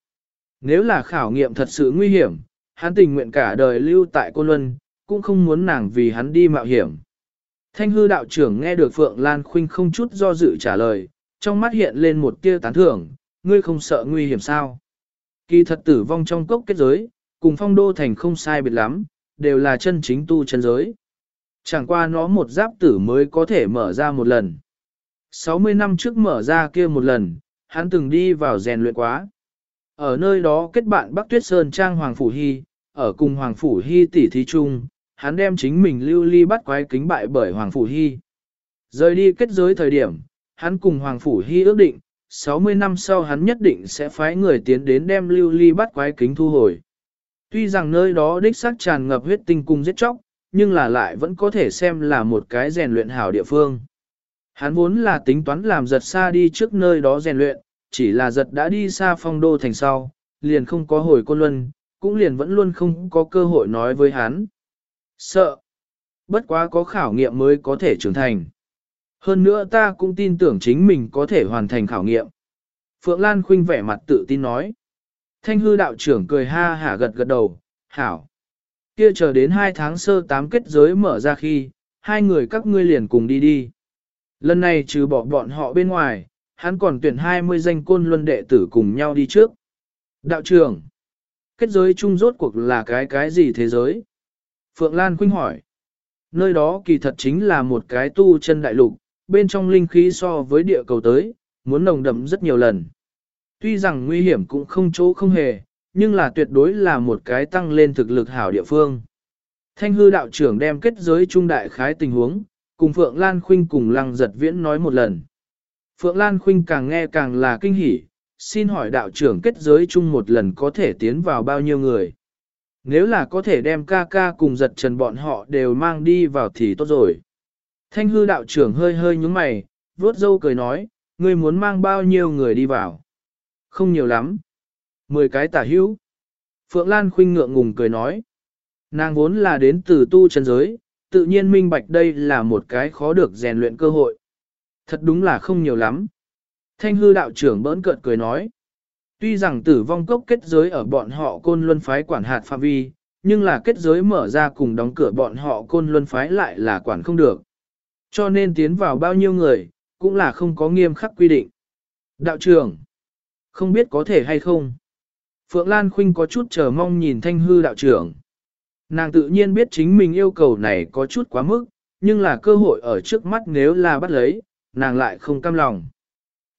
Nếu là khảo nghiệm thật sự nguy hiểm, hắn tình nguyện cả đời lưu tại Côn Luân, cũng không muốn nàng vì hắn đi mạo hiểm. Thanh hư đạo trưởng nghe được Phượng Lan Khuynh không chút do dự trả lời, trong mắt hiện lên một tia tán thưởng, ngươi không sợ nguy hiểm sao? Kỳ thật tử vong trong cốc kết giới, cùng phong đô thành không sai biệt lắm, đều là chân chính tu chân giới. Chẳng qua nó một giáp tử mới có thể mở ra một lần. 60 năm trước mở ra kia một lần, hắn từng đi vào rèn luyện quá. Ở nơi đó kết bạn Bắc Tuyết Sơn Trang Hoàng Phủ Hy, ở cùng Hoàng Phủ Hy tỷ thí chung, hắn đem chính mình lưu ly bắt quái kính bại bởi Hoàng Phủ Hy. Rời đi kết giới thời điểm, hắn cùng Hoàng Phủ Hy ước định, 60 năm sau hắn nhất định sẽ phái người tiến đến đem lưu ly bắt quái kính thu hồi. Tuy rằng nơi đó đích xác tràn ngập huyết tinh cung giết chóc, nhưng là lại vẫn có thể xem là một cái rèn luyện hảo địa phương. Hắn vốn là tính toán làm giật xa đi trước nơi đó rèn luyện, chỉ là giật đã đi xa phong đô thành sau, liền không có hồi côn luân, cũng liền vẫn luôn không có cơ hội nói với hắn. Sợ. Bất quá có khảo nghiệm mới có thể trưởng thành. Hơn nữa ta cũng tin tưởng chính mình có thể hoàn thành khảo nghiệm. Phượng Lan Khuynh vẻ mặt tự tin nói. Thanh hư đạo trưởng cười ha hả gật gật đầu, hảo. Kia chờ đến hai tháng sơ tám kết giới mở ra khi, hai người các ngươi liền cùng đi đi. Lần này trừ bỏ bọn họ bên ngoài, hắn còn tuyển 20 danh côn luân đệ tử cùng nhau đi trước. Đạo trưởng, kết giới chung rốt cuộc là cái cái gì thế giới? Phượng Lan Khuynh hỏi. Nơi đó kỳ thật chính là một cái tu chân đại lục, bên trong linh khí so với địa cầu tới, muốn nồng đậm rất nhiều lần. Tuy rằng nguy hiểm cũng không chỗ không hề, nhưng là tuyệt đối là một cái tăng lên thực lực hảo địa phương. Thanh hư đạo trưởng đem kết giới trung đại khái tình huống, cùng Phượng Lan Khuynh cùng Lăng Giật Viễn nói một lần. Phượng Lan Khuynh càng nghe càng là kinh hỉ, xin hỏi đạo trưởng kết giới chung một lần có thể tiến vào bao nhiêu người. Nếu là có thể đem ca ca cùng giật trần bọn họ đều mang đi vào thì tốt rồi. Thanh hư đạo trưởng hơi hơi nhúng mày, vuốt dâu cười nói, ngươi muốn mang bao nhiêu người đi vào. Không nhiều lắm. Mười cái tả hữu. Phượng Lan khinh ngượng ngùng cười nói. Nàng vốn là đến từ tu chân giới, tự nhiên minh bạch đây là một cái khó được rèn luyện cơ hội. Thật đúng là không nhiều lắm. Thanh hư đạo trưởng bỡn cợt cười nói. Tuy rằng tử vong cốc kết giới ở bọn họ côn luân phái quản hạt phạm vi, nhưng là kết giới mở ra cùng đóng cửa bọn họ côn luân phái lại là quản không được. Cho nên tiến vào bao nhiêu người, cũng là không có nghiêm khắc quy định. Đạo trưởng, không biết có thể hay không. Phượng Lan Khuynh có chút chờ mong nhìn thanh hư đạo trưởng. Nàng tự nhiên biết chính mình yêu cầu này có chút quá mức, nhưng là cơ hội ở trước mắt nếu là bắt lấy, nàng lại không cam lòng.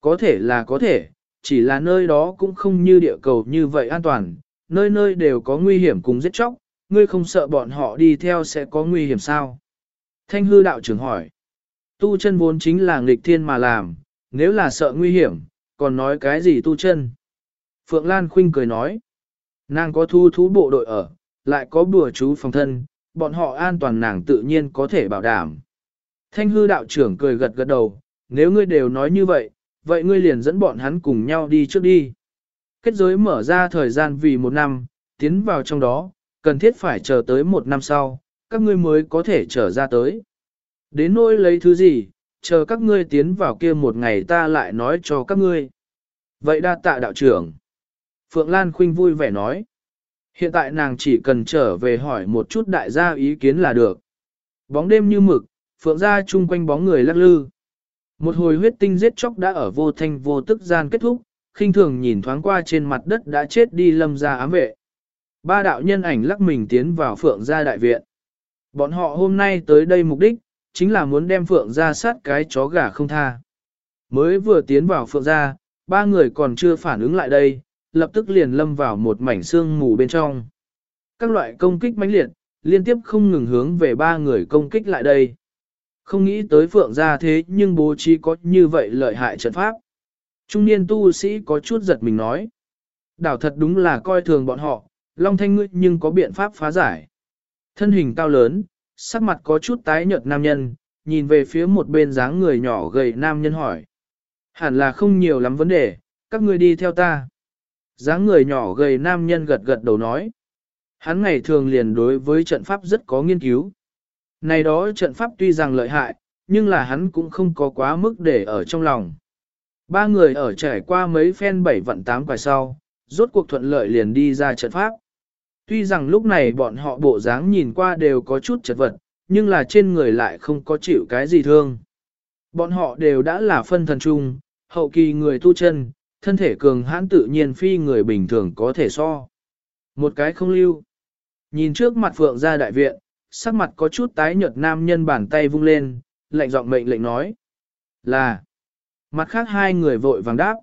Có thể là có thể, chỉ là nơi đó cũng không như địa cầu như vậy an toàn, nơi nơi đều có nguy hiểm cùng giết chóc, ngươi không sợ bọn họ đi theo sẽ có nguy hiểm sao? Thanh hư đạo trưởng hỏi. Tu chân vốn chính là nghịch thiên mà làm, nếu là sợ nguy hiểm, còn nói cái gì tu chân? Phượng Lan Khuynh cười nói. Nàng có thu thú bộ đội ở, lại có bùa chú phòng thân, bọn họ an toàn nàng tự nhiên có thể bảo đảm. Thanh hư đạo trưởng cười gật gật đầu, nếu ngươi đều nói như vậy, vậy ngươi liền dẫn bọn hắn cùng nhau đi trước đi. Kết giới mở ra thời gian vì một năm, tiến vào trong đó, cần thiết phải chờ tới một năm sau, các ngươi mới có thể trở ra tới. Đến nỗi lấy thứ gì, chờ các ngươi tiến vào kia một ngày ta lại nói cho các ngươi. Vậy đa tạ đạo trưởng. Phượng Lan Khuynh vui vẻ nói. Hiện tại nàng chỉ cần trở về hỏi một chút đại gia ý kiến là được. Bóng đêm như mực, Phượng gia chung quanh bóng người lắc lư. Một hồi huyết tinh giết chóc đã ở vô thanh vô tức gian kết thúc, khinh thường nhìn thoáng qua trên mặt đất đã chết đi lâm gia ám vệ. Ba đạo nhân ảnh lắc mình tiến vào Phượng gia đại viện. Bọn họ hôm nay tới đây mục đích, chính là muốn đem Phượng gia sát cái chó gà không tha. Mới vừa tiến vào Phượng gia, ba người còn chưa phản ứng lại đây, lập tức liền lâm vào một mảnh xương mù bên trong. Các loại công kích mãnh liệt, liên tiếp không ngừng hướng về ba người công kích lại đây. Không nghĩ tới Phượng gia thế nhưng bố trí có như vậy lợi hại trận pháp. Trung niên tu sĩ có chút giật mình nói. Đảo thật đúng là coi thường bọn họ, Long Thanh ngươi nhưng có biện pháp phá giải. Thân hình cao lớn, sắc mặt có chút tái nhợt nam nhân, nhìn về phía một bên dáng người nhỏ gầy nam nhân hỏi. Hẳn là không nhiều lắm vấn đề, các ngươi đi theo ta. dáng người nhỏ gầy nam nhân gật gật đầu nói. Hắn ngày thường liền đối với trận pháp rất có nghiên cứu. Này đó trận pháp tuy rằng lợi hại, nhưng là hắn cũng không có quá mức để ở trong lòng. Ba người ở trải qua mấy phen bảy vận tám quài sau, rốt cuộc thuận lợi liền đi ra trận pháp. Tuy rằng lúc này bọn họ bộ dáng nhìn qua đều có chút chật vật, nhưng là trên người lại không có chịu cái gì thương. Bọn họ đều đã là phân thần chung, hậu kỳ người tu chân, thân thể cường hãn tự nhiên phi người bình thường có thể so. Một cái không lưu. Nhìn trước mặt phượng ra đại viện, sắc mặt có chút tái nhợt nam nhân bàn tay vung lên, lạnh giọng mệnh lệnh nói. Là. Mặt khác hai người vội vàng đáp.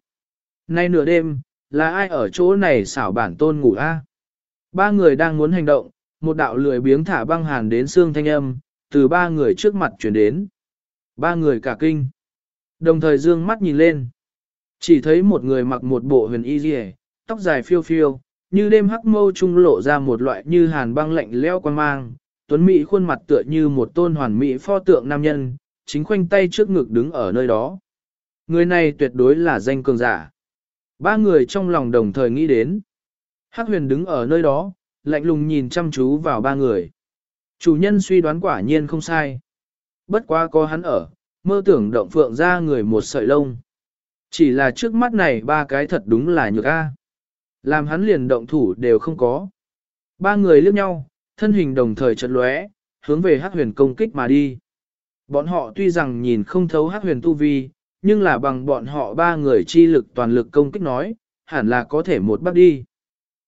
Nay nửa đêm, là ai ở chỗ này xảo bản tôn ngủ a? Ba người đang muốn hành động, một đạo lười biếng thả băng hàn đến xương thanh âm, từ ba người trước mặt chuyển đến. Ba người cả kinh. Đồng thời dương mắt nhìn lên. Chỉ thấy một người mặc một bộ huyền y dì tóc dài phiêu phiêu, như đêm hắc mâu trung lộ ra một loại như hàn băng lạnh leo quan mang. Tuấn Mỹ khuôn mặt tựa như một tôn hoàn mỹ pho tượng nam nhân, chính khoanh tay trước ngực đứng ở nơi đó. Người này tuyệt đối là danh cường giả. Ba người trong lòng đồng thời nghĩ đến. Hắc huyền đứng ở nơi đó, lạnh lùng nhìn chăm chú vào ba người. Chủ nhân suy đoán quả nhiên không sai. Bất quá có hắn ở, mơ tưởng động phượng ra người một sợi lông. Chỉ là trước mắt này ba cái thật đúng là nhược a. Làm hắn liền động thủ đều không có. Ba người liếc nhau, thân hình đồng thời chật lóe, hướng về hắc huyền công kích mà đi. Bọn họ tuy rằng nhìn không thấu hắc huyền tu vi, nhưng là bằng bọn họ ba người chi lực toàn lực công kích nói, hẳn là có thể một bắt đi.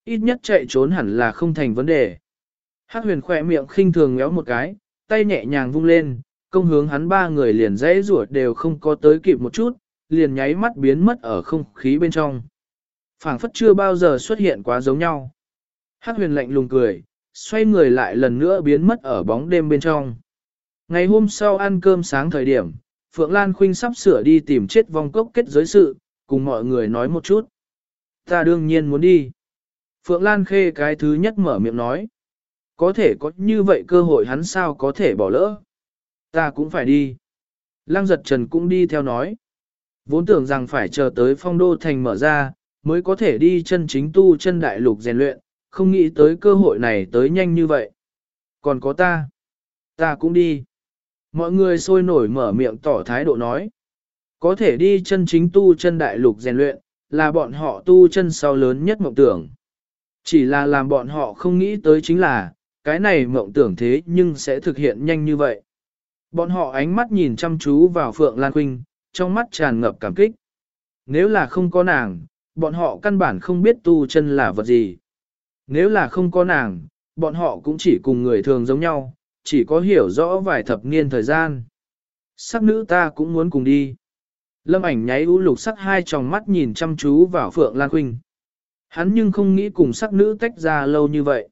Ít nhất chạy trốn hẳn là không thành vấn đề. Hắc huyền khỏe miệng khinh thường ngéo một cái, tay nhẹ nhàng vung lên, công hướng hắn ba người liền dãy ruột đều không có tới kịp một chút, liền nháy mắt biến mất ở không khí bên trong. phảng phất chưa bao giờ xuất hiện quá giống nhau. Hắc huyền lạnh lùng cười, xoay người lại lần nữa biến mất ở bóng đêm bên trong. Ngày hôm sau ăn cơm sáng thời điểm, Phượng Lan Khuynh sắp sửa đi tìm chết vong cốc kết giới sự, cùng mọi người nói một chút. Ta đương nhiên muốn đi. Phượng Lan Khê cái thứ nhất mở miệng nói. Có thể có như vậy cơ hội hắn sao có thể bỏ lỡ. Ta cũng phải đi. Lăng giật trần cũng đi theo nói. Vốn tưởng rằng phải chờ tới phong đô thành mở ra, mới có thể đi chân chính tu chân đại lục rèn luyện, không nghĩ tới cơ hội này tới nhanh như vậy. Còn có ta. Ta cũng đi. Mọi người sôi nổi mở miệng tỏ thái độ nói. Có thể đi chân chính tu chân đại lục rèn luyện, là bọn họ tu chân sau lớn nhất mộng tưởng. Chỉ là làm bọn họ không nghĩ tới chính là, cái này mộng tưởng thế nhưng sẽ thực hiện nhanh như vậy. Bọn họ ánh mắt nhìn chăm chú vào Phượng Lan Khuynh, trong mắt tràn ngập cảm kích. Nếu là không có nàng, bọn họ căn bản không biết tu chân là vật gì. Nếu là không có nàng, bọn họ cũng chỉ cùng người thường giống nhau, chỉ có hiểu rõ vài thập niên thời gian. Sắc nữ ta cũng muốn cùng đi. Lâm ảnh nháy u lục sắc hai tròng mắt nhìn chăm chú vào Phượng Lan Khuynh. Hắn nhưng không nghĩ cùng sắc nữ tách ra lâu như vậy.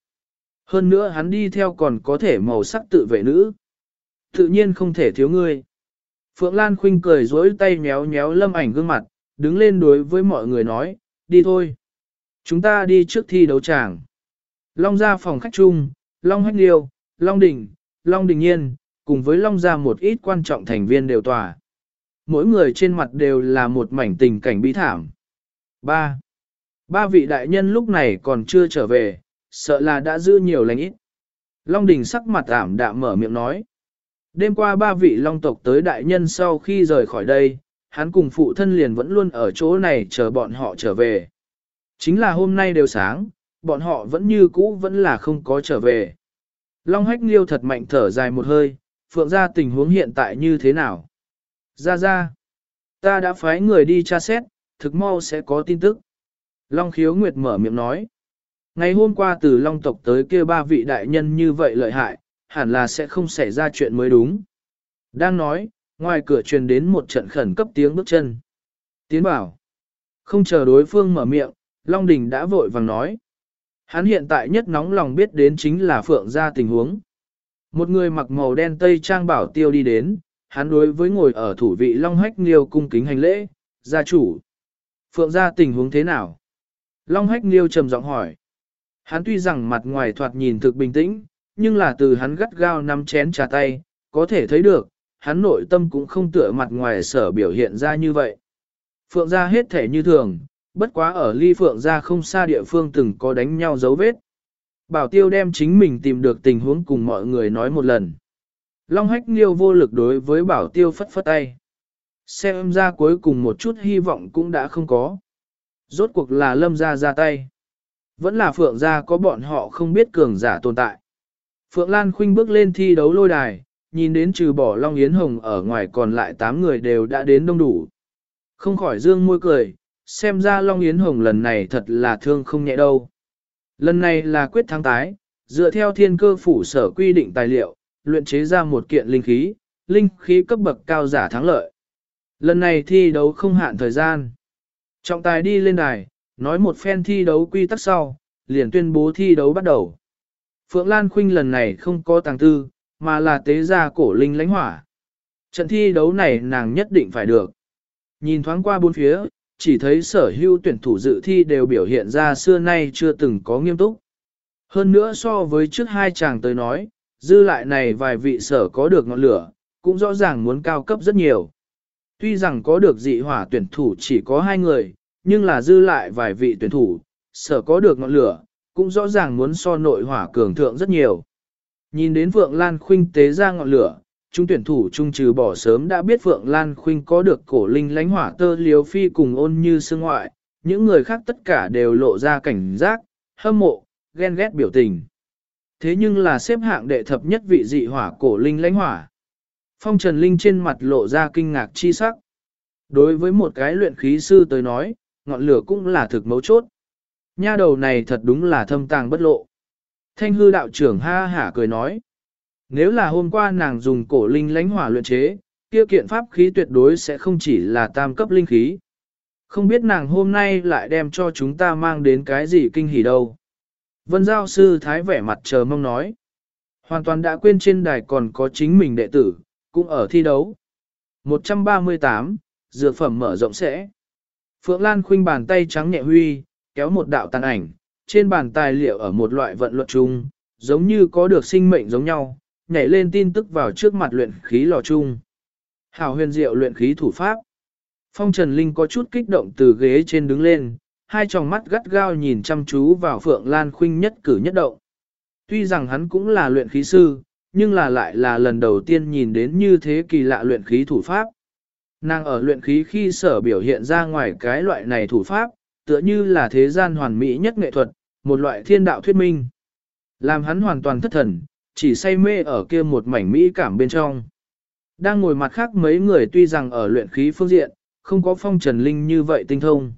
Hơn nữa hắn đi theo còn có thể màu sắc tự vệ nữ. Tự nhiên không thể thiếu ngươi. Phượng Lan Khuynh cười dối tay méo méo lâm ảnh gương mặt, đứng lên đối với mọi người nói, đi thôi. Chúng ta đi trước thi đấu tràng. Long ra phòng khách chung, Long Hách Liêu, Long Đình, Long Đình Nhiên, cùng với Long ra một ít quan trọng thành viên đều tòa. Mỗi người trên mặt đều là một mảnh tình cảnh bi thảm. 3. Ba vị đại nhân lúc này còn chưa trở về, sợ là đã giữ nhiều lành ít. Long Đình sắc mặt ảm đạm mở miệng nói. Đêm qua ba vị Long tộc tới đại nhân sau khi rời khỏi đây, hắn cùng phụ thân liền vẫn luôn ở chỗ này chờ bọn họ trở về. Chính là hôm nay đều sáng, bọn họ vẫn như cũ vẫn là không có trở về. Long hách liêu thật mạnh thở dài một hơi, phượng ra tình huống hiện tại như thế nào? Ra ra, ta đã phái người đi tra xét, thực mau sẽ có tin tức. Long khiếu nguyệt mở miệng nói. Ngày hôm qua từ Long tộc tới kia ba vị đại nhân như vậy lợi hại, hẳn là sẽ không xảy ra chuyện mới đúng. Đang nói, ngoài cửa truyền đến một trận khẩn cấp tiếng bước chân. Tiến bảo. Không chờ đối phương mở miệng, Long Đình đã vội vàng nói. Hắn hiện tại nhất nóng lòng biết đến chính là Phượng gia tình huống. Một người mặc màu đen tây trang bảo tiêu đi đến, hắn đối với ngồi ở thủ vị Long Hách Liêu cung kính hành lễ, gia chủ. Phượng gia tình huống thế nào? Long Hách Nghiêu trầm giọng hỏi. Hắn tuy rằng mặt ngoài thoạt nhìn thực bình tĩnh, nhưng là từ hắn gắt gao nắm chén trà tay, có thể thấy được, hắn nội tâm cũng không tựa mặt ngoài sở biểu hiện ra như vậy. Phượng gia hết thể như thường, bất quá ở ly phượng gia không xa địa phương từng có đánh nhau dấu vết. Bảo tiêu đem chính mình tìm được tình huống cùng mọi người nói một lần. Long hách liêu vô lực đối với bảo tiêu phất phất tay. Xem ra cuối cùng một chút hy vọng cũng đã không có. Rốt cuộc là lâm gia ra tay. Vẫn là phượng gia có bọn họ không biết cường giả tồn tại. Phượng Lan Khuynh bước lên thi đấu lôi đài, nhìn đến trừ bỏ Long Yến Hồng ở ngoài còn lại 8 người đều đã đến đông đủ. Không khỏi dương môi cười, xem ra Long Yến Hồng lần này thật là thương không nhẹ đâu. Lần này là quyết thắng tái, dựa theo thiên cơ phủ sở quy định tài liệu, luyện chế ra một kiện linh khí, linh khí cấp bậc cao giả thắng lợi. Lần này thi đấu không hạn thời gian. Trọng tài đi lên đài, nói một phen thi đấu quy tắc sau, liền tuyên bố thi đấu bắt đầu. Phượng Lan Khuynh lần này không có tàng tư, mà là tế gia cổ linh lãnh hỏa. Trận thi đấu này nàng nhất định phải được. Nhìn thoáng qua bốn phía, chỉ thấy sở hữu tuyển thủ dự thi đều biểu hiện ra xưa nay chưa từng có nghiêm túc. Hơn nữa so với trước hai chàng tới nói, dư lại này vài vị sở có được ngọn lửa, cũng rõ ràng muốn cao cấp rất nhiều. Tuy rằng có được dị hỏa tuyển thủ chỉ có hai người, nhưng là dư lại vài vị tuyển thủ, sở có được ngọn lửa, cũng rõ ràng muốn so nội hỏa cường thượng rất nhiều. Nhìn đến Phượng Lan Khuynh tế ra ngọn lửa, chúng tuyển thủ trung trừ bỏ sớm đã biết Phượng Lan Khuynh có được cổ linh lánh hỏa tơ liếu phi cùng ôn như sương ngoại, những người khác tất cả đều lộ ra cảnh giác, hâm mộ, ghen ghét biểu tình. Thế nhưng là xếp hạng đệ thập nhất vị dị hỏa cổ linh lánh hỏa. Phong Trần Linh trên mặt lộ ra kinh ngạc chi sắc. Đối với một cái luyện khí sư tới nói, ngọn lửa cũng là thực mấu chốt. Nha đầu này thật đúng là thâm tàng bất lộ. Thanh hư đạo trưởng ha hả cười nói. Nếu là hôm qua nàng dùng cổ linh lánh hỏa luyện chế, kia kiện pháp khí tuyệt đối sẽ không chỉ là tam cấp linh khí. Không biết nàng hôm nay lại đem cho chúng ta mang đến cái gì kinh hỉ đâu. Vân Giao Sư Thái vẻ mặt chờ mong nói. Hoàn toàn đã quên trên đài còn có chính mình đệ tử, cũng ở thi đấu. 138, Dược phẩm mở rộng sẽ. Phượng Lan khuynh bàn tay trắng nhẹ huy, kéo một đạo tàn ảnh, trên bàn tài liệu ở một loại vận luật chung, giống như có được sinh mệnh giống nhau, nhảy lên tin tức vào trước mặt luyện khí lò chung. Hảo huyền diệu luyện khí thủ pháp. Phong Trần Linh có chút kích động từ ghế trên đứng lên, hai tròng mắt gắt gao nhìn chăm chú vào Phượng Lan Khuynh nhất cử nhất động. Tuy rằng hắn cũng là luyện khí sư, nhưng là lại là lần đầu tiên nhìn đến như thế kỳ lạ luyện khí thủ pháp. Nàng ở luyện khí khi sở biểu hiện ra ngoài cái loại này thủ pháp, tựa như là thế gian hoàn mỹ nhất nghệ thuật, một loại thiên đạo thuyết minh. Làm hắn hoàn toàn thất thần, chỉ say mê ở kia một mảnh mỹ cảm bên trong. Đang ngồi mặt khác mấy người tuy rằng ở luyện khí phương diện, không có phong trần linh như vậy tinh thông.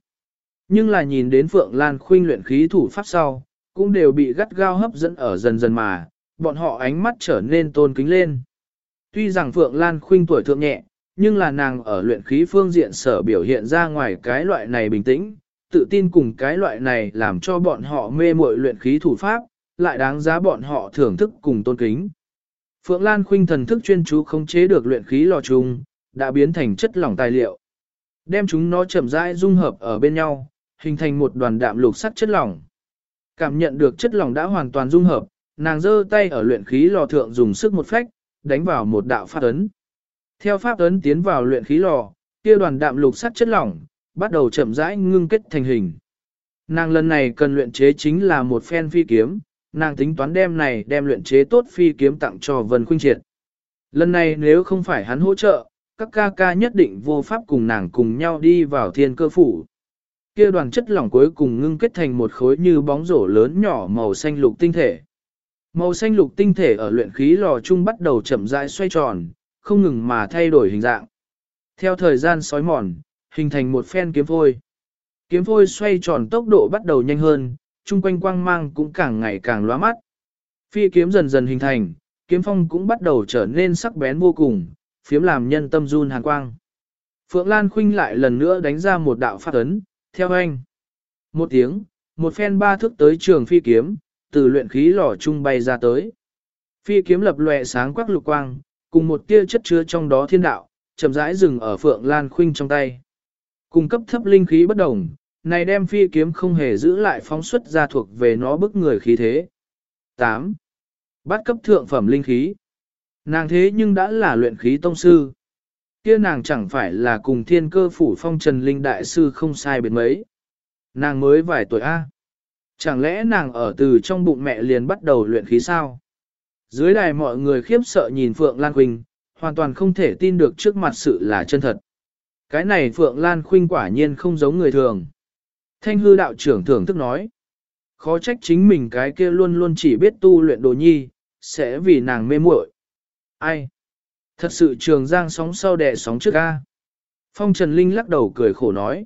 Nhưng là nhìn đến Phượng Lan Khuynh luyện khí thủ pháp sau, cũng đều bị gắt gao hấp dẫn ở dần dần mà, bọn họ ánh mắt trở nên tôn kính lên. Tuy rằng Phượng Lan Khuynh tuổi thượng nhẹ, nhưng là nàng ở luyện khí phương diện sở biểu hiện ra ngoài cái loại này bình tĩnh, tự tin cùng cái loại này làm cho bọn họ mê muội luyện khí thủ pháp, lại đáng giá bọn họ thưởng thức cùng tôn kính. Phượng Lan Khuynh thần thức chuyên chú không chế được luyện khí lò trùng, đã biến thành chất lỏng tài liệu. Đem chúng nó chậm rãi dung hợp ở bên nhau, hình thành một đoàn đạm lục sắc chất lỏng. Cảm nhận được chất lỏng đã hoàn toàn dung hợp, nàng giơ tay ở luyện khí lò thượng dùng sức một phách, đánh vào một đạo pháp ấn. Theo pháp ấn tiến vào luyện khí lò, kia đoàn đạm lục sắt chất lỏng, bắt đầu chậm rãi ngưng kết thành hình. Nàng lần này cần luyện chế chính là một phen phi kiếm, nàng tính toán đem này đem luyện chế tốt phi kiếm tặng cho Vân Khuynh Triệt. Lần này nếu không phải hắn hỗ trợ, các ca ca nhất định vô pháp cùng nàng cùng nhau đi vào thiên cơ phủ. Kia đoàn chất lỏng cuối cùng ngưng kết thành một khối như bóng rổ lớn nhỏ màu xanh lục tinh thể. Màu xanh lục tinh thể ở luyện khí lò chung bắt đầu chậm rãi xoay tròn, không ngừng mà thay đổi hình dạng. Theo thời gian sói mòn, hình thành một phen kiếm phôi. Kiếm phôi xoay tròn tốc độ bắt đầu nhanh hơn, chung quanh quang mang cũng càng ngày càng lóa mắt. Phi kiếm dần dần hình thành, kiếm phong cũng bắt đầu trở nên sắc bén vô cùng, phiếm làm nhân tâm run hàn quang. Phượng Lan Khuynh lại lần nữa đánh ra một đạo phát ấn, theo anh. Một tiếng, một phen ba thước tới trường phi kiếm, từ luyện khí lò trung bay ra tới. Phi kiếm lập lòe sáng quắc lục quang, cùng một tia chất chứa trong đó thiên đạo, chậm rãi dừng ở Phượng Lan Khuynh trong tay. Cung cấp thấp linh khí bất đồng, này đem phi kiếm không hề giữ lại phóng xuất ra thuộc về nó bức người khí thế. 8. Bắt cấp thượng phẩm linh khí. Nàng thế nhưng đã là luyện khí tông sư. Kia nàng chẳng phải là cùng thiên cơ phủ phong trần linh đại sư không sai biệt mấy. Nàng mới vài tuổi A. Chẳng lẽ nàng ở từ trong bụng mẹ liền bắt đầu luyện khí sao? Dưới đài mọi người khiếp sợ nhìn Phượng Lan Khuynh, hoàn toàn không thể tin được trước mặt sự là chân thật. Cái này Phượng Lan Khuynh quả nhiên không giống người thường. Thanh hư đạo trưởng thưởng thức nói. Khó trách chính mình cái kia luôn luôn chỉ biết tu luyện đồ nhi, sẽ vì nàng mê muội. Ai? Thật sự trường giang sóng sau đẻ sóng trước ga. Phong Trần Linh lắc đầu cười khổ nói.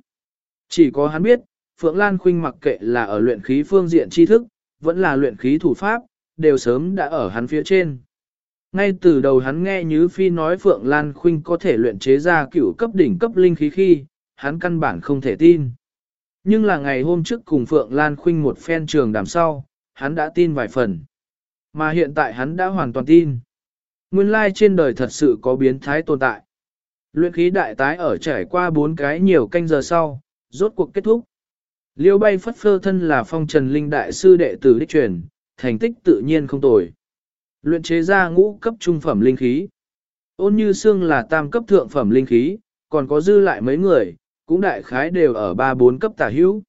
Chỉ có hắn biết, Phượng Lan Khuynh mặc kệ là ở luyện khí phương diện tri thức, vẫn là luyện khí thủ pháp, đều sớm đã ở hắn phía trên. Ngay từ đầu hắn nghe Như Phi nói Phượng Lan Khuynh có thể luyện chế ra cửu cấp đỉnh cấp linh khí khi, hắn căn bản không thể tin. Nhưng là ngày hôm trước cùng Phượng Lan Khuynh một phen trường đàm sau, hắn đã tin vài phần. Mà hiện tại hắn đã hoàn toàn tin. Nguyên lai trên đời thật sự có biến thái tồn tại. Luyện khí đại tái ở trải qua bốn cái nhiều canh giờ sau, rốt cuộc kết thúc. Liêu bay phất phơ thân là phong trần linh đại sư đệ tử đích truyền, thành tích tự nhiên không tồi. Luyện chế ra ngũ cấp trung phẩm linh khí. Ôn như xương là tam cấp thượng phẩm linh khí, còn có dư lại mấy người, cũng đại khái đều ở ba bốn cấp tả hữu.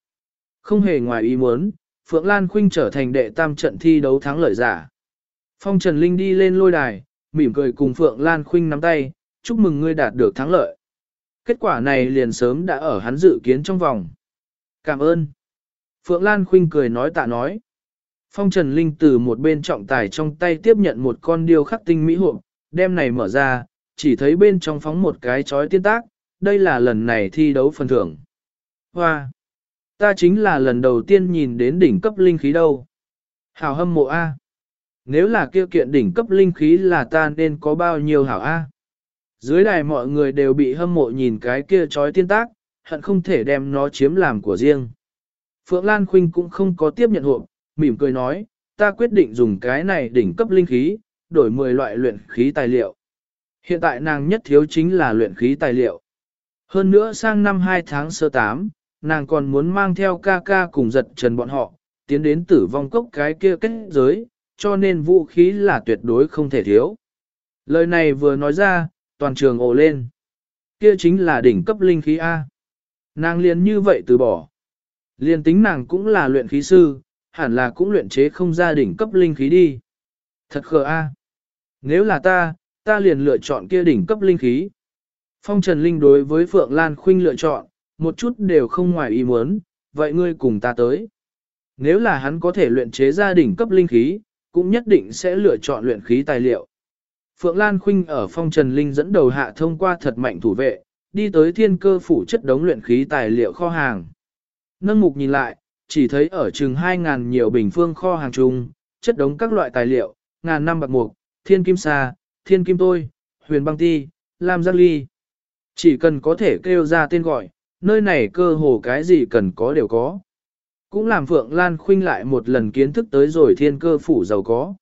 Không hề ngoài ý muốn, Phượng Lan Khuynh trở thành đệ tam trận thi đấu thắng lợi giả. Phong Trần Linh đi lên lôi đài, mỉm cười cùng Phượng Lan Khuynh nắm tay, chúc mừng ngươi đạt được thắng lợi. Kết quả này liền sớm đã ở hắn dự kiến trong vòng. Cảm ơn. Phượng Lan Khuynh cười nói tạ nói. Phong Trần Linh từ một bên trọng tài trong tay tiếp nhận một con điêu khắc tinh mỹ hộp, đem này mở ra, chỉ thấy bên trong phóng một cái chói tiên tác, đây là lần này thi đấu phần thưởng. Hoa! Ta chính là lần đầu tiên nhìn đến đỉnh cấp linh khí đâu. Hảo hâm mộ A. Nếu là kia kiện đỉnh cấp linh khí là ta nên có bao nhiêu hảo A. Dưới đài mọi người đều bị hâm mộ nhìn cái kia chói tiên tác, hận không thể đem nó chiếm làm của riêng. Phượng Lan Khuynh cũng không có tiếp nhận hộp, mỉm cười nói, ta quyết định dùng cái này đỉnh cấp linh khí, đổi 10 loại luyện khí tài liệu. Hiện tại nàng nhất thiếu chính là luyện khí tài liệu. Hơn nữa sang năm 2 tháng sơ 8, nàng còn muốn mang theo ca ca cùng giật trần bọn họ, tiến đến tử vong cốc cái kia kết giới, cho nên vũ khí là tuyệt đối không thể thiếu. Lời này vừa nói ra, toàn trường ồ lên. Kia chính là đỉnh cấp linh khí A. Nàng liền như vậy từ bỏ. Liền tính nàng cũng là luyện khí sư, hẳn là cũng luyện chế không gia đỉnh cấp linh khí đi. Thật khờ A. Nếu là ta, ta liền lựa chọn kia đỉnh cấp linh khí. Phong Trần Linh đối với Phượng Lan Khuynh lựa chọn, một chút đều không ngoài ý muốn, vậy ngươi cùng ta tới. Nếu là hắn có thể luyện chế gia đỉnh cấp linh khí, cũng nhất định sẽ lựa chọn luyện khí tài liệu. Phượng Lan Khuynh ở phong trần linh dẫn đầu hạ thông qua thật mạnh thủ vệ, đi tới thiên cơ phủ chất đống luyện khí tài liệu kho hàng. Nâng mục nhìn lại, chỉ thấy ở chừng 2.000 nhiều bình phương kho hàng chung, chất đống các loại tài liệu, ngàn năm bạc mục, thiên kim sa, thiên kim tôi, huyền băng ti, lam giác ly. Chỉ cần có thể kêu ra tên gọi, nơi này cơ hồ cái gì cần có đều có. Cũng làm Phượng Lan Khuynh lại một lần kiến thức tới rồi thiên cơ phủ giàu có.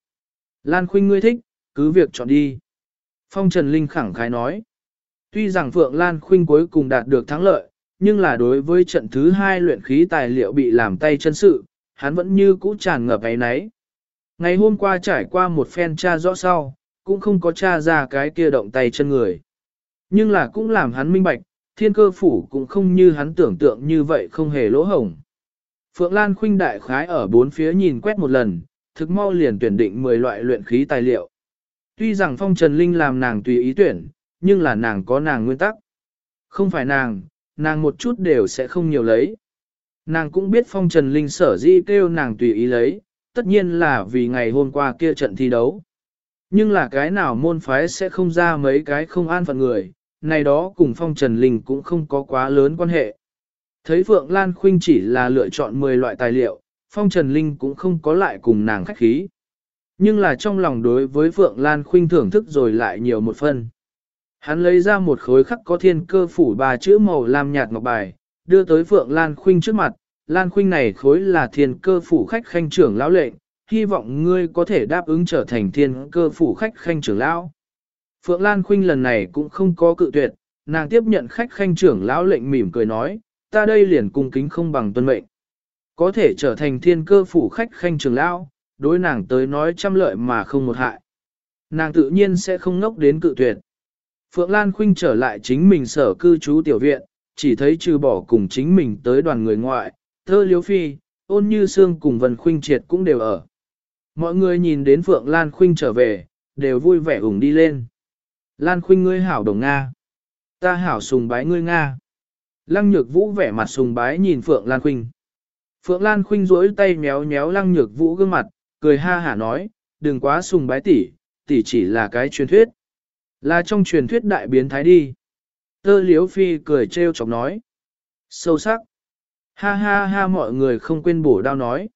Lan Khuynh ngươi thích, cứ việc chọn đi. Phong Trần Linh khẳng khái nói. Tuy rằng Phượng Lan Khuynh cuối cùng đạt được thắng lợi, nhưng là đối với trận thứ hai luyện khí tài liệu bị làm tay chân sự, hắn vẫn như cũ tràn ngập ấy nấy. Ngày hôm qua trải qua một phen tra rõ sau, cũng không có tra ra cái kia động tay chân người. Nhưng là cũng làm hắn minh bạch, thiên cơ phủ cũng không như hắn tưởng tượng như vậy không hề lỗ hổng. Phượng Lan khuynh đại khái ở bốn phía nhìn quét một lần, thực mau liền tuyển định 10 loại luyện khí tài liệu. Tuy rằng phong trần linh làm nàng tùy ý tuyển, nhưng là nàng có nàng nguyên tắc. Không phải nàng, nàng một chút đều sẽ không nhiều lấy. Nàng cũng biết phong trần linh sở di kêu nàng tùy ý lấy, tất nhiên là vì ngày hôm qua kia trận thi đấu. Nhưng là cái nào môn phái sẽ không ra mấy cái không an phận người, này đó cùng phong trần linh cũng không có quá lớn quan hệ. Thấy Phượng Lan Khuynh chỉ là lựa chọn 10 loại tài liệu, phong trần linh cũng không có lại cùng nàng khách khí. Nhưng là trong lòng đối với Phượng Lan Khuynh thưởng thức rồi lại nhiều một phần. Hắn lấy ra một khối khắc có thiên cơ phủ ba chữ màu lam nhạt ngọc bài, đưa tới Phượng Lan Khuynh trước mặt. Lan Khuynh này khối là thiên cơ phủ khách khanh trưởng lão lệnh, hy vọng ngươi có thể đáp ứng trở thành thiên cơ phủ khách khanh trưởng lão. Phượng Lan Khuynh lần này cũng không có cự tuyệt, nàng tiếp nhận khách khanh trưởng lão lệnh mỉm cười nói, ta đây liền cung kính không bằng tuân mệnh. Có thể trở thành thiên cơ phủ khách khanh trưởng lão, đối nàng tới nói trăm lợi mà không một hại. Nàng tự nhiên sẽ không ngốc đến cự tuyệt. Phượng Lan Khuynh trở lại chính mình sở cư trú tiểu viện, chỉ thấy trừ bỏ cùng chính mình tới đoàn người ngoại, thơ liếu phi, ôn như xương cùng Vân Khuynh triệt cũng đều ở. Mọi người nhìn đến Phượng Lan Khuynh trở về, đều vui vẻ ủng đi lên. Lan Khuynh ngươi hảo đồng Nga. Ta hảo sùng bái ngươi Nga. Lăng nhược vũ vẻ mặt sùng bái nhìn Phượng Lan Khuynh. Phượng Lan Khuynh duỗi tay méo méo lăng nhược vũ gương mặt, cười ha hả nói, đừng quá sùng bái tỷ, tỷ chỉ là cái truyền thuyết. Là trong truyền thuyết đại biến thái đi. Tơ liếu phi cười trêu chọc nói. Sâu sắc. Ha ha ha mọi người không quên bổ đao nói.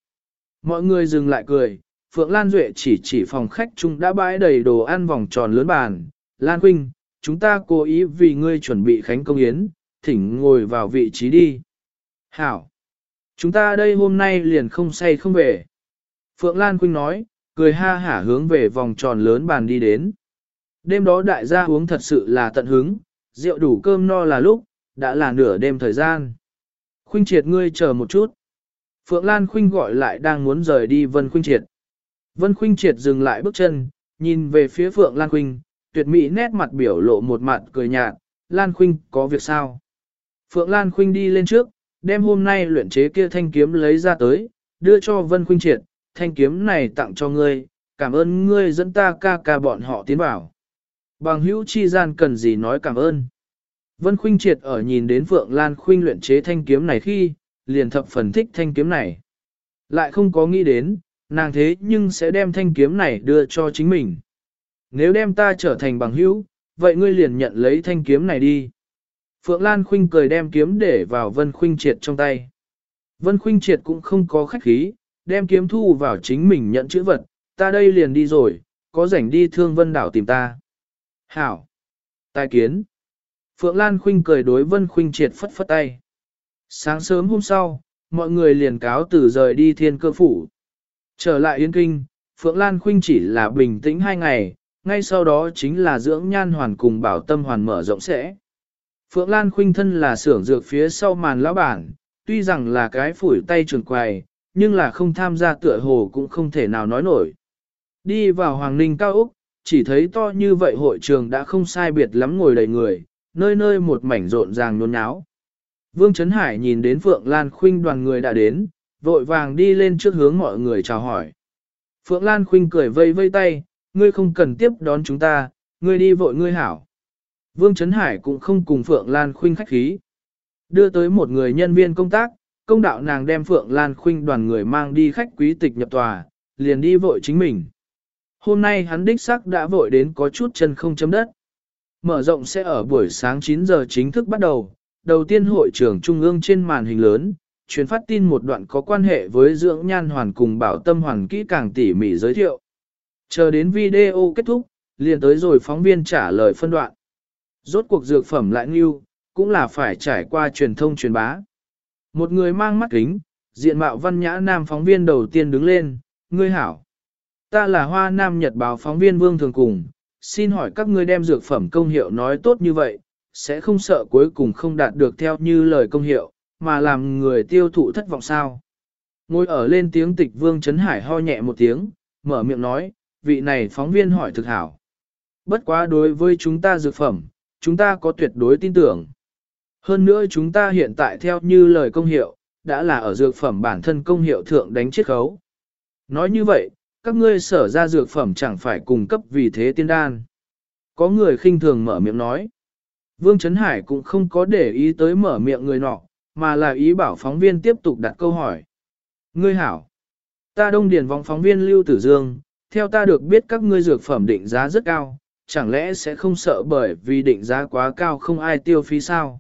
Mọi người dừng lại cười, Phượng Lan Duệ chỉ chỉ phòng khách chung đã bãi đầy đồ ăn vòng tròn lớn bàn. Lan Quynh, chúng ta cố ý vì ngươi chuẩn bị khánh công yến, thỉnh ngồi vào vị trí đi. Hảo! Chúng ta đây hôm nay liền không say không về. Phượng Lan Quynh nói, cười ha hả hướng về vòng tròn lớn bàn đi đến. Đêm đó đại gia uống thật sự là tận hứng, rượu đủ cơm no là lúc, đã là nửa đêm thời gian. Khuynh triệt ngươi chờ một chút. Phượng Lan Khuynh gọi lại đang muốn rời đi Vân Khuynh triệt. Vân Khuynh triệt dừng lại bước chân, nhìn về phía Phượng Lan Khuynh, tuyệt mỹ nét mặt biểu lộ một mặt cười nhạt, Lan Khuynh có việc sao? Phượng Lan Khuynh đi lên trước, đem hôm nay luyện chế kia thanh kiếm lấy ra tới, đưa cho Vân Khuynh triệt, thanh kiếm này tặng cho ngươi, cảm ơn ngươi dẫn ta ca ca bọn họ tiến vào. Bằng hữu chi gian cần gì nói cảm ơn. Vân Khuynh triệt ở nhìn đến Phượng Lan Khuynh luyện chế thanh kiếm này khi, liền thập phần thích thanh kiếm này. Lại không có nghĩ đến, nàng thế nhưng sẽ đem thanh kiếm này đưa cho chính mình. Nếu đem ta trở thành bằng hữu, vậy ngươi liền nhận lấy thanh kiếm này đi. Phượng Lan Khuynh cười đem kiếm để vào Vân Khuynh triệt trong tay. Vân Khuynh triệt cũng không có khách khí, đem kiếm thu vào chính mình nhận chữ vật, ta đây liền đi rồi, có rảnh đi thương vân đảo tìm ta. Hảo! Tài kiến! Phượng Lan Khuynh cười đối Vân Khuynh triệt phất phất tay. Sáng sớm hôm sau, mọi người liền cáo từ rời đi thiên cơ phủ. Trở lại Yên Kinh, Phượng Lan Khuynh chỉ là bình tĩnh hai ngày, ngay sau đó chính là dưỡng nhan hoàn cùng bảo tâm hoàn mở rộng sẽ. Phượng Lan Khuynh thân là xưởng dược phía sau màn lão bản, tuy rằng là cái phủi tay trường quầy, nhưng là không tham gia tựa hồ cũng không thể nào nói nổi. Đi vào Hoàng Ninh Cao Úc, chỉ thấy to như vậy hội trường đã không sai biệt lắm ngồi đầy người, nơi nơi một mảnh rộn ràng nôn náo. Vương Trấn Hải nhìn đến Phượng Lan Khuynh đoàn người đã đến, vội vàng đi lên trước hướng mọi người chào hỏi. Phượng Lan Khuynh cười vây vây tay, ngươi không cần tiếp đón chúng ta, ngươi đi vội ngươi hảo. Vương Trấn Hải cũng không cùng Phượng Lan Khuynh khách khí. Đưa tới một người nhân viên công tác, công đạo nàng đem Phượng Lan Khuynh đoàn người mang đi khách quý tịch nhập tòa, liền đi vội chính mình. Hôm nay hắn đích sắc đã vội đến có chút chân không chấm đất. Mở rộng sẽ ở buổi sáng 9 giờ chính thức bắt đầu, đầu tiên hội trưởng trung ương trên màn hình lớn, truyền phát tin một đoạn có quan hệ với dưỡng nhan hoàn cùng bảo tâm hoàn kỹ càng tỉ mỉ giới thiệu. Chờ đến video kết thúc, liền tới rồi phóng viên trả lời phân đoạn. Rốt cuộc dược phẩm lại nghiêu, cũng là phải trải qua truyền thông truyền bá. Một người mang mắt kính, diện mạo văn nhã nam phóng viên đầu tiên đứng lên, ngươi hảo. Ta là hoa nam nhật báo phóng viên Vương Thường Cùng, xin hỏi các ngươi đem dược phẩm công hiệu nói tốt như vậy, sẽ không sợ cuối cùng không đạt được theo như lời công hiệu, mà làm người tiêu thụ thất vọng sao. Ngồi ở lên tiếng tịch Vương Trấn Hải ho nhẹ một tiếng, mở miệng nói, vị này phóng viên hỏi thực hảo. Bất quá đối với chúng ta dược phẩm, chúng ta có tuyệt đối tin tưởng. Hơn nữa chúng ta hiện tại theo như lời công hiệu, đã là ở dược phẩm bản thân công hiệu thượng đánh chiết khấu. Nói như vậy, các ngươi sở ra dược phẩm chẳng phải cung cấp vì thế tiên đan. Có người khinh thường mở miệng nói. Vương Trấn Hải cũng không có để ý tới mở miệng người nọ, mà là ý bảo phóng viên tiếp tục đặt câu hỏi. Ngươi hảo, ta đông điền vòng phóng viên Lưu Tử Dương, theo ta được biết các ngươi dược phẩm định giá rất cao, chẳng lẽ sẽ không sợ bởi vì định giá quá cao không ai tiêu phí sao?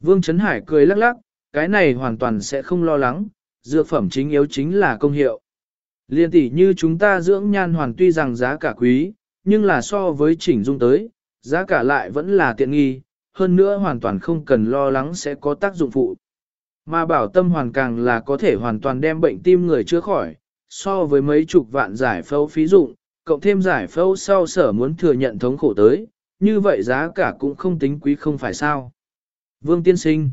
Vương Trấn Hải cười lắc lắc, cái này hoàn toàn sẽ không lo lắng, dược phẩm chính yếu chính là công hiệu. Liên tỷ như chúng ta dưỡng nhan hoàn tuy rằng giá cả quý, nhưng là so với chỉnh dung tới, giá cả lại vẫn là tiện nghi, hơn nữa hoàn toàn không cần lo lắng sẽ có tác dụng phụ. Mà bảo tâm hoàn càng là có thể hoàn toàn đem bệnh tim người chữa khỏi, so với mấy chục vạn giải phẫu phí dụng, cộng thêm giải phẫu sau sở muốn thừa nhận thống khổ tới, như vậy giá cả cũng không tính quý không phải sao. Vương Tiên Sinh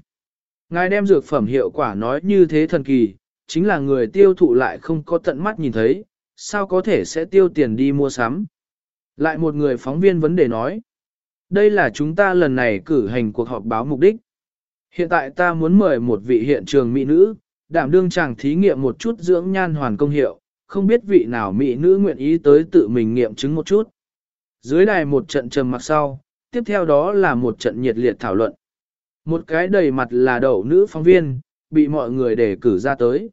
Ngài đem dược phẩm hiệu quả nói như thế thần kỳ, chính là người tiêu thụ lại không có tận mắt nhìn thấy, sao có thể sẽ tiêu tiền đi mua sắm. Lại một người phóng viên vấn đề nói, đây là chúng ta lần này cử hành cuộc họp báo mục đích. Hiện tại ta muốn mời một vị hiện trường mỹ nữ, đảm đương chàng thí nghiệm một chút dưỡng nhan hoàn công hiệu, không biết vị nào mỹ nữ nguyện ý tới tự mình nghiệm chứng một chút. Dưới đài một trận trầm mặc sau, tiếp theo đó là một trận nhiệt liệt thảo luận. Một cái đầy mặt là đầu nữ phóng viên, bị mọi người đề cử ra tới.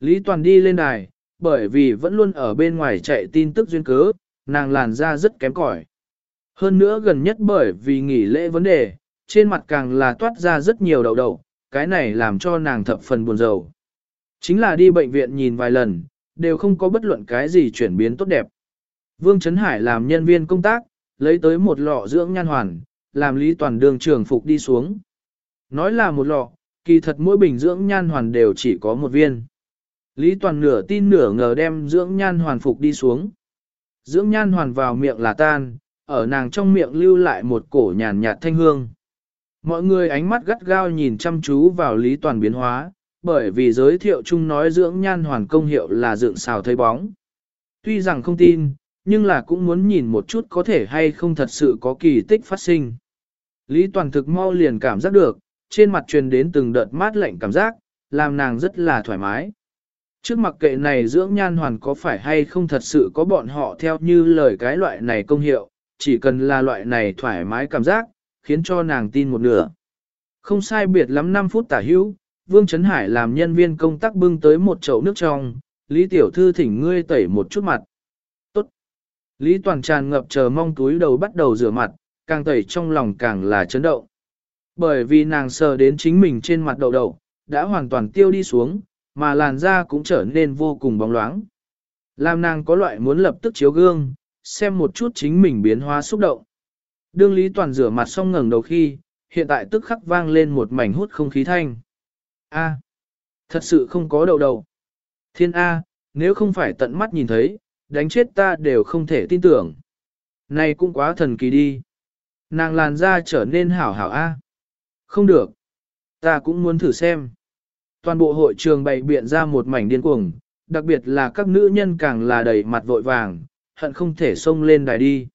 Lý Toàn đi lên đài, bởi vì vẫn luôn ở bên ngoài chạy tin tức duyên cớ, nàng làn da rất kém cỏi. Hơn nữa gần nhất bởi vì nghỉ lễ vấn đề, trên mặt càng là toát ra rất nhiều đầu đầu, cái này làm cho nàng thập phần buồn rầu. Chính là đi bệnh viện nhìn vài lần, đều không có bất luận cái gì chuyển biến tốt đẹp. Vương Trấn Hải làm nhân viên công tác, lấy tới một lọ dưỡng nhan hoàn, làm Lý Toàn đường trường phục đi xuống. Nói là một lọ, kỳ thật mỗi bình dưỡng nhan hoàn đều chỉ có một viên. Lý Toàn nửa tin nửa ngờ đem dưỡng nhan hoàn phục đi xuống. Dưỡng nhan hoàn vào miệng là tan, ở nàng trong miệng lưu lại một cổ nhàn nhạt thanh hương. Mọi người ánh mắt gắt gao nhìn chăm chú vào Lý Toàn biến hóa, bởi vì giới thiệu chung nói dưỡng nhan hoàn công hiệu là dưỡng xào thấy bóng. Tuy rằng không tin, nhưng là cũng muốn nhìn một chút có thể hay không thật sự có kỳ tích phát sinh. Lý Toàn thực mau liền cảm giác được, trên mặt truyền đến từng đợt mát lạnh cảm giác, làm nàng rất là thoải mái. Trước mặt kệ này dưỡng nhan hoàn có phải hay không thật sự có bọn họ theo như lời cái loại này công hiệu, chỉ cần là loại này thoải mái cảm giác, khiến cho nàng tin một nửa. Không sai biệt lắm 5 phút tả hữu, Vương Trấn Hải làm nhân viên công tác bưng tới một chậu nước trong, Lý Tiểu Thư thỉnh ngươi tẩy một chút mặt. Tốt. Lý Toàn tràn ngập chờ mong túi đầu bắt đầu rửa mặt, càng tẩy trong lòng càng là chấn động. Bởi vì nàng sờ đến chính mình trên mặt đầu đầu, đã hoàn toàn tiêu đi xuống, mà làn da cũng trở nên vô cùng bóng loáng. Làm nàng có loại muốn lập tức chiếu gương, xem một chút chính mình biến hóa xúc động. Đương Lý Toàn rửa mặt xong ngẩng đầu khi, hiện tại tức khắc vang lên một mảnh hút không khí thanh. A, thật sự không có đầu đầu. Thiên A, nếu không phải tận mắt nhìn thấy, đánh chết ta đều không thể tin tưởng. Này cũng quá thần kỳ đi. Nàng làn da trở nên hảo hảo A. Không được. Ta cũng muốn thử xem. Toàn bộ hội trường bày biện ra một mảnh điên cuồng, đặc biệt là các nữ nhân càng là đầy mặt vội vàng, hận không thể xông lên đài đi.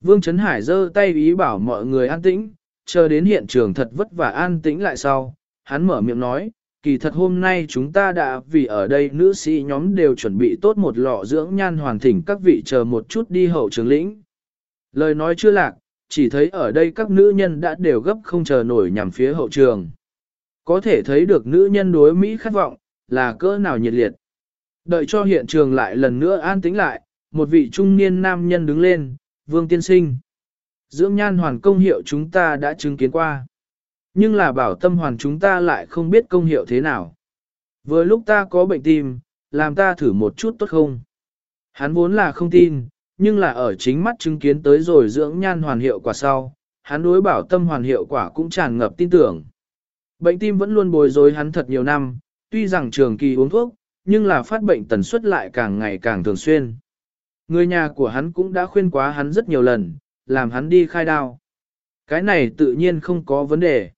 Vương Trấn Hải giơ tay ý bảo mọi người an tĩnh, chờ đến hiện trường thật vất vả an tĩnh lại sau, hắn mở miệng nói, kỳ thật hôm nay chúng ta đã vì ở đây nữ sĩ nhóm đều chuẩn bị tốt một lọ dưỡng nhan hoàn thỉnh các vị chờ một chút đi hậu trường lĩnh. Lời nói chưa lạc, chỉ thấy ở đây các nữ nhân đã đều gấp không chờ nổi nhằm phía hậu trường. Có thể thấy được nữ nhân đối Mỹ khát vọng, là cỡ nào nhiệt liệt. Đợi cho hiện trường lại lần nữa an tĩnh lại, một vị trung niên nam nhân đứng lên, vương tiên sinh. Dưỡng nhan hoàn công hiệu chúng ta đã chứng kiến qua. Nhưng là bảo tâm hoàn chúng ta lại không biết công hiệu thế nào. Vừa lúc ta có bệnh tim, làm ta thử một chút tốt không? Hắn vốn là không tin, nhưng là ở chính mắt chứng kiến tới rồi dưỡng nhan hoàn hiệu quả sau, hắn đối bảo tâm hoàn hiệu quả cũng tràn ngập tin tưởng. Bệnh tim vẫn luôn bồi dối hắn thật nhiều năm, tuy rằng trường kỳ uống thuốc, nhưng là phát bệnh tần suất lại càng ngày càng thường xuyên. Người nhà của hắn cũng đã khuyên quá hắn rất nhiều lần, làm hắn đi khai đao. Cái này tự nhiên không có vấn đề.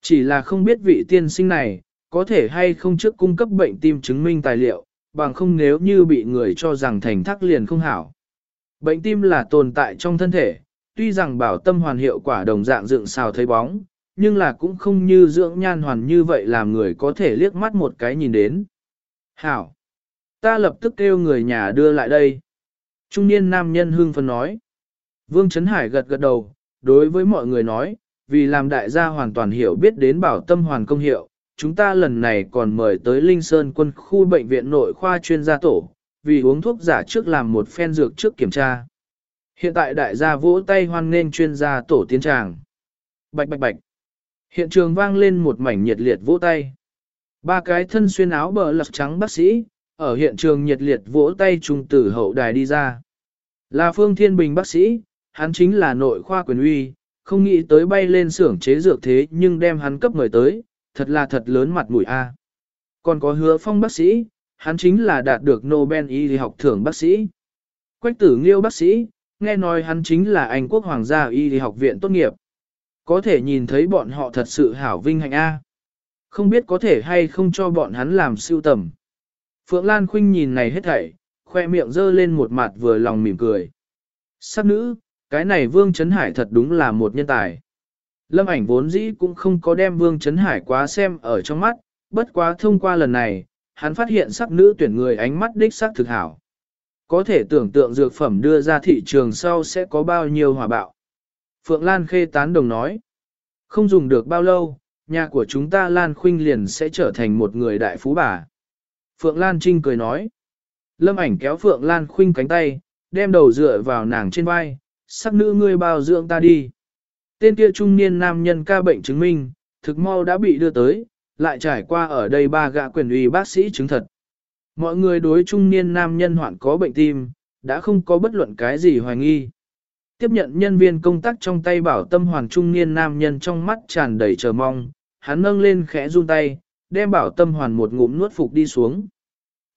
Chỉ là không biết vị tiên sinh này, có thể hay không trước cung cấp bệnh tim chứng minh tài liệu, bằng không nếu như bị người cho rằng thành thắc liền không hảo. Bệnh tim là tồn tại trong thân thể, tuy rằng bảo tâm hoàn hiệu quả đồng dạng dựng xào thấy bóng, nhưng là cũng không như dưỡng nhan hoàn như vậy làm người có thể liếc mắt một cái nhìn đến. Hảo! Ta lập tức kêu người nhà đưa lại đây. Trung niên nam nhân hương phân nói. Vương Trấn Hải gật gật đầu, đối với mọi người nói, vì làm đại gia hoàn toàn hiểu biết đến bảo tâm hoàn công hiệu, chúng ta lần này còn mời tới Linh Sơn quân khu bệnh viện nội khoa chuyên gia tổ, vì uống thuốc giả trước làm một phen dược trước kiểm tra. Hiện tại đại gia vỗ tay hoan nghênh chuyên gia tổ tiến tràng. Bạch bạch bạch. Hiện trường vang lên một mảnh nhiệt liệt vỗ tay. Ba cái thân xuyên áo bờ lật trắng bác sĩ, ở hiện trường nhiệt liệt vỗ tay trung tử hậu đài đi ra. Là Phương Thiên Bình bác sĩ, hắn chính là nội khoa quyền uy, không nghĩ tới bay lên xưởng chế dược thế nhưng đem hắn cấp người tới, thật là thật lớn mặt mũi a. Còn có hứa phong bác sĩ, hắn chính là đạt được Nobel y học thưởng bác sĩ. Quách tử nghiêu bác sĩ, nghe nói hắn chính là Anh quốc hoàng gia y học viện tốt nghiệp. Có thể nhìn thấy bọn họ thật sự hảo vinh hạnh a. Không biết có thể hay không cho bọn hắn làm siêu tầm. Phượng Lan Khuynh nhìn này hết thảy, khoe miệng dơ lên một mặt vừa lòng mỉm cười. Sắc nữ, cái này Vương Trấn Hải thật đúng là một nhân tài. Lâm ảnh vốn dĩ cũng không có đem Vương Trấn Hải quá xem ở trong mắt, bất quá thông qua lần này, hắn phát hiện sắc nữ tuyển người ánh mắt đích sắc thực hảo. Có thể tưởng tượng dược phẩm đưa ra thị trường sau sẽ có bao nhiêu hòa bạo. Phượng Lan Khê tán đồng nói, không dùng được bao lâu, nhà của chúng ta Lan Khuynh liền sẽ trở thành một người đại phú bà. Phượng Lan Trinh cười nói, Lâm ảnh kéo Phượng Lan Khuynh cánh tay, đem đầu dựa vào nàng trên vai, sắc nữ ngươi bao dưỡng ta đi. Tên kia trung niên nam nhân ca bệnh chứng minh, thực mau đã bị đưa tới, lại trải qua ở đây ba gã quyền uy bác sĩ chứng thật. Mọi người đối trung niên nam nhân hoạn có bệnh tim, đã không có bất luận cái gì hoài nghi. Tiếp nhận nhân viên công tác trong tay bảo tâm hoàn trung niên nam nhân trong mắt tràn đầy chờ mong, hắn nâng lên khẽ run tay, đem bảo tâm hoàn một ngụm nuốt phục đi xuống.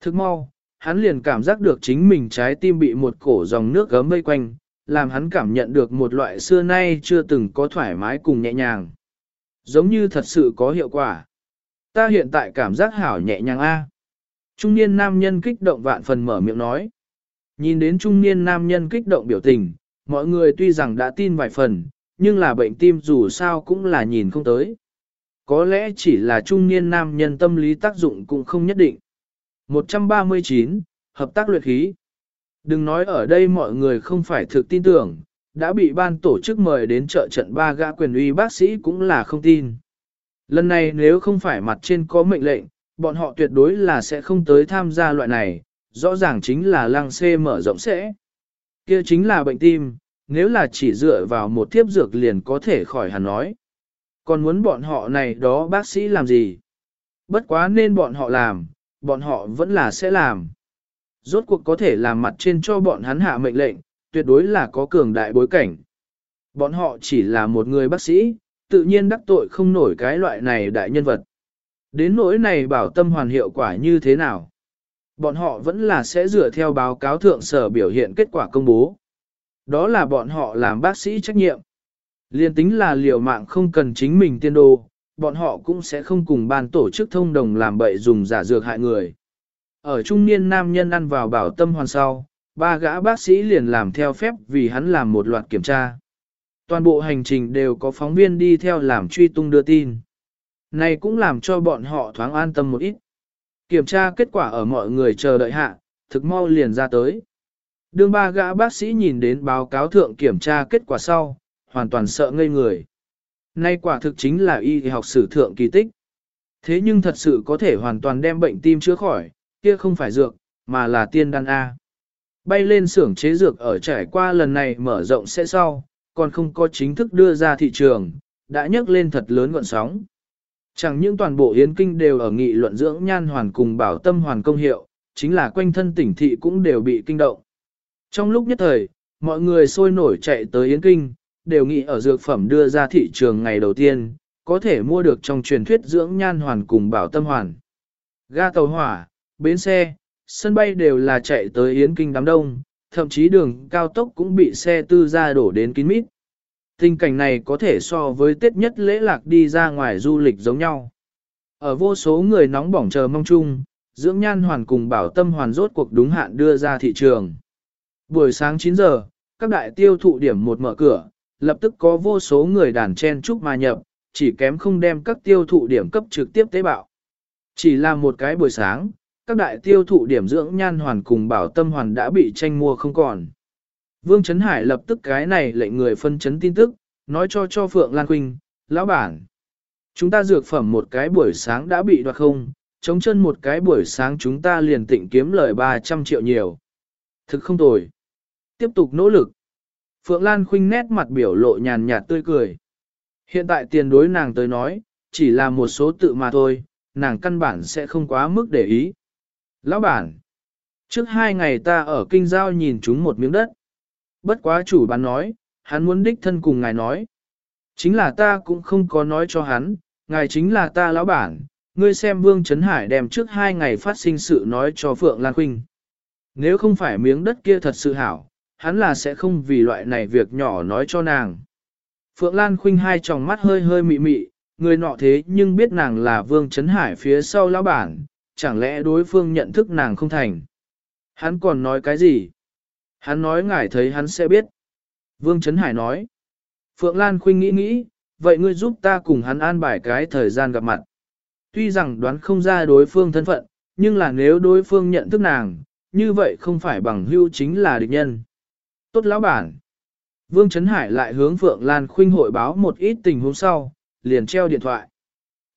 Thức mau, hắn liền cảm giác được chính mình trái tim bị một cổ dòng nước gấm vây quanh, làm hắn cảm nhận được một loại xưa nay chưa từng có thoải mái cùng nhẹ nhàng. Giống như thật sự có hiệu quả. Ta hiện tại cảm giác hảo nhẹ nhàng a. Trung niên nam nhân kích động vạn phần mở miệng nói. Nhìn đến trung niên nam nhân kích động biểu tình, mọi người tuy rằng đã tin vài phần, nhưng là bệnh tim dù sao cũng là nhìn không tới. Có lẽ chỉ là trung niên nam nhân tâm lý tác dụng cũng không nhất định. 139. Hợp tác luyện khí Đừng nói ở đây mọi người không phải thực tin tưởng, đã bị ban tổ chức mời đến trợ trận ba gã quyền uy bác sĩ cũng là không tin. Lần này nếu không phải mặt trên có mệnh lệnh, bọn họ tuyệt đối là sẽ không tới tham gia loại này, rõ ràng chính là lăng xê mở rộng sẽ. Kia chính là bệnh tim, nếu là chỉ dựa vào một thiếp dược liền có thể khỏi hẳn nói. Còn muốn bọn họ này đó bác sĩ làm gì? Bất quá nên bọn họ làm, bọn họ vẫn là sẽ làm. Rốt cuộc có thể làm mặt trên cho bọn hắn hạ mệnh lệnh, tuyệt đối là có cường đại bối cảnh. Bọn họ chỉ là một người bác sĩ, tự nhiên đắc tội không nổi cái loại này đại nhân vật. Đến nỗi này bảo tâm hoàn hiệu quả như thế nào? Bọn họ vẫn là sẽ dựa theo báo cáo thượng sở biểu hiện kết quả công bố. Đó là bọn họ làm bác sĩ trách nhiệm. Liên tính là liều mạng không cần chính mình tiên đồ, bọn họ cũng sẽ không cùng ban tổ chức thông đồng làm bậy dùng giả dược hại người. Ở trung niên nam nhân ăn vào bảo tâm hoàn sau, ba gã bác sĩ liền làm theo phép vì hắn làm một loạt kiểm tra. Toàn bộ hành trình đều có phóng viên đi theo làm truy tung đưa tin. Này cũng làm cho bọn họ thoáng an tâm một ít. Kiểm tra kết quả ở mọi người chờ đợi hạ, thực mau liền ra tới. Đương ba gã bác sĩ nhìn đến báo cáo thượng kiểm tra kết quả sau, hoàn toàn sợ ngây người. Nay quả thực chính là y học sử thượng kỳ tích. Thế nhưng thật sự có thể hoàn toàn đem bệnh tim chữa khỏi, kia không phải dược, mà là tiên đan A. Bay lên xưởng chế dược ở trải qua lần này mở rộng sẽ sau, còn không có chính thức đưa ra thị trường, đã nhấc lên thật lớn gọn sóng. Chẳng những toàn bộ Yến Kinh đều ở nghị luận dưỡng nhan hoàn cùng bảo tâm hoàn công hiệu, chính là quanh thân tỉnh thị cũng đều bị kinh động. Trong lúc nhất thời, mọi người sôi nổi chạy tới Yến Kinh, đều nghĩ ở dược phẩm đưa ra thị trường ngày đầu tiên, có thể mua được trong truyền thuyết dưỡng nhan hoàn cùng bảo tâm hoàn. Ga tàu hỏa, bến xe, sân bay đều là chạy tới Yến Kinh đám đông, thậm chí đường cao tốc cũng bị xe tư ra đổ đến kín mít. Tình cảnh này có thể so với Tết nhất lễ lạc đi ra ngoài du lịch giống nhau. Ở vô số người nóng bỏng chờ mong chung, dưỡng nhan hoàn cùng bảo tâm hoàn rốt cuộc đúng hạn đưa ra thị trường. Buổi sáng 9 giờ, các đại tiêu thụ điểm một mở cửa, lập tức có vô số người đàn chen chúc mà nhập, chỉ kém không đem các tiêu thụ điểm cấp trực tiếp tế bạo. Chỉ là một cái buổi sáng, các đại tiêu thụ điểm dưỡng nhan hoàn cùng bảo tâm hoàn đã bị tranh mua không còn. Vương Trấn Hải lập tức cái này lệnh người phân chấn tin tức, nói cho cho Phượng Lan Quynh, lão bản. Chúng ta dược phẩm một cái buổi sáng đã bị đoạt không, chống chân một cái buổi sáng chúng ta liền tịnh kiếm lời 300 triệu nhiều. Thực không tồi. Tiếp tục nỗ lực. Phượng Lan Khuynh nét mặt biểu lộ nhàn nhạt tươi cười. Hiện tại tiền đối nàng tới nói, chỉ là một số tự mà thôi, nàng căn bản sẽ không quá mức để ý. Lão bản, trước hai ngày ta ở kinh giao nhìn chúng một miếng đất. Bất quá chủ bán nói, hắn muốn đích thân cùng ngài nói. Chính là ta cũng không có nói cho hắn, ngài chính là ta lão bản, ngươi xem Vương Trấn Hải đem trước hai ngày phát sinh sự nói cho Phượng Lan Khuynh. Nếu không phải miếng đất kia thật sự hảo, hắn là sẽ không vì loại này việc nhỏ nói cho nàng. Phượng Lan Khuynh hai tròng mắt hơi hơi mị mị, người nọ thế nhưng biết nàng là Vương Trấn Hải phía sau lão bản, chẳng lẽ đối phương nhận thức nàng không thành. Hắn còn nói cái gì? Hắn nói ngài thấy hắn sẽ biết. Vương Trấn Hải nói. Phượng Lan Khuynh nghĩ nghĩ, vậy ngươi giúp ta cùng hắn an bài cái thời gian gặp mặt. Tuy rằng đoán không ra đối phương thân phận, nhưng là nếu đối phương nhận thức nàng, như vậy không phải bằng hưu chính là địch nhân. Tốt lão bản. Vương Trấn Hải lại hướng Phượng Lan Khuynh hội báo một ít tình huống sau, liền treo điện thoại.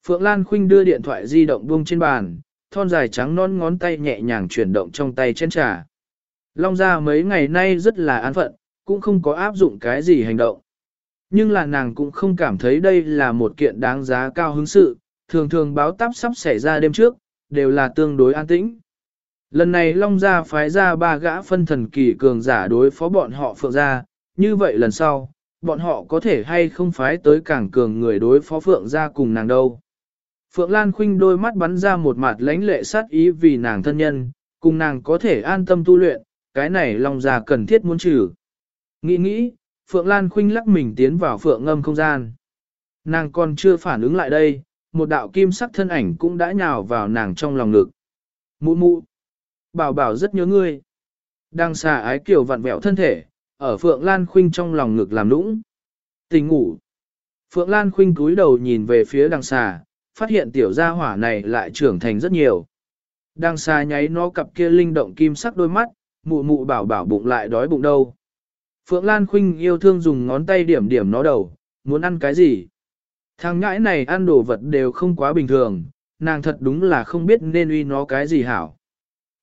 Phượng Lan Khuynh đưa điện thoại di động buông trên bàn, thon dài trắng non ngón tay nhẹ nhàng chuyển động trong tay trên trà. Long gia mấy ngày nay rất là an phận, cũng không có áp dụng cái gì hành động. Nhưng là nàng cũng không cảm thấy đây là một kiện đáng giá cao hứng sự, thường thường báo táp sắp xảy ra đêm trước, đều là tương đối an tĩnh. Lần này Long Gia phái ra ba gã phân thần kỳ cường giả đối phó bọn họ Phượng Gia, như vậy lần sau, bọn họ có thể hay không phái tới cảng cường người đối phó Phượng Gia cùng nàng đâu. Phượng Lan Khuynh đôi mắt bắn ra một mặt lãnh lệ sát ý vì nàng thân nhân, cùng nàng có thể an tâm tu luyện, cái này Long Gia cần thiết muốn trừ. Nghĩ nghĩ, Phượng Lan Khuynh lắc mình tiến vào Phượng ngâm không gian. Nàng còn chưa phản ứng lại đây, một đạo kim sắc thân ảnh cũng đã nhào vào nàng trong lòng ngực. Mụ mụ, bảo bảo rất nhớ ngươi. Đang xà ái kiểu vặn vẹo thân thể, ở Phượng Lan Khuynh trong lòng ngực làm nũng. Tình ngủ. Phượng Lan Khuynh cúi đầu nhìn về phía đằng xà, phát hiện tiểu gia hỏa này lại trưởng thành rất nhiều. Đằng xà nháy nó cặp kia linh động kim sắc đôi mắt, mụ mụ bảo bảo bụng lại đói bụng đâu. Phượng Lan Khuynh yêu thương dùng ngón tay điểm điểm nó đầu, muốn ăn cái gì? Thằng ngãi này ăn đồ vật đều không quá bình thường, nàng thật đúng là không biết nên uy nó cái gì hảo.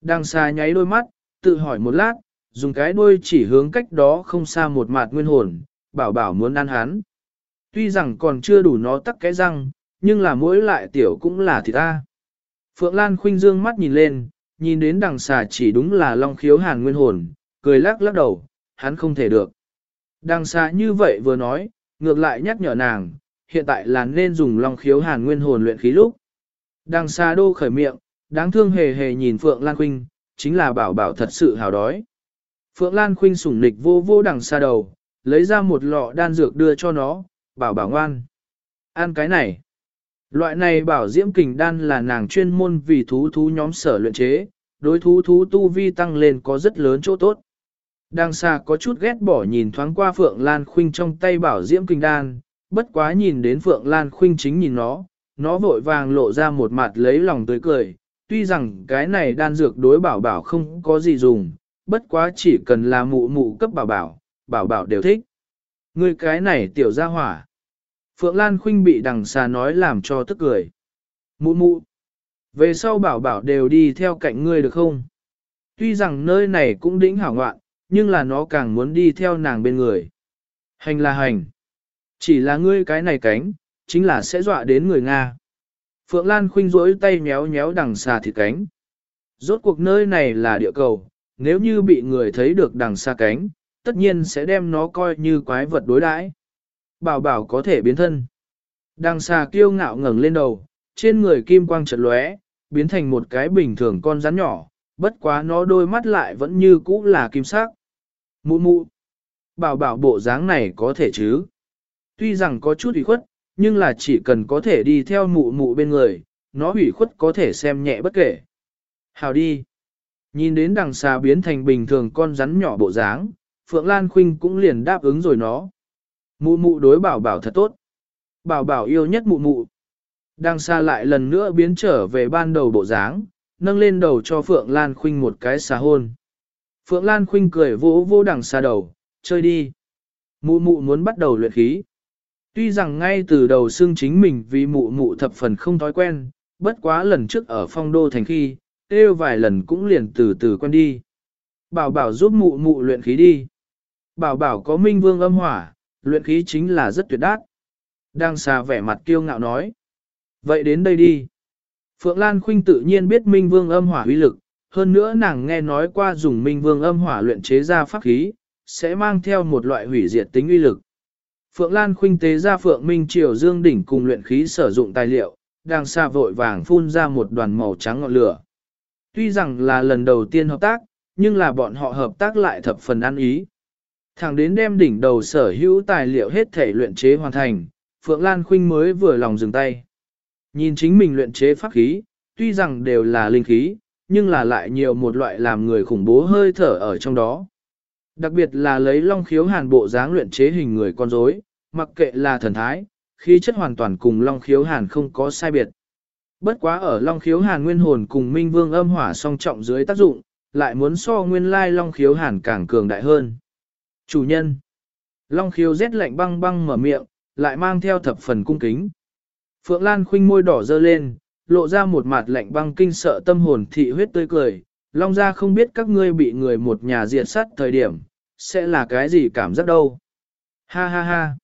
Đang xa nháy đôi mắt, tự hỏi một lát, dùng cái đuôi chỉ hướng cách đó không xa một mạt nguyên hồn, bảo bảo muốn ăn hắn. Tuy rằng còn chưa đủ nó tắc cái răng, nhưng là mỗi lại tiểu cũng là thịt ta. Phượng Lan khuynh dương mắt nhìn lên, nhìn đến đằng xà chỉ đúng là long khiếu hàn nguyên hồn, cười lắc lắc đầu, hắn không thể được. Đằng xà như vậy vừa nói, ngược lại nhắc nhở nàng, hiện tại là nên dùng long khiếu hàn nguyên hồn luyện khí lúc. Đằng Xà đô khởi miệng, đáng thương hề hề nhìn Phượng Lan Khuynh, chính là bảo bảo thật sự hào đói. Phượng Lan Khuynh sủng nịch vô vô đằng xa đầu, lấy ra một lọ đan dược đưa cho nó, bảo bảo ngoan. Ăn cái này. Loại này bảo diễm kình đan là nàng chuyên môn vì thú thú nhóm sở luyện chế, đối thú thú tu vi tăng lên có rất lớn chỗ tốt. Đang xa có chút ghét bỏ nhìn thoáng qua Phượng Lan Khuynh trong tay bảo diễm Kình đan, bất quá nhìn đến Phượng Lan Khuynh chính nhìn nó, nó vội vàng lộ ra một mặt lấy lòng tươi cười, tuy rằng cái này đan dược đối bảo bảo không có gì dùng, bất quá chỉ cần là mụ mụ cấp bảo bảo, bảo bảo đều thích. Người cái này tiểu ra hỏa. Phượng Lan Khuynh bị đằng xà nói làm cho tức cười. Mụ mụ. Về sau bảo bảo đều đi theo cạnh ngươi được không? Tuy rằng nơi này cũng đỉnh hảo ngoạn, nhưng là nó càng muốn đi theo nàng bên người. Hành là hành. Chỉ là ngươi cái này cánh, chính là sẽ dọa đến người Nga. Phượng Lan khinh rỗi tay méo méo đằng xa thịt cánh. Rốt cuộc nơi này là địa cầu, nếu như bị người thấy được đằng xa cánh, tất nhiên sẽ đem nó coi như quái vật đối đãi. Bảo bảo có thể biến thân. Đằng xà kiêu ngạo ngẩng lên đầu, trên người kim quang chợt lóe, biến thành một cái bình thường con rắn nhỏ, bất quá nó đôi mắt lại vẫn như cũ là kim sắc. Mụ mụ, bảo bảo bộ dáng này có thể chứ? Tuy rằng có chút ủy khuất, nhưng là chỉ cần có thể đi theo mụ mụ bên người, nó ủy khuất có thể xem nhẹ bất kể. Hào đi. Nhìn đến đằng xà biến thành bình thường con rắn nhỏ bộ dáng, Phượng Lan Khuynh cũng liền đáp ứng rồi nó. Mụ mụ đối bảo bảo thật tốt. Bảo bảo yêu nhất mụ mụ. Đang xa lại lần nữa biến trở về ban đầu bộ dáng, nâng lên đầu cho Phượng Lan Khuynh một cái xà hôn. Phượng Lan Khuynh cười vỗ vỗ đằng xa đầu, chơi đi. Mụ mụ muốn bắt đầu luyện khí. Tuy rằng ngay từ đầu xương chính mình vì mụ mụ thập phần không thói quen, bất quá lần trước ở phong đô thành khi, kêu vài lần cũng liền từ từ quen đi. Bảo bảo giúp mụ mụ luyện khí đi. Bảo bảo có minh vương âm hỏa, luyện khí chính là rất tuyệt đát. Đang xa vẻ mặt kiêu ngạo nói. Vậy đến đây đi. Phượng Lan Khuynh tự nhiên biết minh vương âm hỏa uy lực, hơn nữa nàng nghe nói qua dùng minh vương âm hỏa luyện chế ra pháp khí, sẽ mang theo một loại hủy diệt tính uy lực. Phượng Lan khuynh tế ra Phượng Minh Triều Dương đỉnh cùng luyện khí sử dụng tài liệu, đang xa vội vàng phun ra một đoàn màu trắng ngọn lửa. Tuy rằng là lần đầu tiên hợp tác, nhưng là bọn họ hợp tác lại thập phần ăn ý. Thẳng đến đem đỉnh đầu sở hữu tài liệu hết thể luyện chế hoàn thành, Phượng Lan Khuynh mới vừa lòng dừng tay. Nhìn chính mình luyện chế pháp khí, tuy rằng đều là linh khí, nhưng là lại nhiều một loại làm người khủng bố hơi thở ở trong đó. Đặc biệt là lấy long khiếu hàn bộ dáng luyện chế hình người con rối, mặc kệ là thần thái, khí chất hoàn toàn cùng long khiếu hàn không có sai biệt. Bất quá ở long khiếu hàn nguyên hồn cùng minh vương âm hỏa song trọng dưới tác dụng, lại muốn so nguyên lai long khiếu hàn càng cường đại hơn. Chủ nhân Long khiếu rét lạnh băng băng mở miệng, lại mang theo thập phần cung kính. Phượng Lan khinh môi đỏ dơ lên, lộ ra một mặt lạnh băng kinh sợ tâm hồn thị huyết tươi cười, Long gia không biết các ngươi bị người một nhà diệt sát thời điểm, sẽ là cái gì cảm giác đâu. Ha ha ha.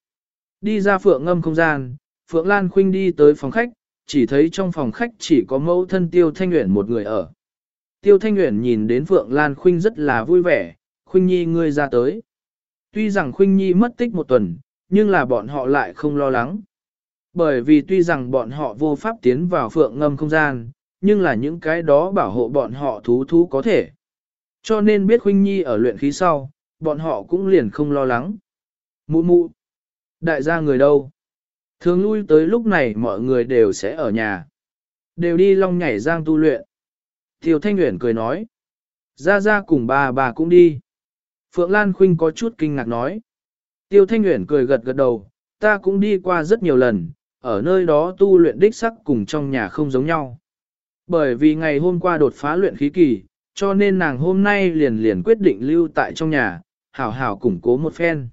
Đi ra phượng ngâm không gian, Phượng Lan khinh đi tới phòng khách, chỉ thấy trong phòng khách chỉ có mẫu thân Tiêu Thanh Nguyễn một người ở. Tiêu Thanh Nguyễn nhìn đến Phượng Lan khinh rất là vui vẻ, khinh Nhi ngươi ra tới. Tuy rằng Khuynh Nhi mất tích một tuần, nhưng là bọn họ lại không lo lắng. Bởi vì tuy rằng bọn họ vô pháp tiến vào Phượng ngâm không gian, nhưng là những cái đó bảo hộ bọn họ thú thú có thể. Cho nên biết Khuynh Nhi ở luyện khí sau, bọn họ cũng liền không lo lắng. Mụ mụ, đại gia người đâu? Thường lui tới lúc này mọi người đều sẽ ở nhà. Đều đi long nhảy giang tu luyện. Tiêu Thanh Nguyễn cười nói. Ra ra cùng bà bà cũng đi. Phượng Lan Khuynh có chút kinh ngạc nói. Tiêu Thanh Nguyễn cười gật gật đầu, ta cũng đi qua rất nhiều lần, ở nơi đó tu luyện đích sắc cùng trong nhà không giống nhau. Bởi vì ngày hôm qua đột phá luyện khí kỳ, cho nên nàng hôm nay liền liền quyết định lưu tại trong nhà, hảo hảo củng cố một phen.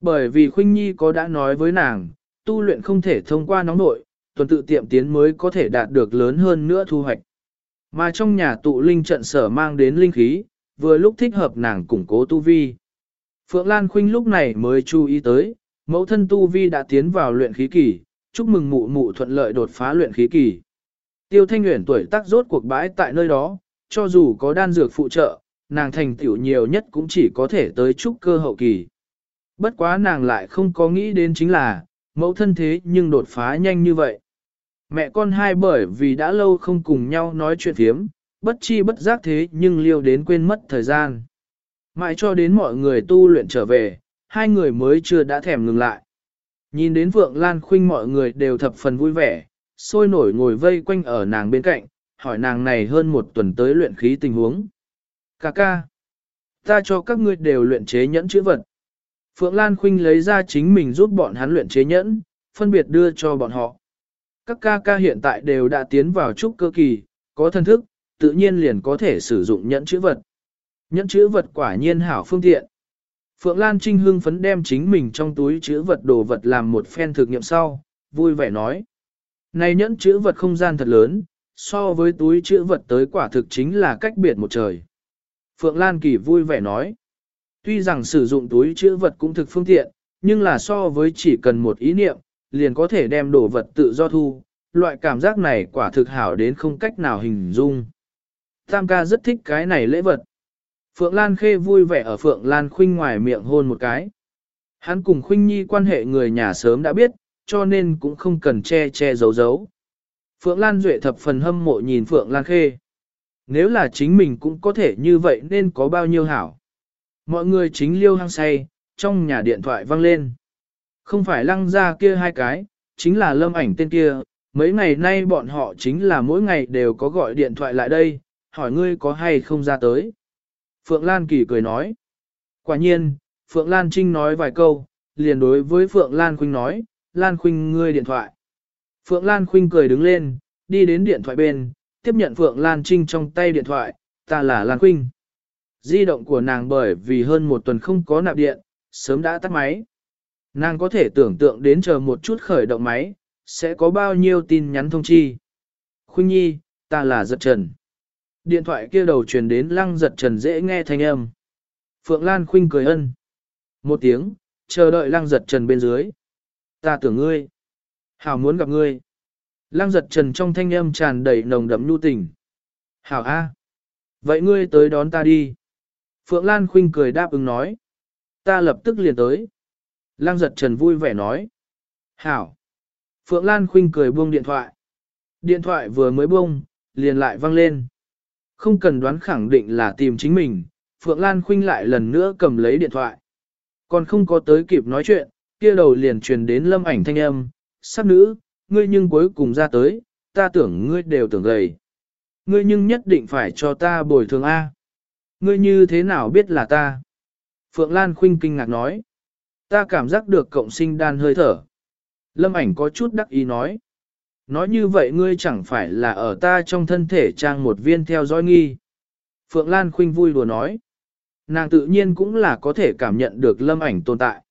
Bởi vì Khuynh Nhi có đã nói với nàng, tu luyện không thể thông qua nóng nội, tuần tự tiệm tiến mới có thể đạt được lớn hơn nữa thu hoạch. Mà trong nhà tụ linh trận sở mang đến linh khí, vừa lúc thích hợp nàng củng cố tu vi. Phượng Lan Khuynh lúc này mới chú ý tới, mẫu thân tu vi đã tiến vào luyện khí kỳ, chúc mừng mụ mụ thuận lợi đột phá luyện khí kỳ. Tiêu Thanh uyển tuổi tác rốt cuộc bãi tại nơi đó, cho dù có đan dược phụ trợ, nàng thành tiểu nhiều nhất cũng chỉ có thể tới trúc cơ hậu kỳ. Bất quá nàng lại không có nghĩ đến chính là, mẫu thân thế nhưng đột phá nhanh như vậy. Mẹ con hai bởi vì đã lâu không cùng nhau nói chuyện thiếm, bất chi bất giác thế nhưng liêu đến quên mất thời gian. Mãi cho đến mọi người tu luyện trở về, hai người mới chưa đã thèm ngừng lại. Nhìn đến Vượng Lan Khuynh mọi người đều thập phần vui vẻ, sôi nổi ngồi vây quanh ở nàng bên cạnh, hỏi nàng này hơn một tuần tới luyện khí tình huống. Cà ca, ta cho các ngươi đều luyện chế nhẫn chữ vật. Phượng Lan Khuynh lấy ra chính mình giúp bọn hắn luyện chế nhẫn, phân biệt đưa cho bọn họ. Các ca ca hiện tại đều đã tiến vào trúc cơ kỳ, có thân thức, tự nhiên liền có thể sử dụng nhẫn chữ vật. Nhẫn chữ vật quả nhiên hảo phương tiện. Phượng Lan Trinh hưng phấn đem chính mình trong túi chữ vật đồ vật làm một phen thực nghiệm sau, vui vẻ nói. Này nhẫn chữ vật không gian thật lớn, so với túi chữ vật tới quả thực chính là cách biệt một trời. Phượng Lan Kỳ vui vẻ nói. Tuy rằng sử dụng túi chữ vật cũng thực phương tiện, nhưng là so với chỉ cần một ý niệm, liền có thể đem đồ vật tự do thu, loại cảm giác này quả thực hảo đến không cách nào hình dung. Tam ca rất thích cái này lễ vật. Phượng Lan Khê vui vẻ ở Phượng Lan Khuynh ngoài miệng hôn một cái. Hắn cùng Khuynh Nhi quan hệ người nhà sớm đã biết, cho nên cũng không cần che che giấu giấu. Phượng Lan Duệ thập phần hâm mộ nhìn Phượng Lan Khê. Nếu là chính mình cũng có thể như vậy nên có bao nhiêu hảo. Mọi người chính liêu hăng say, trong nhà điện thoại vang lên. Không phải lăng ra kia hai cái, chính là lâm ảnh tên kia. Mấy ngày nay bọn họ chính là mỗi ngày đều có gọi điện thoại lại đây, hỏi ngươi có hay không ra tới. Phượng Lan Kỳ cười nói. Quả nhiên, Phượng Lan Trinh nói vài câu, liền đối với Phượng Lan Khuynh nói, Lan Khuynh ngươi điện thoại. Phượng Lan Khuynh cười đứng lên, đi đến điện thoại bên, tiếp nhận Phượng Lan Trinh trong tay điện thoại, ta là Lan Khuynh. Di động của nàng bởi vì hơn một tuần không có nạp điện, sớm đã tắt máy. Nàng có thể tưởng tượng đến chờ một chút khởi động máy, sẽ có bao nhiêu tin nhắn thông chi. Khuynh Nhi, ta là giật trần. Điện thoại kia đầu truyền đến lăng giật trần dễ nghe thanh âm. Phượng Lan Khinh cười ân. Một tiếng, chờ đợi lăng giật trần bên dưới. Ta tưởng ngươi. Hảo muốn gặp ngươi. Lăng giật trần trong thanh âm tràn đầy nồng đậm nhu tình. Hảo A. Vậy ngươi tới đón ta đi. Phượng Lan Khinh cười đáp ứng nói. Ta lập tức liền tới. Lăng giật trần vui vẻ nói. Hảo. Phượng Lan Khinh cười buông điện thoại. Điện thoại vừa mới buông, liền lại văng lên. Không cần đoán khẳng định là tìm chính mình, Phượng Lan Khuynh lại lần nữa cầm lấy điện thoại. Còn không có tới kịp nói chuyện, kia đầu liền truyền đến lâm ảnh thanh âm, sắc nữ, ngươi nhưng cuối cùng ra tới, ta tưởng ngươi đều tưởng gầy. Ngươi nhưng nhất định phải cho ta bồi thường A. Ngươi như thế nào biết là ta? Phượng Lan Khuynh kinh ngạc nói. Ta cảm giác được cộng sinh đan hơi thở. Lâm ảnh có chút đắc ý nói. Nói như vậy ngươi chẳng phải là ở ta trong thân thể trang một viên theo dõi nghi. Phượng Lan Khuynh vui đùa nói. Nàng tự nhiên cũng là có thể cảm nhận được lâm ảnh tồn tại.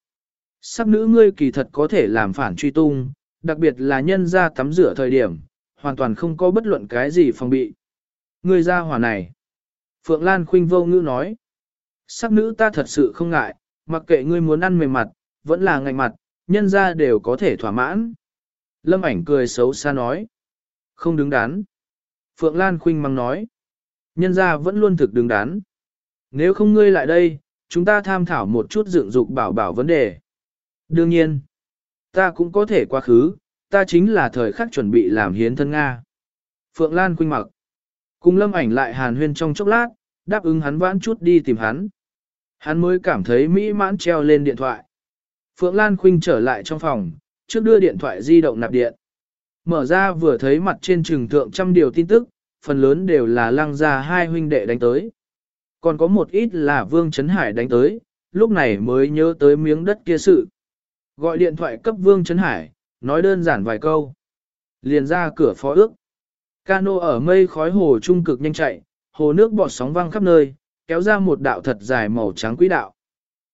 Sắc nữ ngươi kỳ thật có thể làm phản truy tung, đặc biệt là nhân ra tắm rửa thời điểm, hoàn toàn không có bất luận cái gì phòng bị. Ngươi ra hỏa này. Phượng Lan Khuynh vô ngữ nói. Sắc nữ ta thật sự không ngại, mặc kệ ngươi muốn ăn mềm mặt, vẫn là ngạnh mặt, nhân ra đều có thể thỏa mãn. Lâm ảnh cười xấu xa nói. Không đứng đắn. Phượng Lan khinh mắng nói. Nhân ra vẫn luôn thực đứng đắn. Nếu không ngươi lại đây, chúng ta tham thảo một chút dựng dục bảo bảo vấn đề. Đương nhiên, ta cũng có thể quá khứ, ta chính là thời khắc chuẩn bị làm hiến thân Nga. Phượng Lan khinh mặc. Cùng lâm ảnh lại hàn huyên trong chốc lát, đáp ứng hắn vãn chút đi tìm hắn. Hắn mới cảm thấy mỹ mãn treo lên điện thoại. Phượng Lan khinh trở lại trong phòng, trước đưa điện thoại di động nạp điện. Mở ra vừa thấy mặt trên trường thượng trăm điều tin tức, phần lớn đều là lăng ra hai huynh đệ đánh tới. Còn có một ít là Vương Trấn Hải đánh tới, lúc này mới nhớ tới miếng đất kia sự. Gọi điện thoại cấp Vương Trấn Hải, nói đơn giản vài câu. Liền ra cửa phó ước. Cano ở mây khói hồ trung cực nhanh chạy, hồ nước bọt sóng văng khắp nơi, kéo ra một đạo thật dài màu trắng quỹ đạo.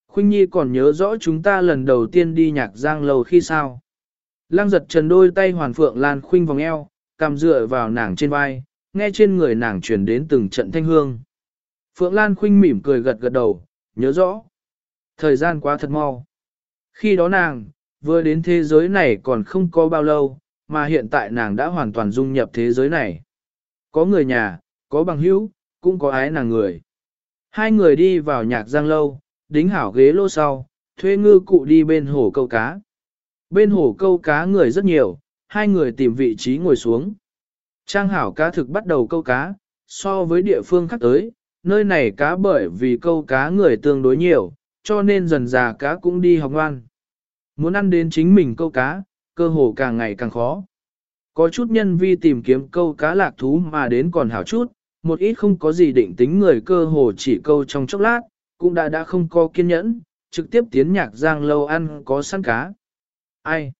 Khuynh Nhi còn nhớ rõ chúng ta lần đầu tiên đi nhạc giang lầu khi sao. Lăng giật trần đôi tay hoàn phượng lan khuynh vòng eo, cầm dựa vào nàng trên vai, nghe trên người nàng truyền đến từng trận thanh hương. Phượng Lan khuynh mỉm cười gật gật đầu, nhớ rõ. Thời gian quá thật mau. Khi đó nàng, vừa đến thế giới này còn không có bao lâu, mà hiện tại nàng đã hoàn toàn dung nhập thế giới này. Có người nhà, có bằng hữu, cũng có ái nàng người. Hai người đi vào nhạc giang lâu, đính hảo ghế lô sau, thuê ngư cụ đi bên hồ câu cá. Bên hồ câu cá người rất nhiều, hai người tìm vị trí ngồi xuống. Trang hảo cá thực bắt đầu câu cá, so với địa phương khác tới, nơi này cá bởi vì câu cá người tương đối nhiều, cho nên dần già cá cũng đi học ngoan. Muốn ăn đến chính mình câu cá, cơ hồ càng ngày càng khó. Có chút nhân vi tìm kiếm câu cá lạc thú mà đến còn hảo chút, một ít không có gì định tính người cơ hồ chỉ câu trong chốc lát, cũng đã đã không có kiên nhẫn, trực tiếp tiến nhạc giang lâu ăn có săn cá. Ai?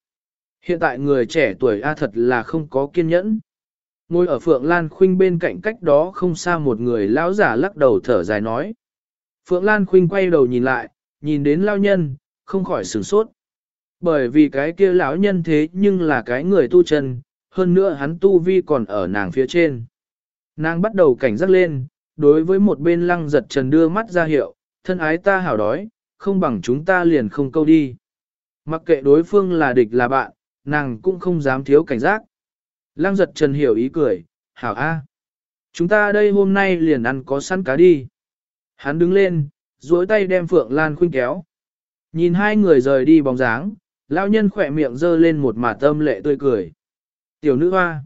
Hiện tại người trẻ tuổi A thật là không có kiên nhẫn. Ngồi ở Phượng Lan Khuynh bên cạnh cách đó không xa một người lão giả lắc đầu thở dài nói. Phượng Lan Khuynh quay đầu nhìn lại, nhìn đến lao nhân, không khỏi sửng sốt. Bởi vì cái kia lão nhân thế nhưng là cái người tu chân, hơn nữa hắn tu vi còn ở nàng phía trên. Nàng bắt đầu cảnh giác lên, đối với một bên lăng giật trần đưa mắt ra hiệu, thân ái ta hảo đói, không bằng chúng ta liền không câu đi. Mặc kệ đối phương là địch là bạn, nàng cũng không dám thiếu cảnh giác. Lăng giật trần hiểu ý cười, hảo a, Chúng ta đây hôm nay liền ăn có sẵn cá đi. Hắn đứng lên, duỗi tay đem Phượng Lan khuynh kéo. Nhìn hai người rời đi bóng dáng, lão nhân khỏe miệng dơ lên một mả tâm lệ tươi cười. Tiểu nữ hoa,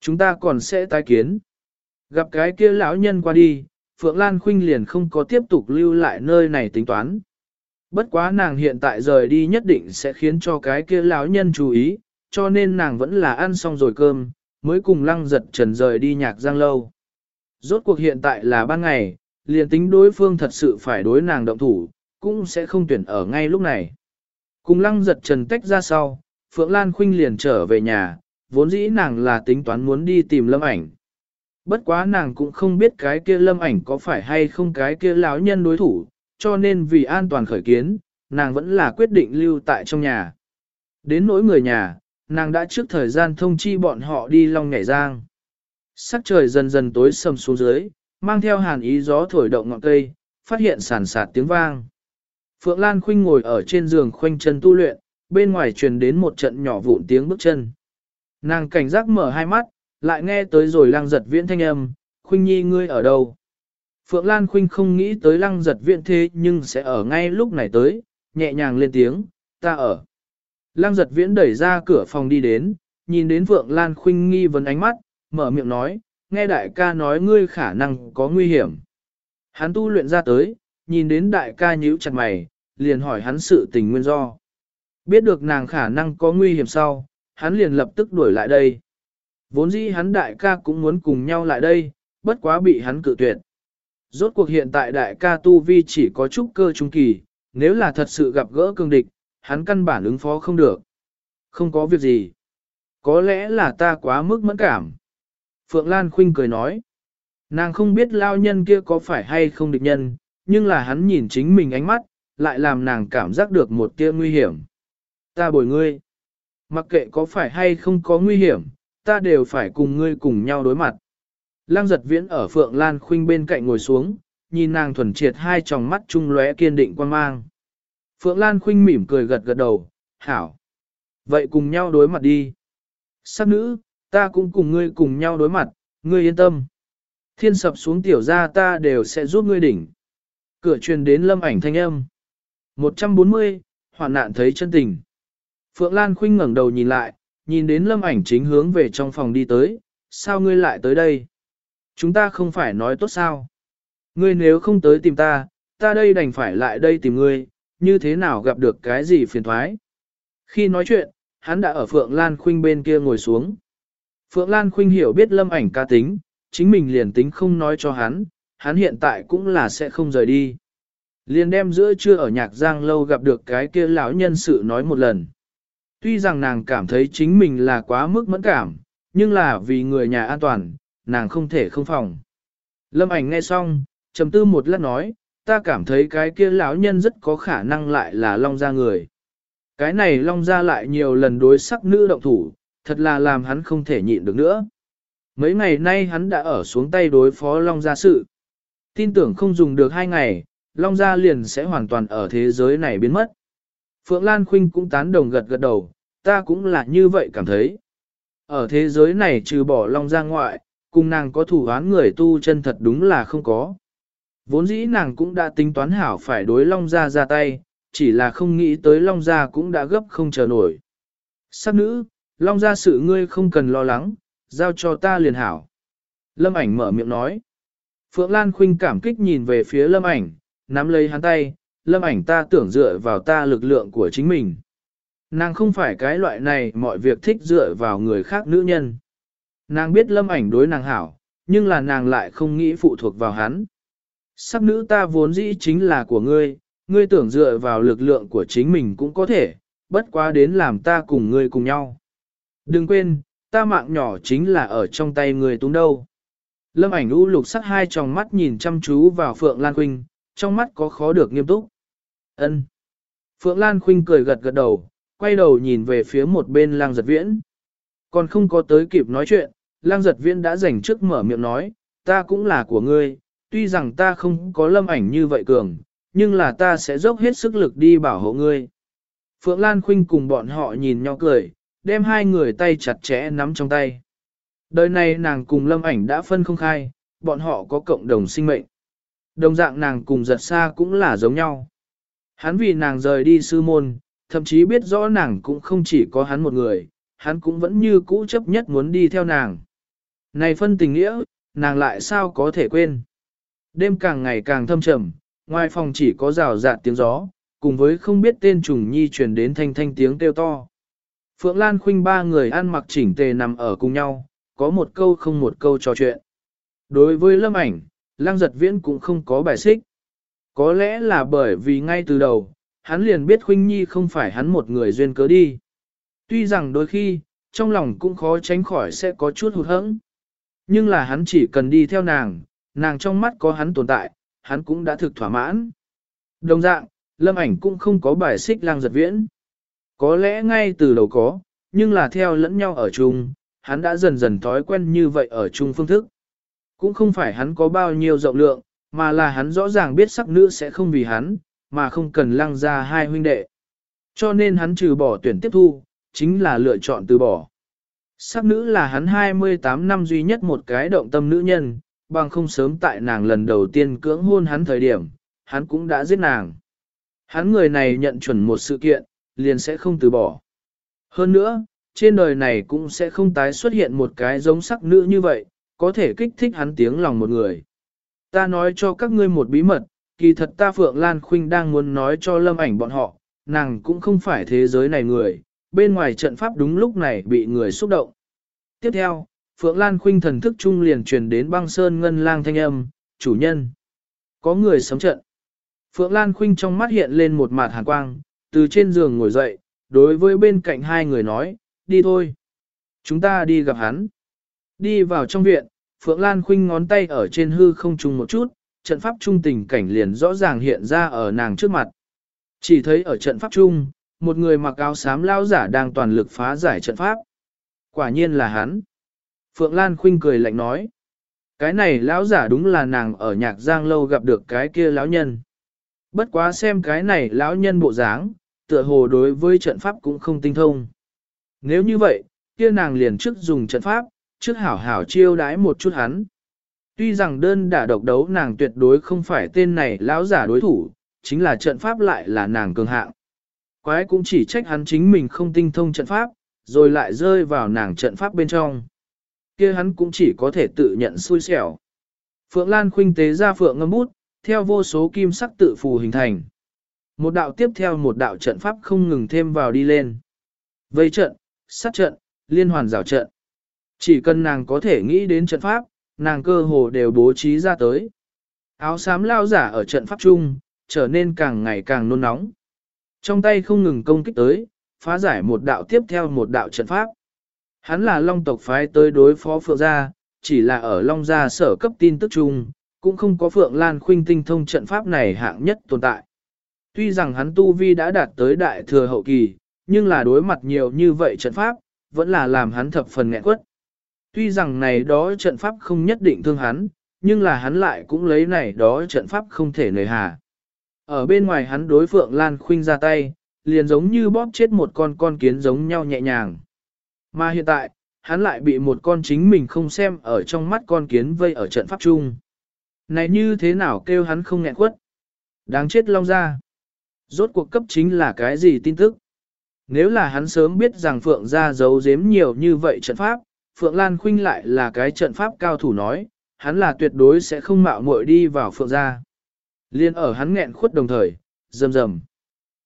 chúng ta còn sẽ tái kiến. Gặp cái kia lão nhân qua đi, Phượng Lan Khuynh liền không có tiếp tục lưu lại nơi này tính toán. Bất quá nàng hiện tại rời đi nhất định sẽ khiến cho cái kia lão nhân chú ý, cho nên nàng vẫn là ăn xong rồi cơm, mới cùng lăng giật trần rời đi nhạc giang lâu. Rốt cuộc hiện tại là ban ngày, liền tính đối phương thật sự phải đối nàng động thủ, cũng sẽ không tuyển ở ngay lúc này. Cùng lăng giật trần tách ra sau, Phượng Lan Khuynh liền trở về nhà, vốn dĩ nàng là tính toán muốn đi tìm lâm ảnh. Bất quá nàng cũng không biết cái kia lâm ảnh có phải hay không cái kia lão nhân đối thủ, cho nên vì an toàn khởi kiến, nàng vẫn là quyết định lưu tại trong nhà. Đến nỗi người nhà, nàng đã trước thời gian thông chi bọn họ đi long nhảy giang. Sắc trời dần dần tối sầm xuống dưới, mang theo hàn ý gió thổi động ngọn cây, phát hiện sản sạt tiếng vang. Phượng Lan Khuynh ngồi ở trên giường khoanh chân tu luyện, bên ngoài truyền đến một trận nhỏ vụn tiếng bước chân. Nàng cảnh giác mở hai mắt, lại nghe tới rồi lang giật viễn thanh âm, Khuynh Nhi ngươi ở đâu? Phượng Lan Khuynh không nghĩ tới lăng giật viễn thế nhưng sẽ ở ngay lúc này tới, nhẹ nhàng lên tiếng, ta ở. Lăng giật viễn đẩy ra cửa phòng đi đến, nhìn đến Phượng Lan Khuynh nghi vấn ánh mắt, mở miệng nói, nghe đại ca nói ngươi khả năng có nguy hiểm. Hắn tu luyện ra tới, nhìn đến đại ca nhíu chặt mày, liền hỏi hắn sự tình nguyên do. Biết được nàng khả năng có nguy hiểm sau, hắn liền lập tức đuổi lại đây. Vốn dĩ hắn đại ca cũng muốn cùng nhau lại đây, bất quá bị hắn cự tuyệt. Rốt cuộc hiện tại đại ca Tu Vi chỉ có chút cơ trung kỳ, nếu là thật sự gặp gỡ cường địch, hắn căn bản ứng phó không được. Không có việc gì. Có lẽ là ta quá mức mẫn cảm. Phượng Lan Khuynh cười nói. Nàng không biết lao nhân kia có phải hay không địch nhân, nhưng là hắn nhìn chính mình ánh mắt, lại làm nàng cảm giác được một tia nguy hiểm. Ta bồi ngươi. Mặc kệ có phải hay không có nguy hiểm, ta đều phải cùng ngươi cùng nhau đối mặt. Lăng giật viễn ở Phượng Lan Khuynh bên cạnh ngồi xuống, nhìn nàng thuần triệt hai tròng mắt trung lóe kiên định quan mang. Phượng Lan Khuynh mỉm cười gật gật đầu, hảo. Vậy cùng nhau đối mặt đi. Sắc nữ, ta cũng cùng ngươi cùng nhau đối mặt, ngươi yên tâm. Thiên sập xuống tiểu ra ta đều sẽ giúp ngươi đỉnh. Cửa truyền đến lâm ảnh thanh âm. 140, hoạn nạn thấy chân tình. Phượng Lan Khuynh ngẩng đầu nhìn lại, nhìn đến lâm ảnh chính hướng về trong phòng đi tới, sao ngươi lại tới đây? Chúng ta không phải nói tốt sao? Ngươi nếu không tới tìm ta, ta đây đành phải lại đây tìm ngươi, như thế nào gặp được cái gì phiền thoái? Khi nói chuyện, hắn đã ở Phượng Lan Khuynh bên kia ngồi xuống. Phượng Lan Khuynh hiểu biết lâm ảnh ca tính, chính mình liền tính không nói cho hắn, hắn hiện tại cũng là sẽ không rời đi. Liền đem giữa trưa ở nhạc giang lâu gặp được cái kia lão nhân sự nói một lần. Tuy rằng nàng cảm thấy chính mình là quá mức mẫn cảm, nhưng là vì người nhà an toàn, nàng không thể không phòng. Lâm ảnh nghe xong, trầm tư một lát nói, ta cảm thấy cái kia lão nhân rất có khả năng lại là long gia người. Cái này long gia lại nhiều lần đối sắc nữ động thủ, thật là làm hắn không thể nhịn được nữa. Mấy ngày nay hắn đã ở xuống tay đối phó long gia sự. Tin tưởng không dùng được hai ngày, long gia liền sẽ hoàn toàn ở thế giới này biến mất. Phượng Lan Khuynh cũng tán đồng gật gật đầu, ta cũng là như vậy cảm thấy. Ở thế giới này trừ bỏ long gia ngoại, cùng nàng có thủ án người tu chân thật đúng là không có. Vốn dĩ nàng cũng đã tính toán hảo phải đối long gia ra tay, chỉ là không nghĩ tới long gia cũng đã gấp không chờ nổi. Sắc nữ, long Gia sự ngươi không cần lo lắng, giao cho ta liền hảo. Lâm ảnh mở miệng nói. Phượng Lan Khuynh cảm kích nhìn về phía lâm ảnh, nắm lấy hắn tay, lâm ảnh ta tưởng dựa vào ta lực lượng của chính mình. Nàng không phải cái loại này mọi việc thích dựa vào người khác nữ nhân. Nàng biết lâm ảnh đối nàng hảo, nhưng là nàng lại không nghĩ phụ thuộc vào hắn. Sắc nữ ta vốn dĩ chính là của ngươi, ngươi tưởng dựa vào lực lượng của chính mình cũng có thể, bất quá đến làm ta cùng ngươi cùng nhau. Đừng quên, ta mạng nhỏ chính là ở trong tay ngươi túng đâu. Lâm ảnh u lục sắc hai tròng mắt nhìn chăm chú vào Phượng Lan Khuynh, trong mắt có khó được nghiêm túc. Ân. Phượng Lan Khuynh cười gật gật đầu, quay đầu nhìn về phía một bên lang giật viễn. Còn không có tới kịp nói chuyện, lang giật viễn đã dành trước mở miệng nói, ta cũng là của ngươi, tuy rằng ta không có lâm ảnh như vậy cường, nhưng là ta sẽ dốc hết sức lực đi bảo hộ ngươi. Phượng Lan Khuynh cùng bọn họ nhìn nhau cười, đem hai người tay chặt chẽ nắm trong tay. Đời này nàng cùng lâm ảnh đã phân không khai, bọn họ có cộng đồng sinh mệnh. Đồng dạng nàng cùng giật xa cũng là giống nhau. Hắn vì nàng rời đi sư môn, thậm chí biết rõ nàng cũng không chỉ có hắn một người, hắn cũng vẫn như cũ chấp nhất muốn đi theo nàng. Này phân tình nghĩa, nàng lại sao có thể quên. Đêm càng ngày càng thâm trầm, ngoài phòng chỉ có rào rạt tiếng gió, cùng với không biết tên trùng nhi truyền đến thanh thanh tiếng kêu to. Phượng Lan Khuynh ba người ăn mặc chỉnh tề nằm ở cùng nhau, có một câu không một câu trò chuyện. Đối với lâm ảnh, lang giật viễn cũng không có bài xích. Có lẽ là bởi vì ngay từ đầu, hắn liền biết Khuynh Nhi không phải hắn một người duyên cớ đi. Tuy rằng đôi khi, trong lòng cũng khó tránh khỏi sẽ có chút hụt hẫng. Nhưng là hắn chỉ cần đi theo nàng, nàng trong mắt có hắn tồn tại, hắn cũng đã thực thỏa mãn. Đồng dạng, lâm ảnh cũng không có bài xích lang giật viễn. Có lẽ ngay từ đầu có, nhưng là theo lẫn nhau ở chung, hắn đã dần dần thói quen như vậy ở chung phương thức. Cũng không phải hắn có bao nhiêu rộng lượng, mà là hắn rõ ràng biết sắc nữ sẽ không vì hắn, mà không cần lăng ra hai huynh đệ. Cho nên hắn trừ bỏ tuyển tiếp thu, chính là lựa chọn từ bỏ. Sắc nữ là hắn 28 năm duy nhất một cái động tâm nữ nhân, bằng không sớm tại nàng lần đầu tiên cưỡng hôn hắn thời điểm, hắn cũng đã giết nàng. Hắn người này nhận chuẩn một sự kiện, liền sẽ không từ bỏ. Hơn nữa, trên đời này cũng sẽ không tái xuất hiện một cái giống sắc nữ như vậy, có thể kích thích hắn tiếng lòng một người. Ta nói cho các ngươi một bí mật, kỳ thật ta Phượng Lan Khuynh đang muốn nói cho lâm ảnh bọn họ, nàng cũng không phải thế giới này người, bên ngoài trận pháp đúng lúc này bị người xúc động. Tiếp theo, Phượng Lan Khuynh thần thức trung liền truyền đến băng sơn ngân lang thanh âm, chủ nhân. Có người sống trận. Phượng Lan Khuynh trong mắt hiện lên một mặt hàn quang, từ trên giường ngồi dậy, đối với bên cạnh hai người nói, đi thôi. Chúng ta đi gặp hắn. Đi vào trong viện, Phượng Lan Khuynh ngón tay ở trên hư không trung một chút, trận pháp trung tình cảnh liền rõ ràng hiện ra ở nàng trước mặt. Chỉ thấy ở trận pháp trung, một người mặc áo xám lao giả đang toàn lực phá giải trận pháp. Quả nhiên là hắn. Phượng Lan khinh cười lạnh nói. Cái này lão giả đúng là nàng ở nhạc giang lâu gặp được cái kia lão nhân. Bất quá xem cái này lão nhân bộ dáng, tựa hồ đối với trận pháp cũng không tinh thông. Nếu như vậy, kia nàng liền trước dùng trận pháp, trước hảo hảo chiêu đái một chút hắn. Tuy rằng đơn đả độc đấu nàng tuyệt đối không phải tên này lão giả đối thủ, chính là trận pháp lại là nàng cường hạng. Quái cũng chỉ trách hắn chính mình không tinh thông trận pháp, rồi lại rơi vào nàng trận pháp bên trong. kia hắn cũng chỉ có thể tự nhận xui xẻo. Phượng Lan khuynh tế ra phượng ngâm bút, theo vô số kim sắc tự phù hình thành. Một đạo tiếp theo một đạo trận pháp không ngừng thêm vào đi lên. Vây trận, sát trận, liên hoàn rào trận. Chỉ cần nàng có thể nghĩ đến trận pháp, nàng cơ hồ đều bố trí ra tới. Áo xám lao giả ở trận pháp chung, trở nên càng ngày càng nôn nóng. Trong tay không ngừng công kích tới, phá giải một đạo tiếp theo một đạo trận pháp. Hắn là long tộc phái tới đối phó phượng gia, chỉ là ở long gia sở cấp tin tức chung, cũng không có phượng lan khuynh tinh thông trận pháp này hạng nhất tồn tại. Tuy rằng hắn tu vi đã đạt tới đại thừa hậu kỳ, nhưng là đối mặt nhiều như vậy trận pháp, vẫn là làm hắn thập phần nghẹn quất. Tuy rằng này đó trận pháp không nhất định thương hắn, nhưng là hắn lại cũng lấy này đó trận pháp không thể nề hà. Ở bên ngoài hắn đối Phượng Lan Khuynh ra tay, liền giống như bóp chết một con con kiến giống nhau nhẹ nhàng. Mà hiện tại, hắn lại bị một con chính mình không xem ở trong mắt con kiến vây ở trận pháp chung. Này như thế nào kêu hắn không nghẹn quất? Đáng chết long ra. Rốt cuộc cấp chính là cái gì tin tức? Nếu là hắn sớm biết rằng Phượng gia giấu giếm nhiều như vậy trận pháp, Phượng Lan Khuynh lại là cái trận pháp cao thủ nói, hắn là tuyệt đối sẽ không mạo muội đi vào Phượng gia. Liên ở hắn nghẹn khuất đồng thời, rầm rầm.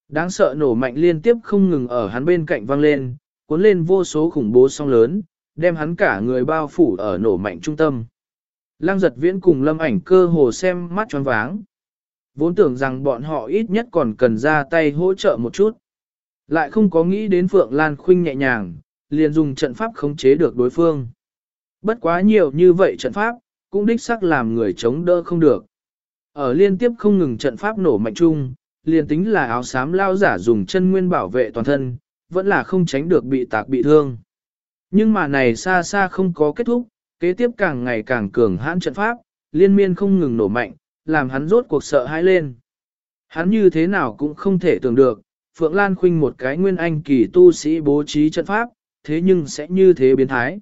Đáng sợ nổ mạnh liên tiếp không ngừng ở hắn bên cạnh vang lên, cuốn lên vô số khủng bố song lớn, đem hắn cả người bao phủ ở nổ mạnh trung tâm. Lăng giật viễn cùng lâm ảnh cơ hồ xem mắt tròn váng. Vốn tưởng rằng bọn họ ít nhất còn cần ra tay hỗ trợ một chút. Lại không có nghĩ đến Phượng Lan Khuynh nhẹ nhàng, liền dùng trận pháp khống chế được đối phương. Bất quá nhiều như vậy trận pháp, cũng đích xác làm người chống đỡ không được. Ở liên tiếp không ngừng trận pháp nổ mạnh chung, liền tính là áo xám lao giả dùng chân nguyên bảo vệ toàn thân, vẫn là không tránh được bị tạc bị thương. Nhưng mà này xa xa không có kết thúc, kế tiếp càng ngày càng cường hãn trận pháp, liên miên không ngừng nổ mạnh, làm hắn rốt cuộc sợ hãi lên. Hắn như thế nào cũng không thể tưởng được, Phượng Lan Khuynh một cái nguyên anh kỳ tu sĩ bố trí trận pháp, thế nhưng sẽ như thế biến thái.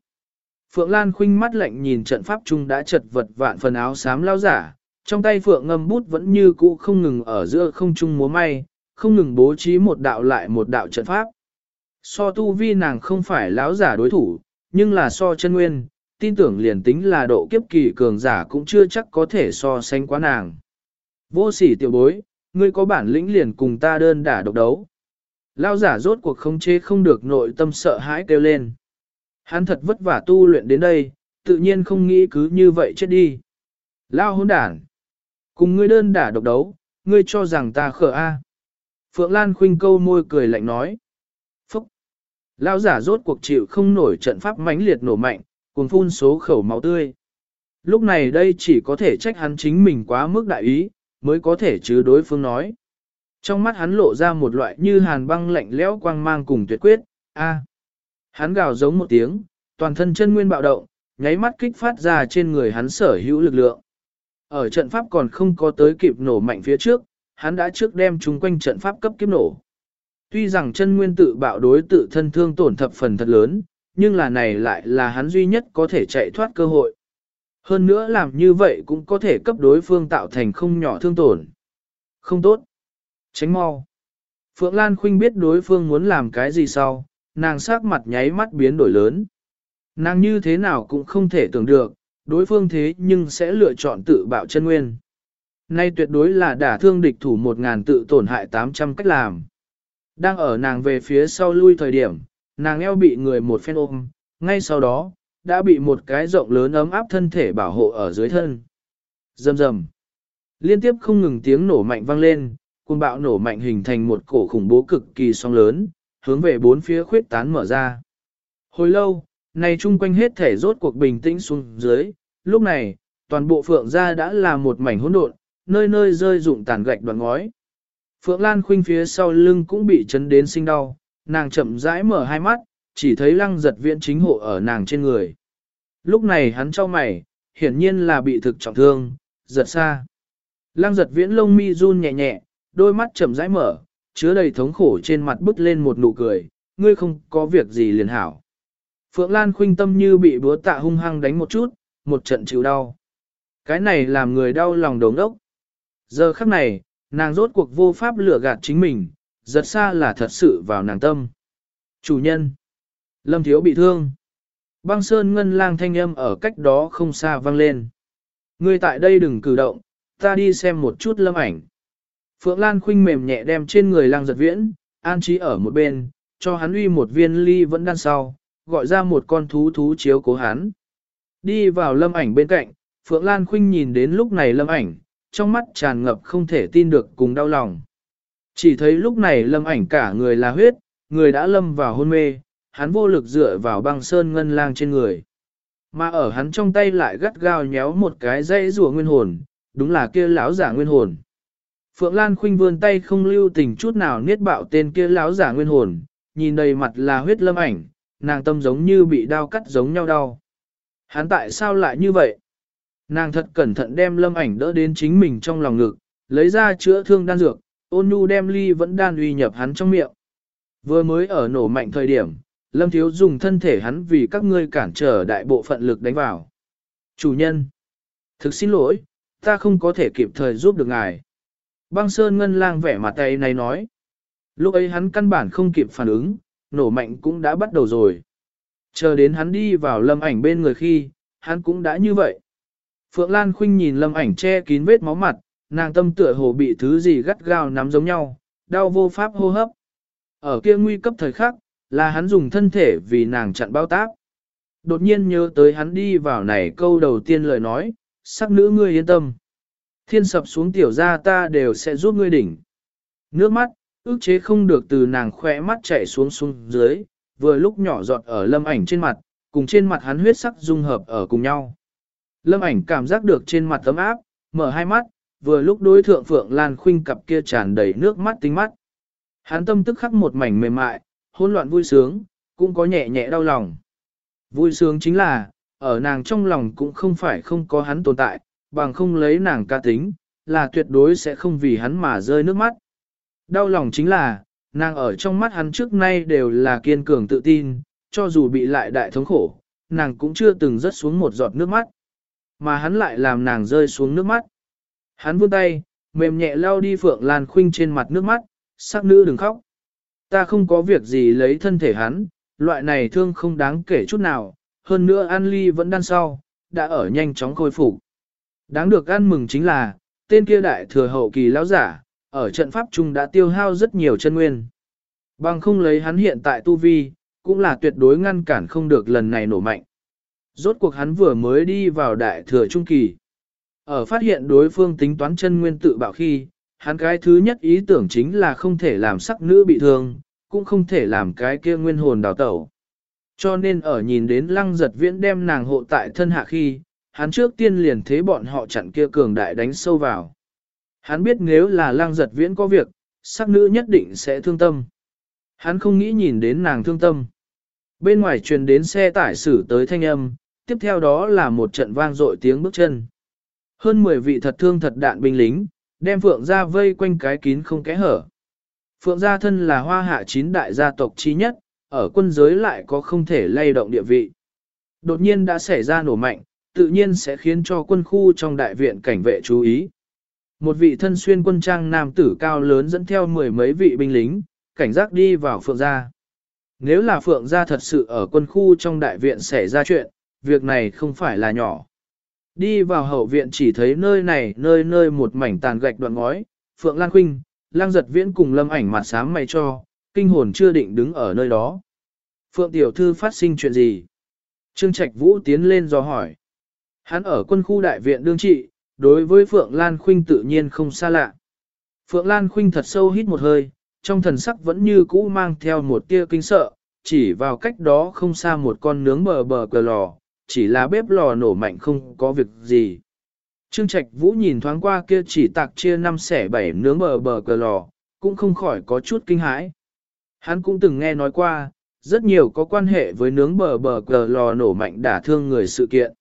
Phượng Lan Khuynh mắt lạnh nhìn trận pháp chung đã chật vật vạn phần áo xám lao giả, trong tay Phượng ngâm bút vẫn như cũ không ngừng ở giữa không trung múa may, không ngừng bố trí một đạo lại một đạo trận pháp. So tu vi nàng không phải lão giả đối thủ, nhưng là so chân nguyên, tin tưởng liền tính là độ kiếp kỳ cường giả cũng chưa chắc có thể so sánh quá nàng. Vô sỉ tiểu bối, ngươi có bản lĩnh liền cùng ta đơn đả độc đấu. Lao giả rốt cuộc không chế không được nội tâm sợ hãi kêu lên. Hắn thật vất vả tu luyện đến đây, tự nhiên không nghĩ cứ như vậy chết đi. Lao hôn đản. Cùng ngươi đơn đả độc đấu, ngươi cho rằng ta khờ a. Phượng Lan khinh câu môi cười lạnh nói. Phúc. Lao giả rốt cuộc chịu không nổi trận pháp mãnh liệt nổ mạnh, cùng phun số khẩu máu tươi. Lúc này đây chỉ có thể trách hắn chính mình quá mức đại ý, mới có thể chứ đối phương nói. Trong mắt hắn lộ ra một loại như hàn băng lạnh lẽo quang mang cùng tuyệt quyết, a. Hắn gào giống một tiếng, toàn thân chân nguyên bạo động, nháy mắt kích phát ra trên người hắn sở hữu lực lượng. Ở trận pháp còn không có tới kịp nổ mạnh phía trước, hắn đã trước đem chúng quanh trận pháp cấp kiếp nổ. Tuy rằng chân nguyên tự bạo đối tự thân thương tổn thập phần thật lớn, nhưng là này lại là hắn duy nhất có thể chạy thoát cơ hội. Hơn nữa làm như vậy cũng có thể cấp đối phương tạo thành không nhỏ thương tổn. Không tốt. Tránh mau. Phượng Lan Khuynh biết đối phương muốn làm cái gì sau, nàng sắc mặt nháy mắt biến đổi lớn. Nàng như thế nào cũng không thể tưởng được, đối phương thế nhưng sẽ lựa chọn tự bạo chân nguyên. Nay tuyệt đối là đả thương địch thủ một ngàn tự tổn hại 800 cách làm. Đang ở nàng về phía sau lui thời điểm, nàng eo bị người một phen ôm, ngay sau đó, đã bị một cái rộng lớn ấm áp thân thể bảo hộ ở dưới thân. Rầm rầm. Liên tiếp không ngừng tiếng nổ mạnh vang lên, cuồng bạo nổ mạnh hình thành một cổ khủng bố cực kỳ song lớn, hướng về bốn phía khuyết tán mở ra. Hồi lâu, này chung quanh hết thể rốt cuộc bình tĩnh xuống dưới, lúc này, toàn bộ phượng gia đã là một mảnh hỗn độn, nơi nơi rơi rụng tàn gạch đoạn ngói. Phượng Lan khuynh phía sau lưng cũng bị chấn đến sinh đau, nàng chậm rãi mở hai mắt, chỉ thấy lăng giật viễn chính hộ ở nàng trên người. Lúc này hắn cho mày, hiển nhiên là bị thực trọng thương, giật xa. Lăng giật viễn lông mi run nhẹ nhẹ, đôi mắt chậm rãi mở, chứa đầy thống khổ trên mặt bứt lên một nụ cười, ngươi không có việc gì liền hảo. Phượng Lan khuynh tâm như bị búa tạ hung hăng đánh một chút, một trận chịu đau. Cái này làm người đau lòng đống đốc. Giờ khắc này, nàng rốt cuộc vô pháp lừa gạt chính mình, giật xa là thật sự vào nàng tâm. Chủ nhân. Lâm Thiếu bị thương. Băng sơn ngân lang thanh âm ở cách đó không xa vang lên. Ngươi tại đây đừng cử động, ta đi xem một chút lâm ảnh. Phượng Lan khuynh mềm nhẹ đem trên người lang giật viễn, an trí ở một bên, cho hắn uy một viên ly vẫn đan sau, gọi ra một con thú thú chiếu cố hắn. Đi vào lâm ảnh bên cạnh, Phượng Lan khuynh nhìn đến lúc này lâm ảnh, trong mắt tràn ngập không thể tin được cùng đau lòng. Chỉ thấy lúc này lâm ảnh cả người là huyết, người đã lâm vào hôn mê, hắn vô lực dựa vào băng sơn ngân lang trên người. Mà ở hắn trong tay lại gắt gao nhéo một cái dây rùa nguyên hồn, đúng là kia lão giả nguyên hồn. Phượng Lan khuynh vươn tay không lưu tình chút nào niết bạo tên kia lão giả nguyên hồn, nhìn đầy mặt là huyết lâm ảnh, nàng tâm giống như bị đau cắt giống nhau đau. Hắn tại sao lại như vậy? Nàng thật cẩn thận đem lâm ảnh đỡ đến chính mình trong lòng ngực, lấy ra chữa thương đan dược, ôn nhu đem ly vẫn đan uy nhập hắn trong miệng. Vừa mới ở nổ mạnh thời điểm, lâm thiếu dùng thân thể hắn vì các ngươi cản trở đại bộ phận lực đánh vào. Chủ nhân, thực xin lỗi, ta không có thể kịp thời giúp được ngài. Băng Sơn Ngân Lang vẻ mặt tay này nói. Lúc ấy hắn căn bản không kịp phản ứng, nổ mạnh cũng đã bắt đầu rồi. Chờ đến hắn đi vào lâm ảnh bên người khi, hắn cũng đã như vậy. Phượng Lan Khuynh nhìn lâm ảnh che kín vết máu mặt, nàng tâm tựa hồ bị thứ gì gắt gao nắm giống nhau, đau vô pháp hô hấp. Ở kia nguy cấp thời khắc, là hắn dùng thân thể vì nàng chặn bao tác. Đột nhiên nhớ tới hắn đi vào này câu đầu tiên lời nói, sắc nữ ngươi yên tâm. Thiên sập xuống tiểu ra ta đều sẽ giúp ngươi đỉnh. Nước mắt, ước chế không được từ nàng khỏe mắt chảy xuống xuống dưới, vừa lúc nhỏ giọt ở lâm ảnh trên mặt, cùng trên mặt hắn huyết sắc dung hợp ở cùng nhau. Lâm ảnh cảm giác được trên mặt tấm áp, mở hai mắt, vừa lúc đối thượng Phượng Lan Khuynh cặp kia tràn đầy nước mắt tinh mắt. Hắn tâm tức khắc một mảnh mềm mại, hỗn loạn vui sướng, cũng có nhẹ nhẹ đau lòng. Vui sướng chính là, ở nàng trong lòng cũng không phải không có hắn tồn tại, bằng không lấy nàng ca tính, là tuyệt đối sẽ không vì hắn mà rơi nước mắt. Đau lòng chính là, nàng ở trong mắt hắn trước nay đều là kiên cường tự tin, cho dù bị lại đại thống khổ, nàng cũng chưa từng rớt xuống một giọt nước mắt. Mà hắn lại làm nàng rơi xuống nước mắt. Hắn vươn tay, mềm nhẹ lao đi Phượng Lan Khuynh trên mặt nước mắt, sắc nữ đừng khóc. Ta không có việc gì lấy thân thể hắn, loại này thương không đáng kể chút nào, hơn nữa An Ly vẫn đan sau, đã ở nhanh chóng khôi phục. Đáng được ăn mừng chính là, tên kia đại thừa hậu kỳ lão giả, ở trận pháp trung đã tiêu hao rất nhiều chân nguyên. Bằng không lấy hắn hiện tại tu vi, cũng là tuyệt đối ngăn cản không được lần này nổ mạnh. Rốt cuộc hắn vừa mới đi vào đại thừa trung kỳ. Ở phát hiện đối phương tính toán chân nguyên tự bảo khi, hắn cái thứ nhất ý tưởng chính là không thể làm sắc nữ bị thương, cũng không thể làm cái kia nguyên hồn đào tẩu. Cho nên ở nhìn đến lăng giật viễn đem nàng hộ tại thân hạ khi, hắn trước tiên liền thế bọn họ chặn kia cường đại đánh sâu vào. Hắn biết nếu là Lang giật viễn có việc, sắc nữ nhất định sẽ thương tâm. Hắn không nghĩ nhìn đến nàng thương tâm. Bên ngoài truyền đến xe tải xử tới thanh âm, tiếp theo đó là một trận vang dội tiếng bước chân. Hơn 10 vị thật thương thật đạn binh lính, đem Phượng gia vây quanh cái kín không kẽ hở. Phượng gia thân là hoa hạ chín đại gia tộc trí nhất, ở quân giới lại có không thể lay động địa vị. Đột nhiên đã xảy ra nổ mạnh, tự nhiên sẽ khiến cho quân khu trong đại viện cảnh vệ chú ý. Một vị thân xuyên quân trang nam tử cao lớn dẫn theo mười mấy vị binh lính, cảnh giác đi vào Phượng gia. Nếu là Phượng gia thật sự ở quân khu trong đại viện xảy ra chuyện, việc này không phải là nhỏ. Đi vào hậu viện chỉ thấy nơi này nơi nơi một mảnh tàn gạch đoạn ngói, Phượng Lan Khuynh, Lang giật viễn cùng lâm ảnh mặt sáng mày cho, kinh hồn chưa định đứng ở nơi đó. Phượng Tiểu Thư phát sinh chuyện gì? Trương Trạch Vũ tiến lên do hỏi. Hắn ở quân khu đại viện đương trị, đối với Phượng Lan Khuynh tự nhiên không xa lạ. Phượng Lan Khuynh thật sâu hít một hơi, trong thần sắc vẫn như cũ mang theo một tia kinh sợ, chỉ vào cách đó không xa một con nướng bờ bờ cờ lò, chỉ là bếp lò nổ mạnh không có việc gì. Trương Trạch Vũ nhìn thoáng qua kia chỉ tạc chia năm xẻ bảy nướng bờ bờ cờ lò, cũng không khỏi có chút kinh hãi. Hắn cũng từng nghe nói qua, rất nhiều có quan hệ với nướng bờ bờ cờ lò nổ mạnh đả thương người sự kiện.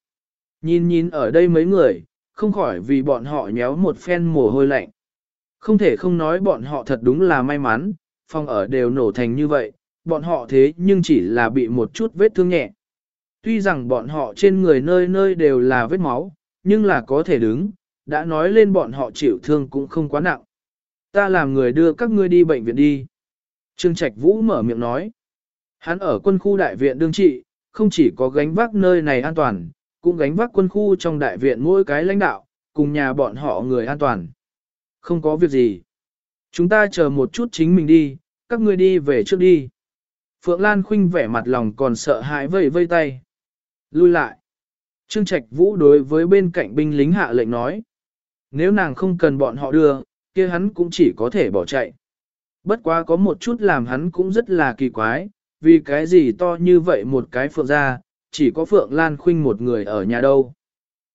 Nhìn nhìn ở đây mấy người, không khỏi vì bọn họ nhéo một phen mồ hôi lạnh. Không thể không nói bọn họ thật đúng là may mắn, phòng ở đều nổ thành như vậy, bọn họ thế nhưng chỉ là bị một chút vết thương nhẹ. Tuy rằng bọn họ trên người nơi nơi đều là vết máu, nhưng là có thể đứng, đã nói lên bọn họ chịu thương cũng không quá nặng. Ta làm người đưa các ngươi đi bệnh viện đi. Trương Trạch Vũ mở miệng nói. Hắn ở quân khu đại viện đương trị, không chỉ có gánh vác nơi này an toàn, cũng gánh vác quân khu trong đại viện mỗi cái lãnh đạo, cùng nhà bọn họ người an toàn. Không có việc gì. Chúng ta chờ một chút chính mình đi, các ngươi đi về trước đi. Phượng Lan Khuynh vẻ mặt lòng còn sợ hãi vây vây tay. Lui lại. Trương Trạch Vũ đối với bên cạnh binh lính hạ lệnh nói. Nếu nàng không cần bọn họ đưa, kia hắn cũng chỉ có thể bỏ chạy. Bất quá có một chút làm hắn cũng rất là kỳ quái, vì cái gì to như vậy một cái phượng ra, chỉ có Phượng Lan Khuynh một người ở nhà đâu.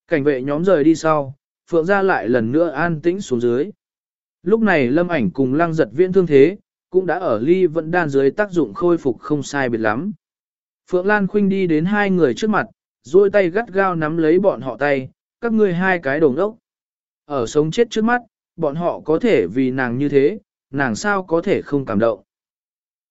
Cảnh vệ nhóm rời đi sau, Phượng ra lại lần nữa an tĩnh xuống dưới. Lúc này lâm ảnh cùng lăng giật viễn thương thế, cũng đã ở ly vẫn đan dưới tác dụng khôi phục không sai biệt lắm. Phượng Lan Khuynh đi đến hai người trước mặt, duỗi tay gắt gao nắm lấy bọn họ tay, các ngươi hai cái đồng ốc. Ở sống chết trước mắt, bọn họ có thể vì nàng như thế, nàng sao có thể không cảm động.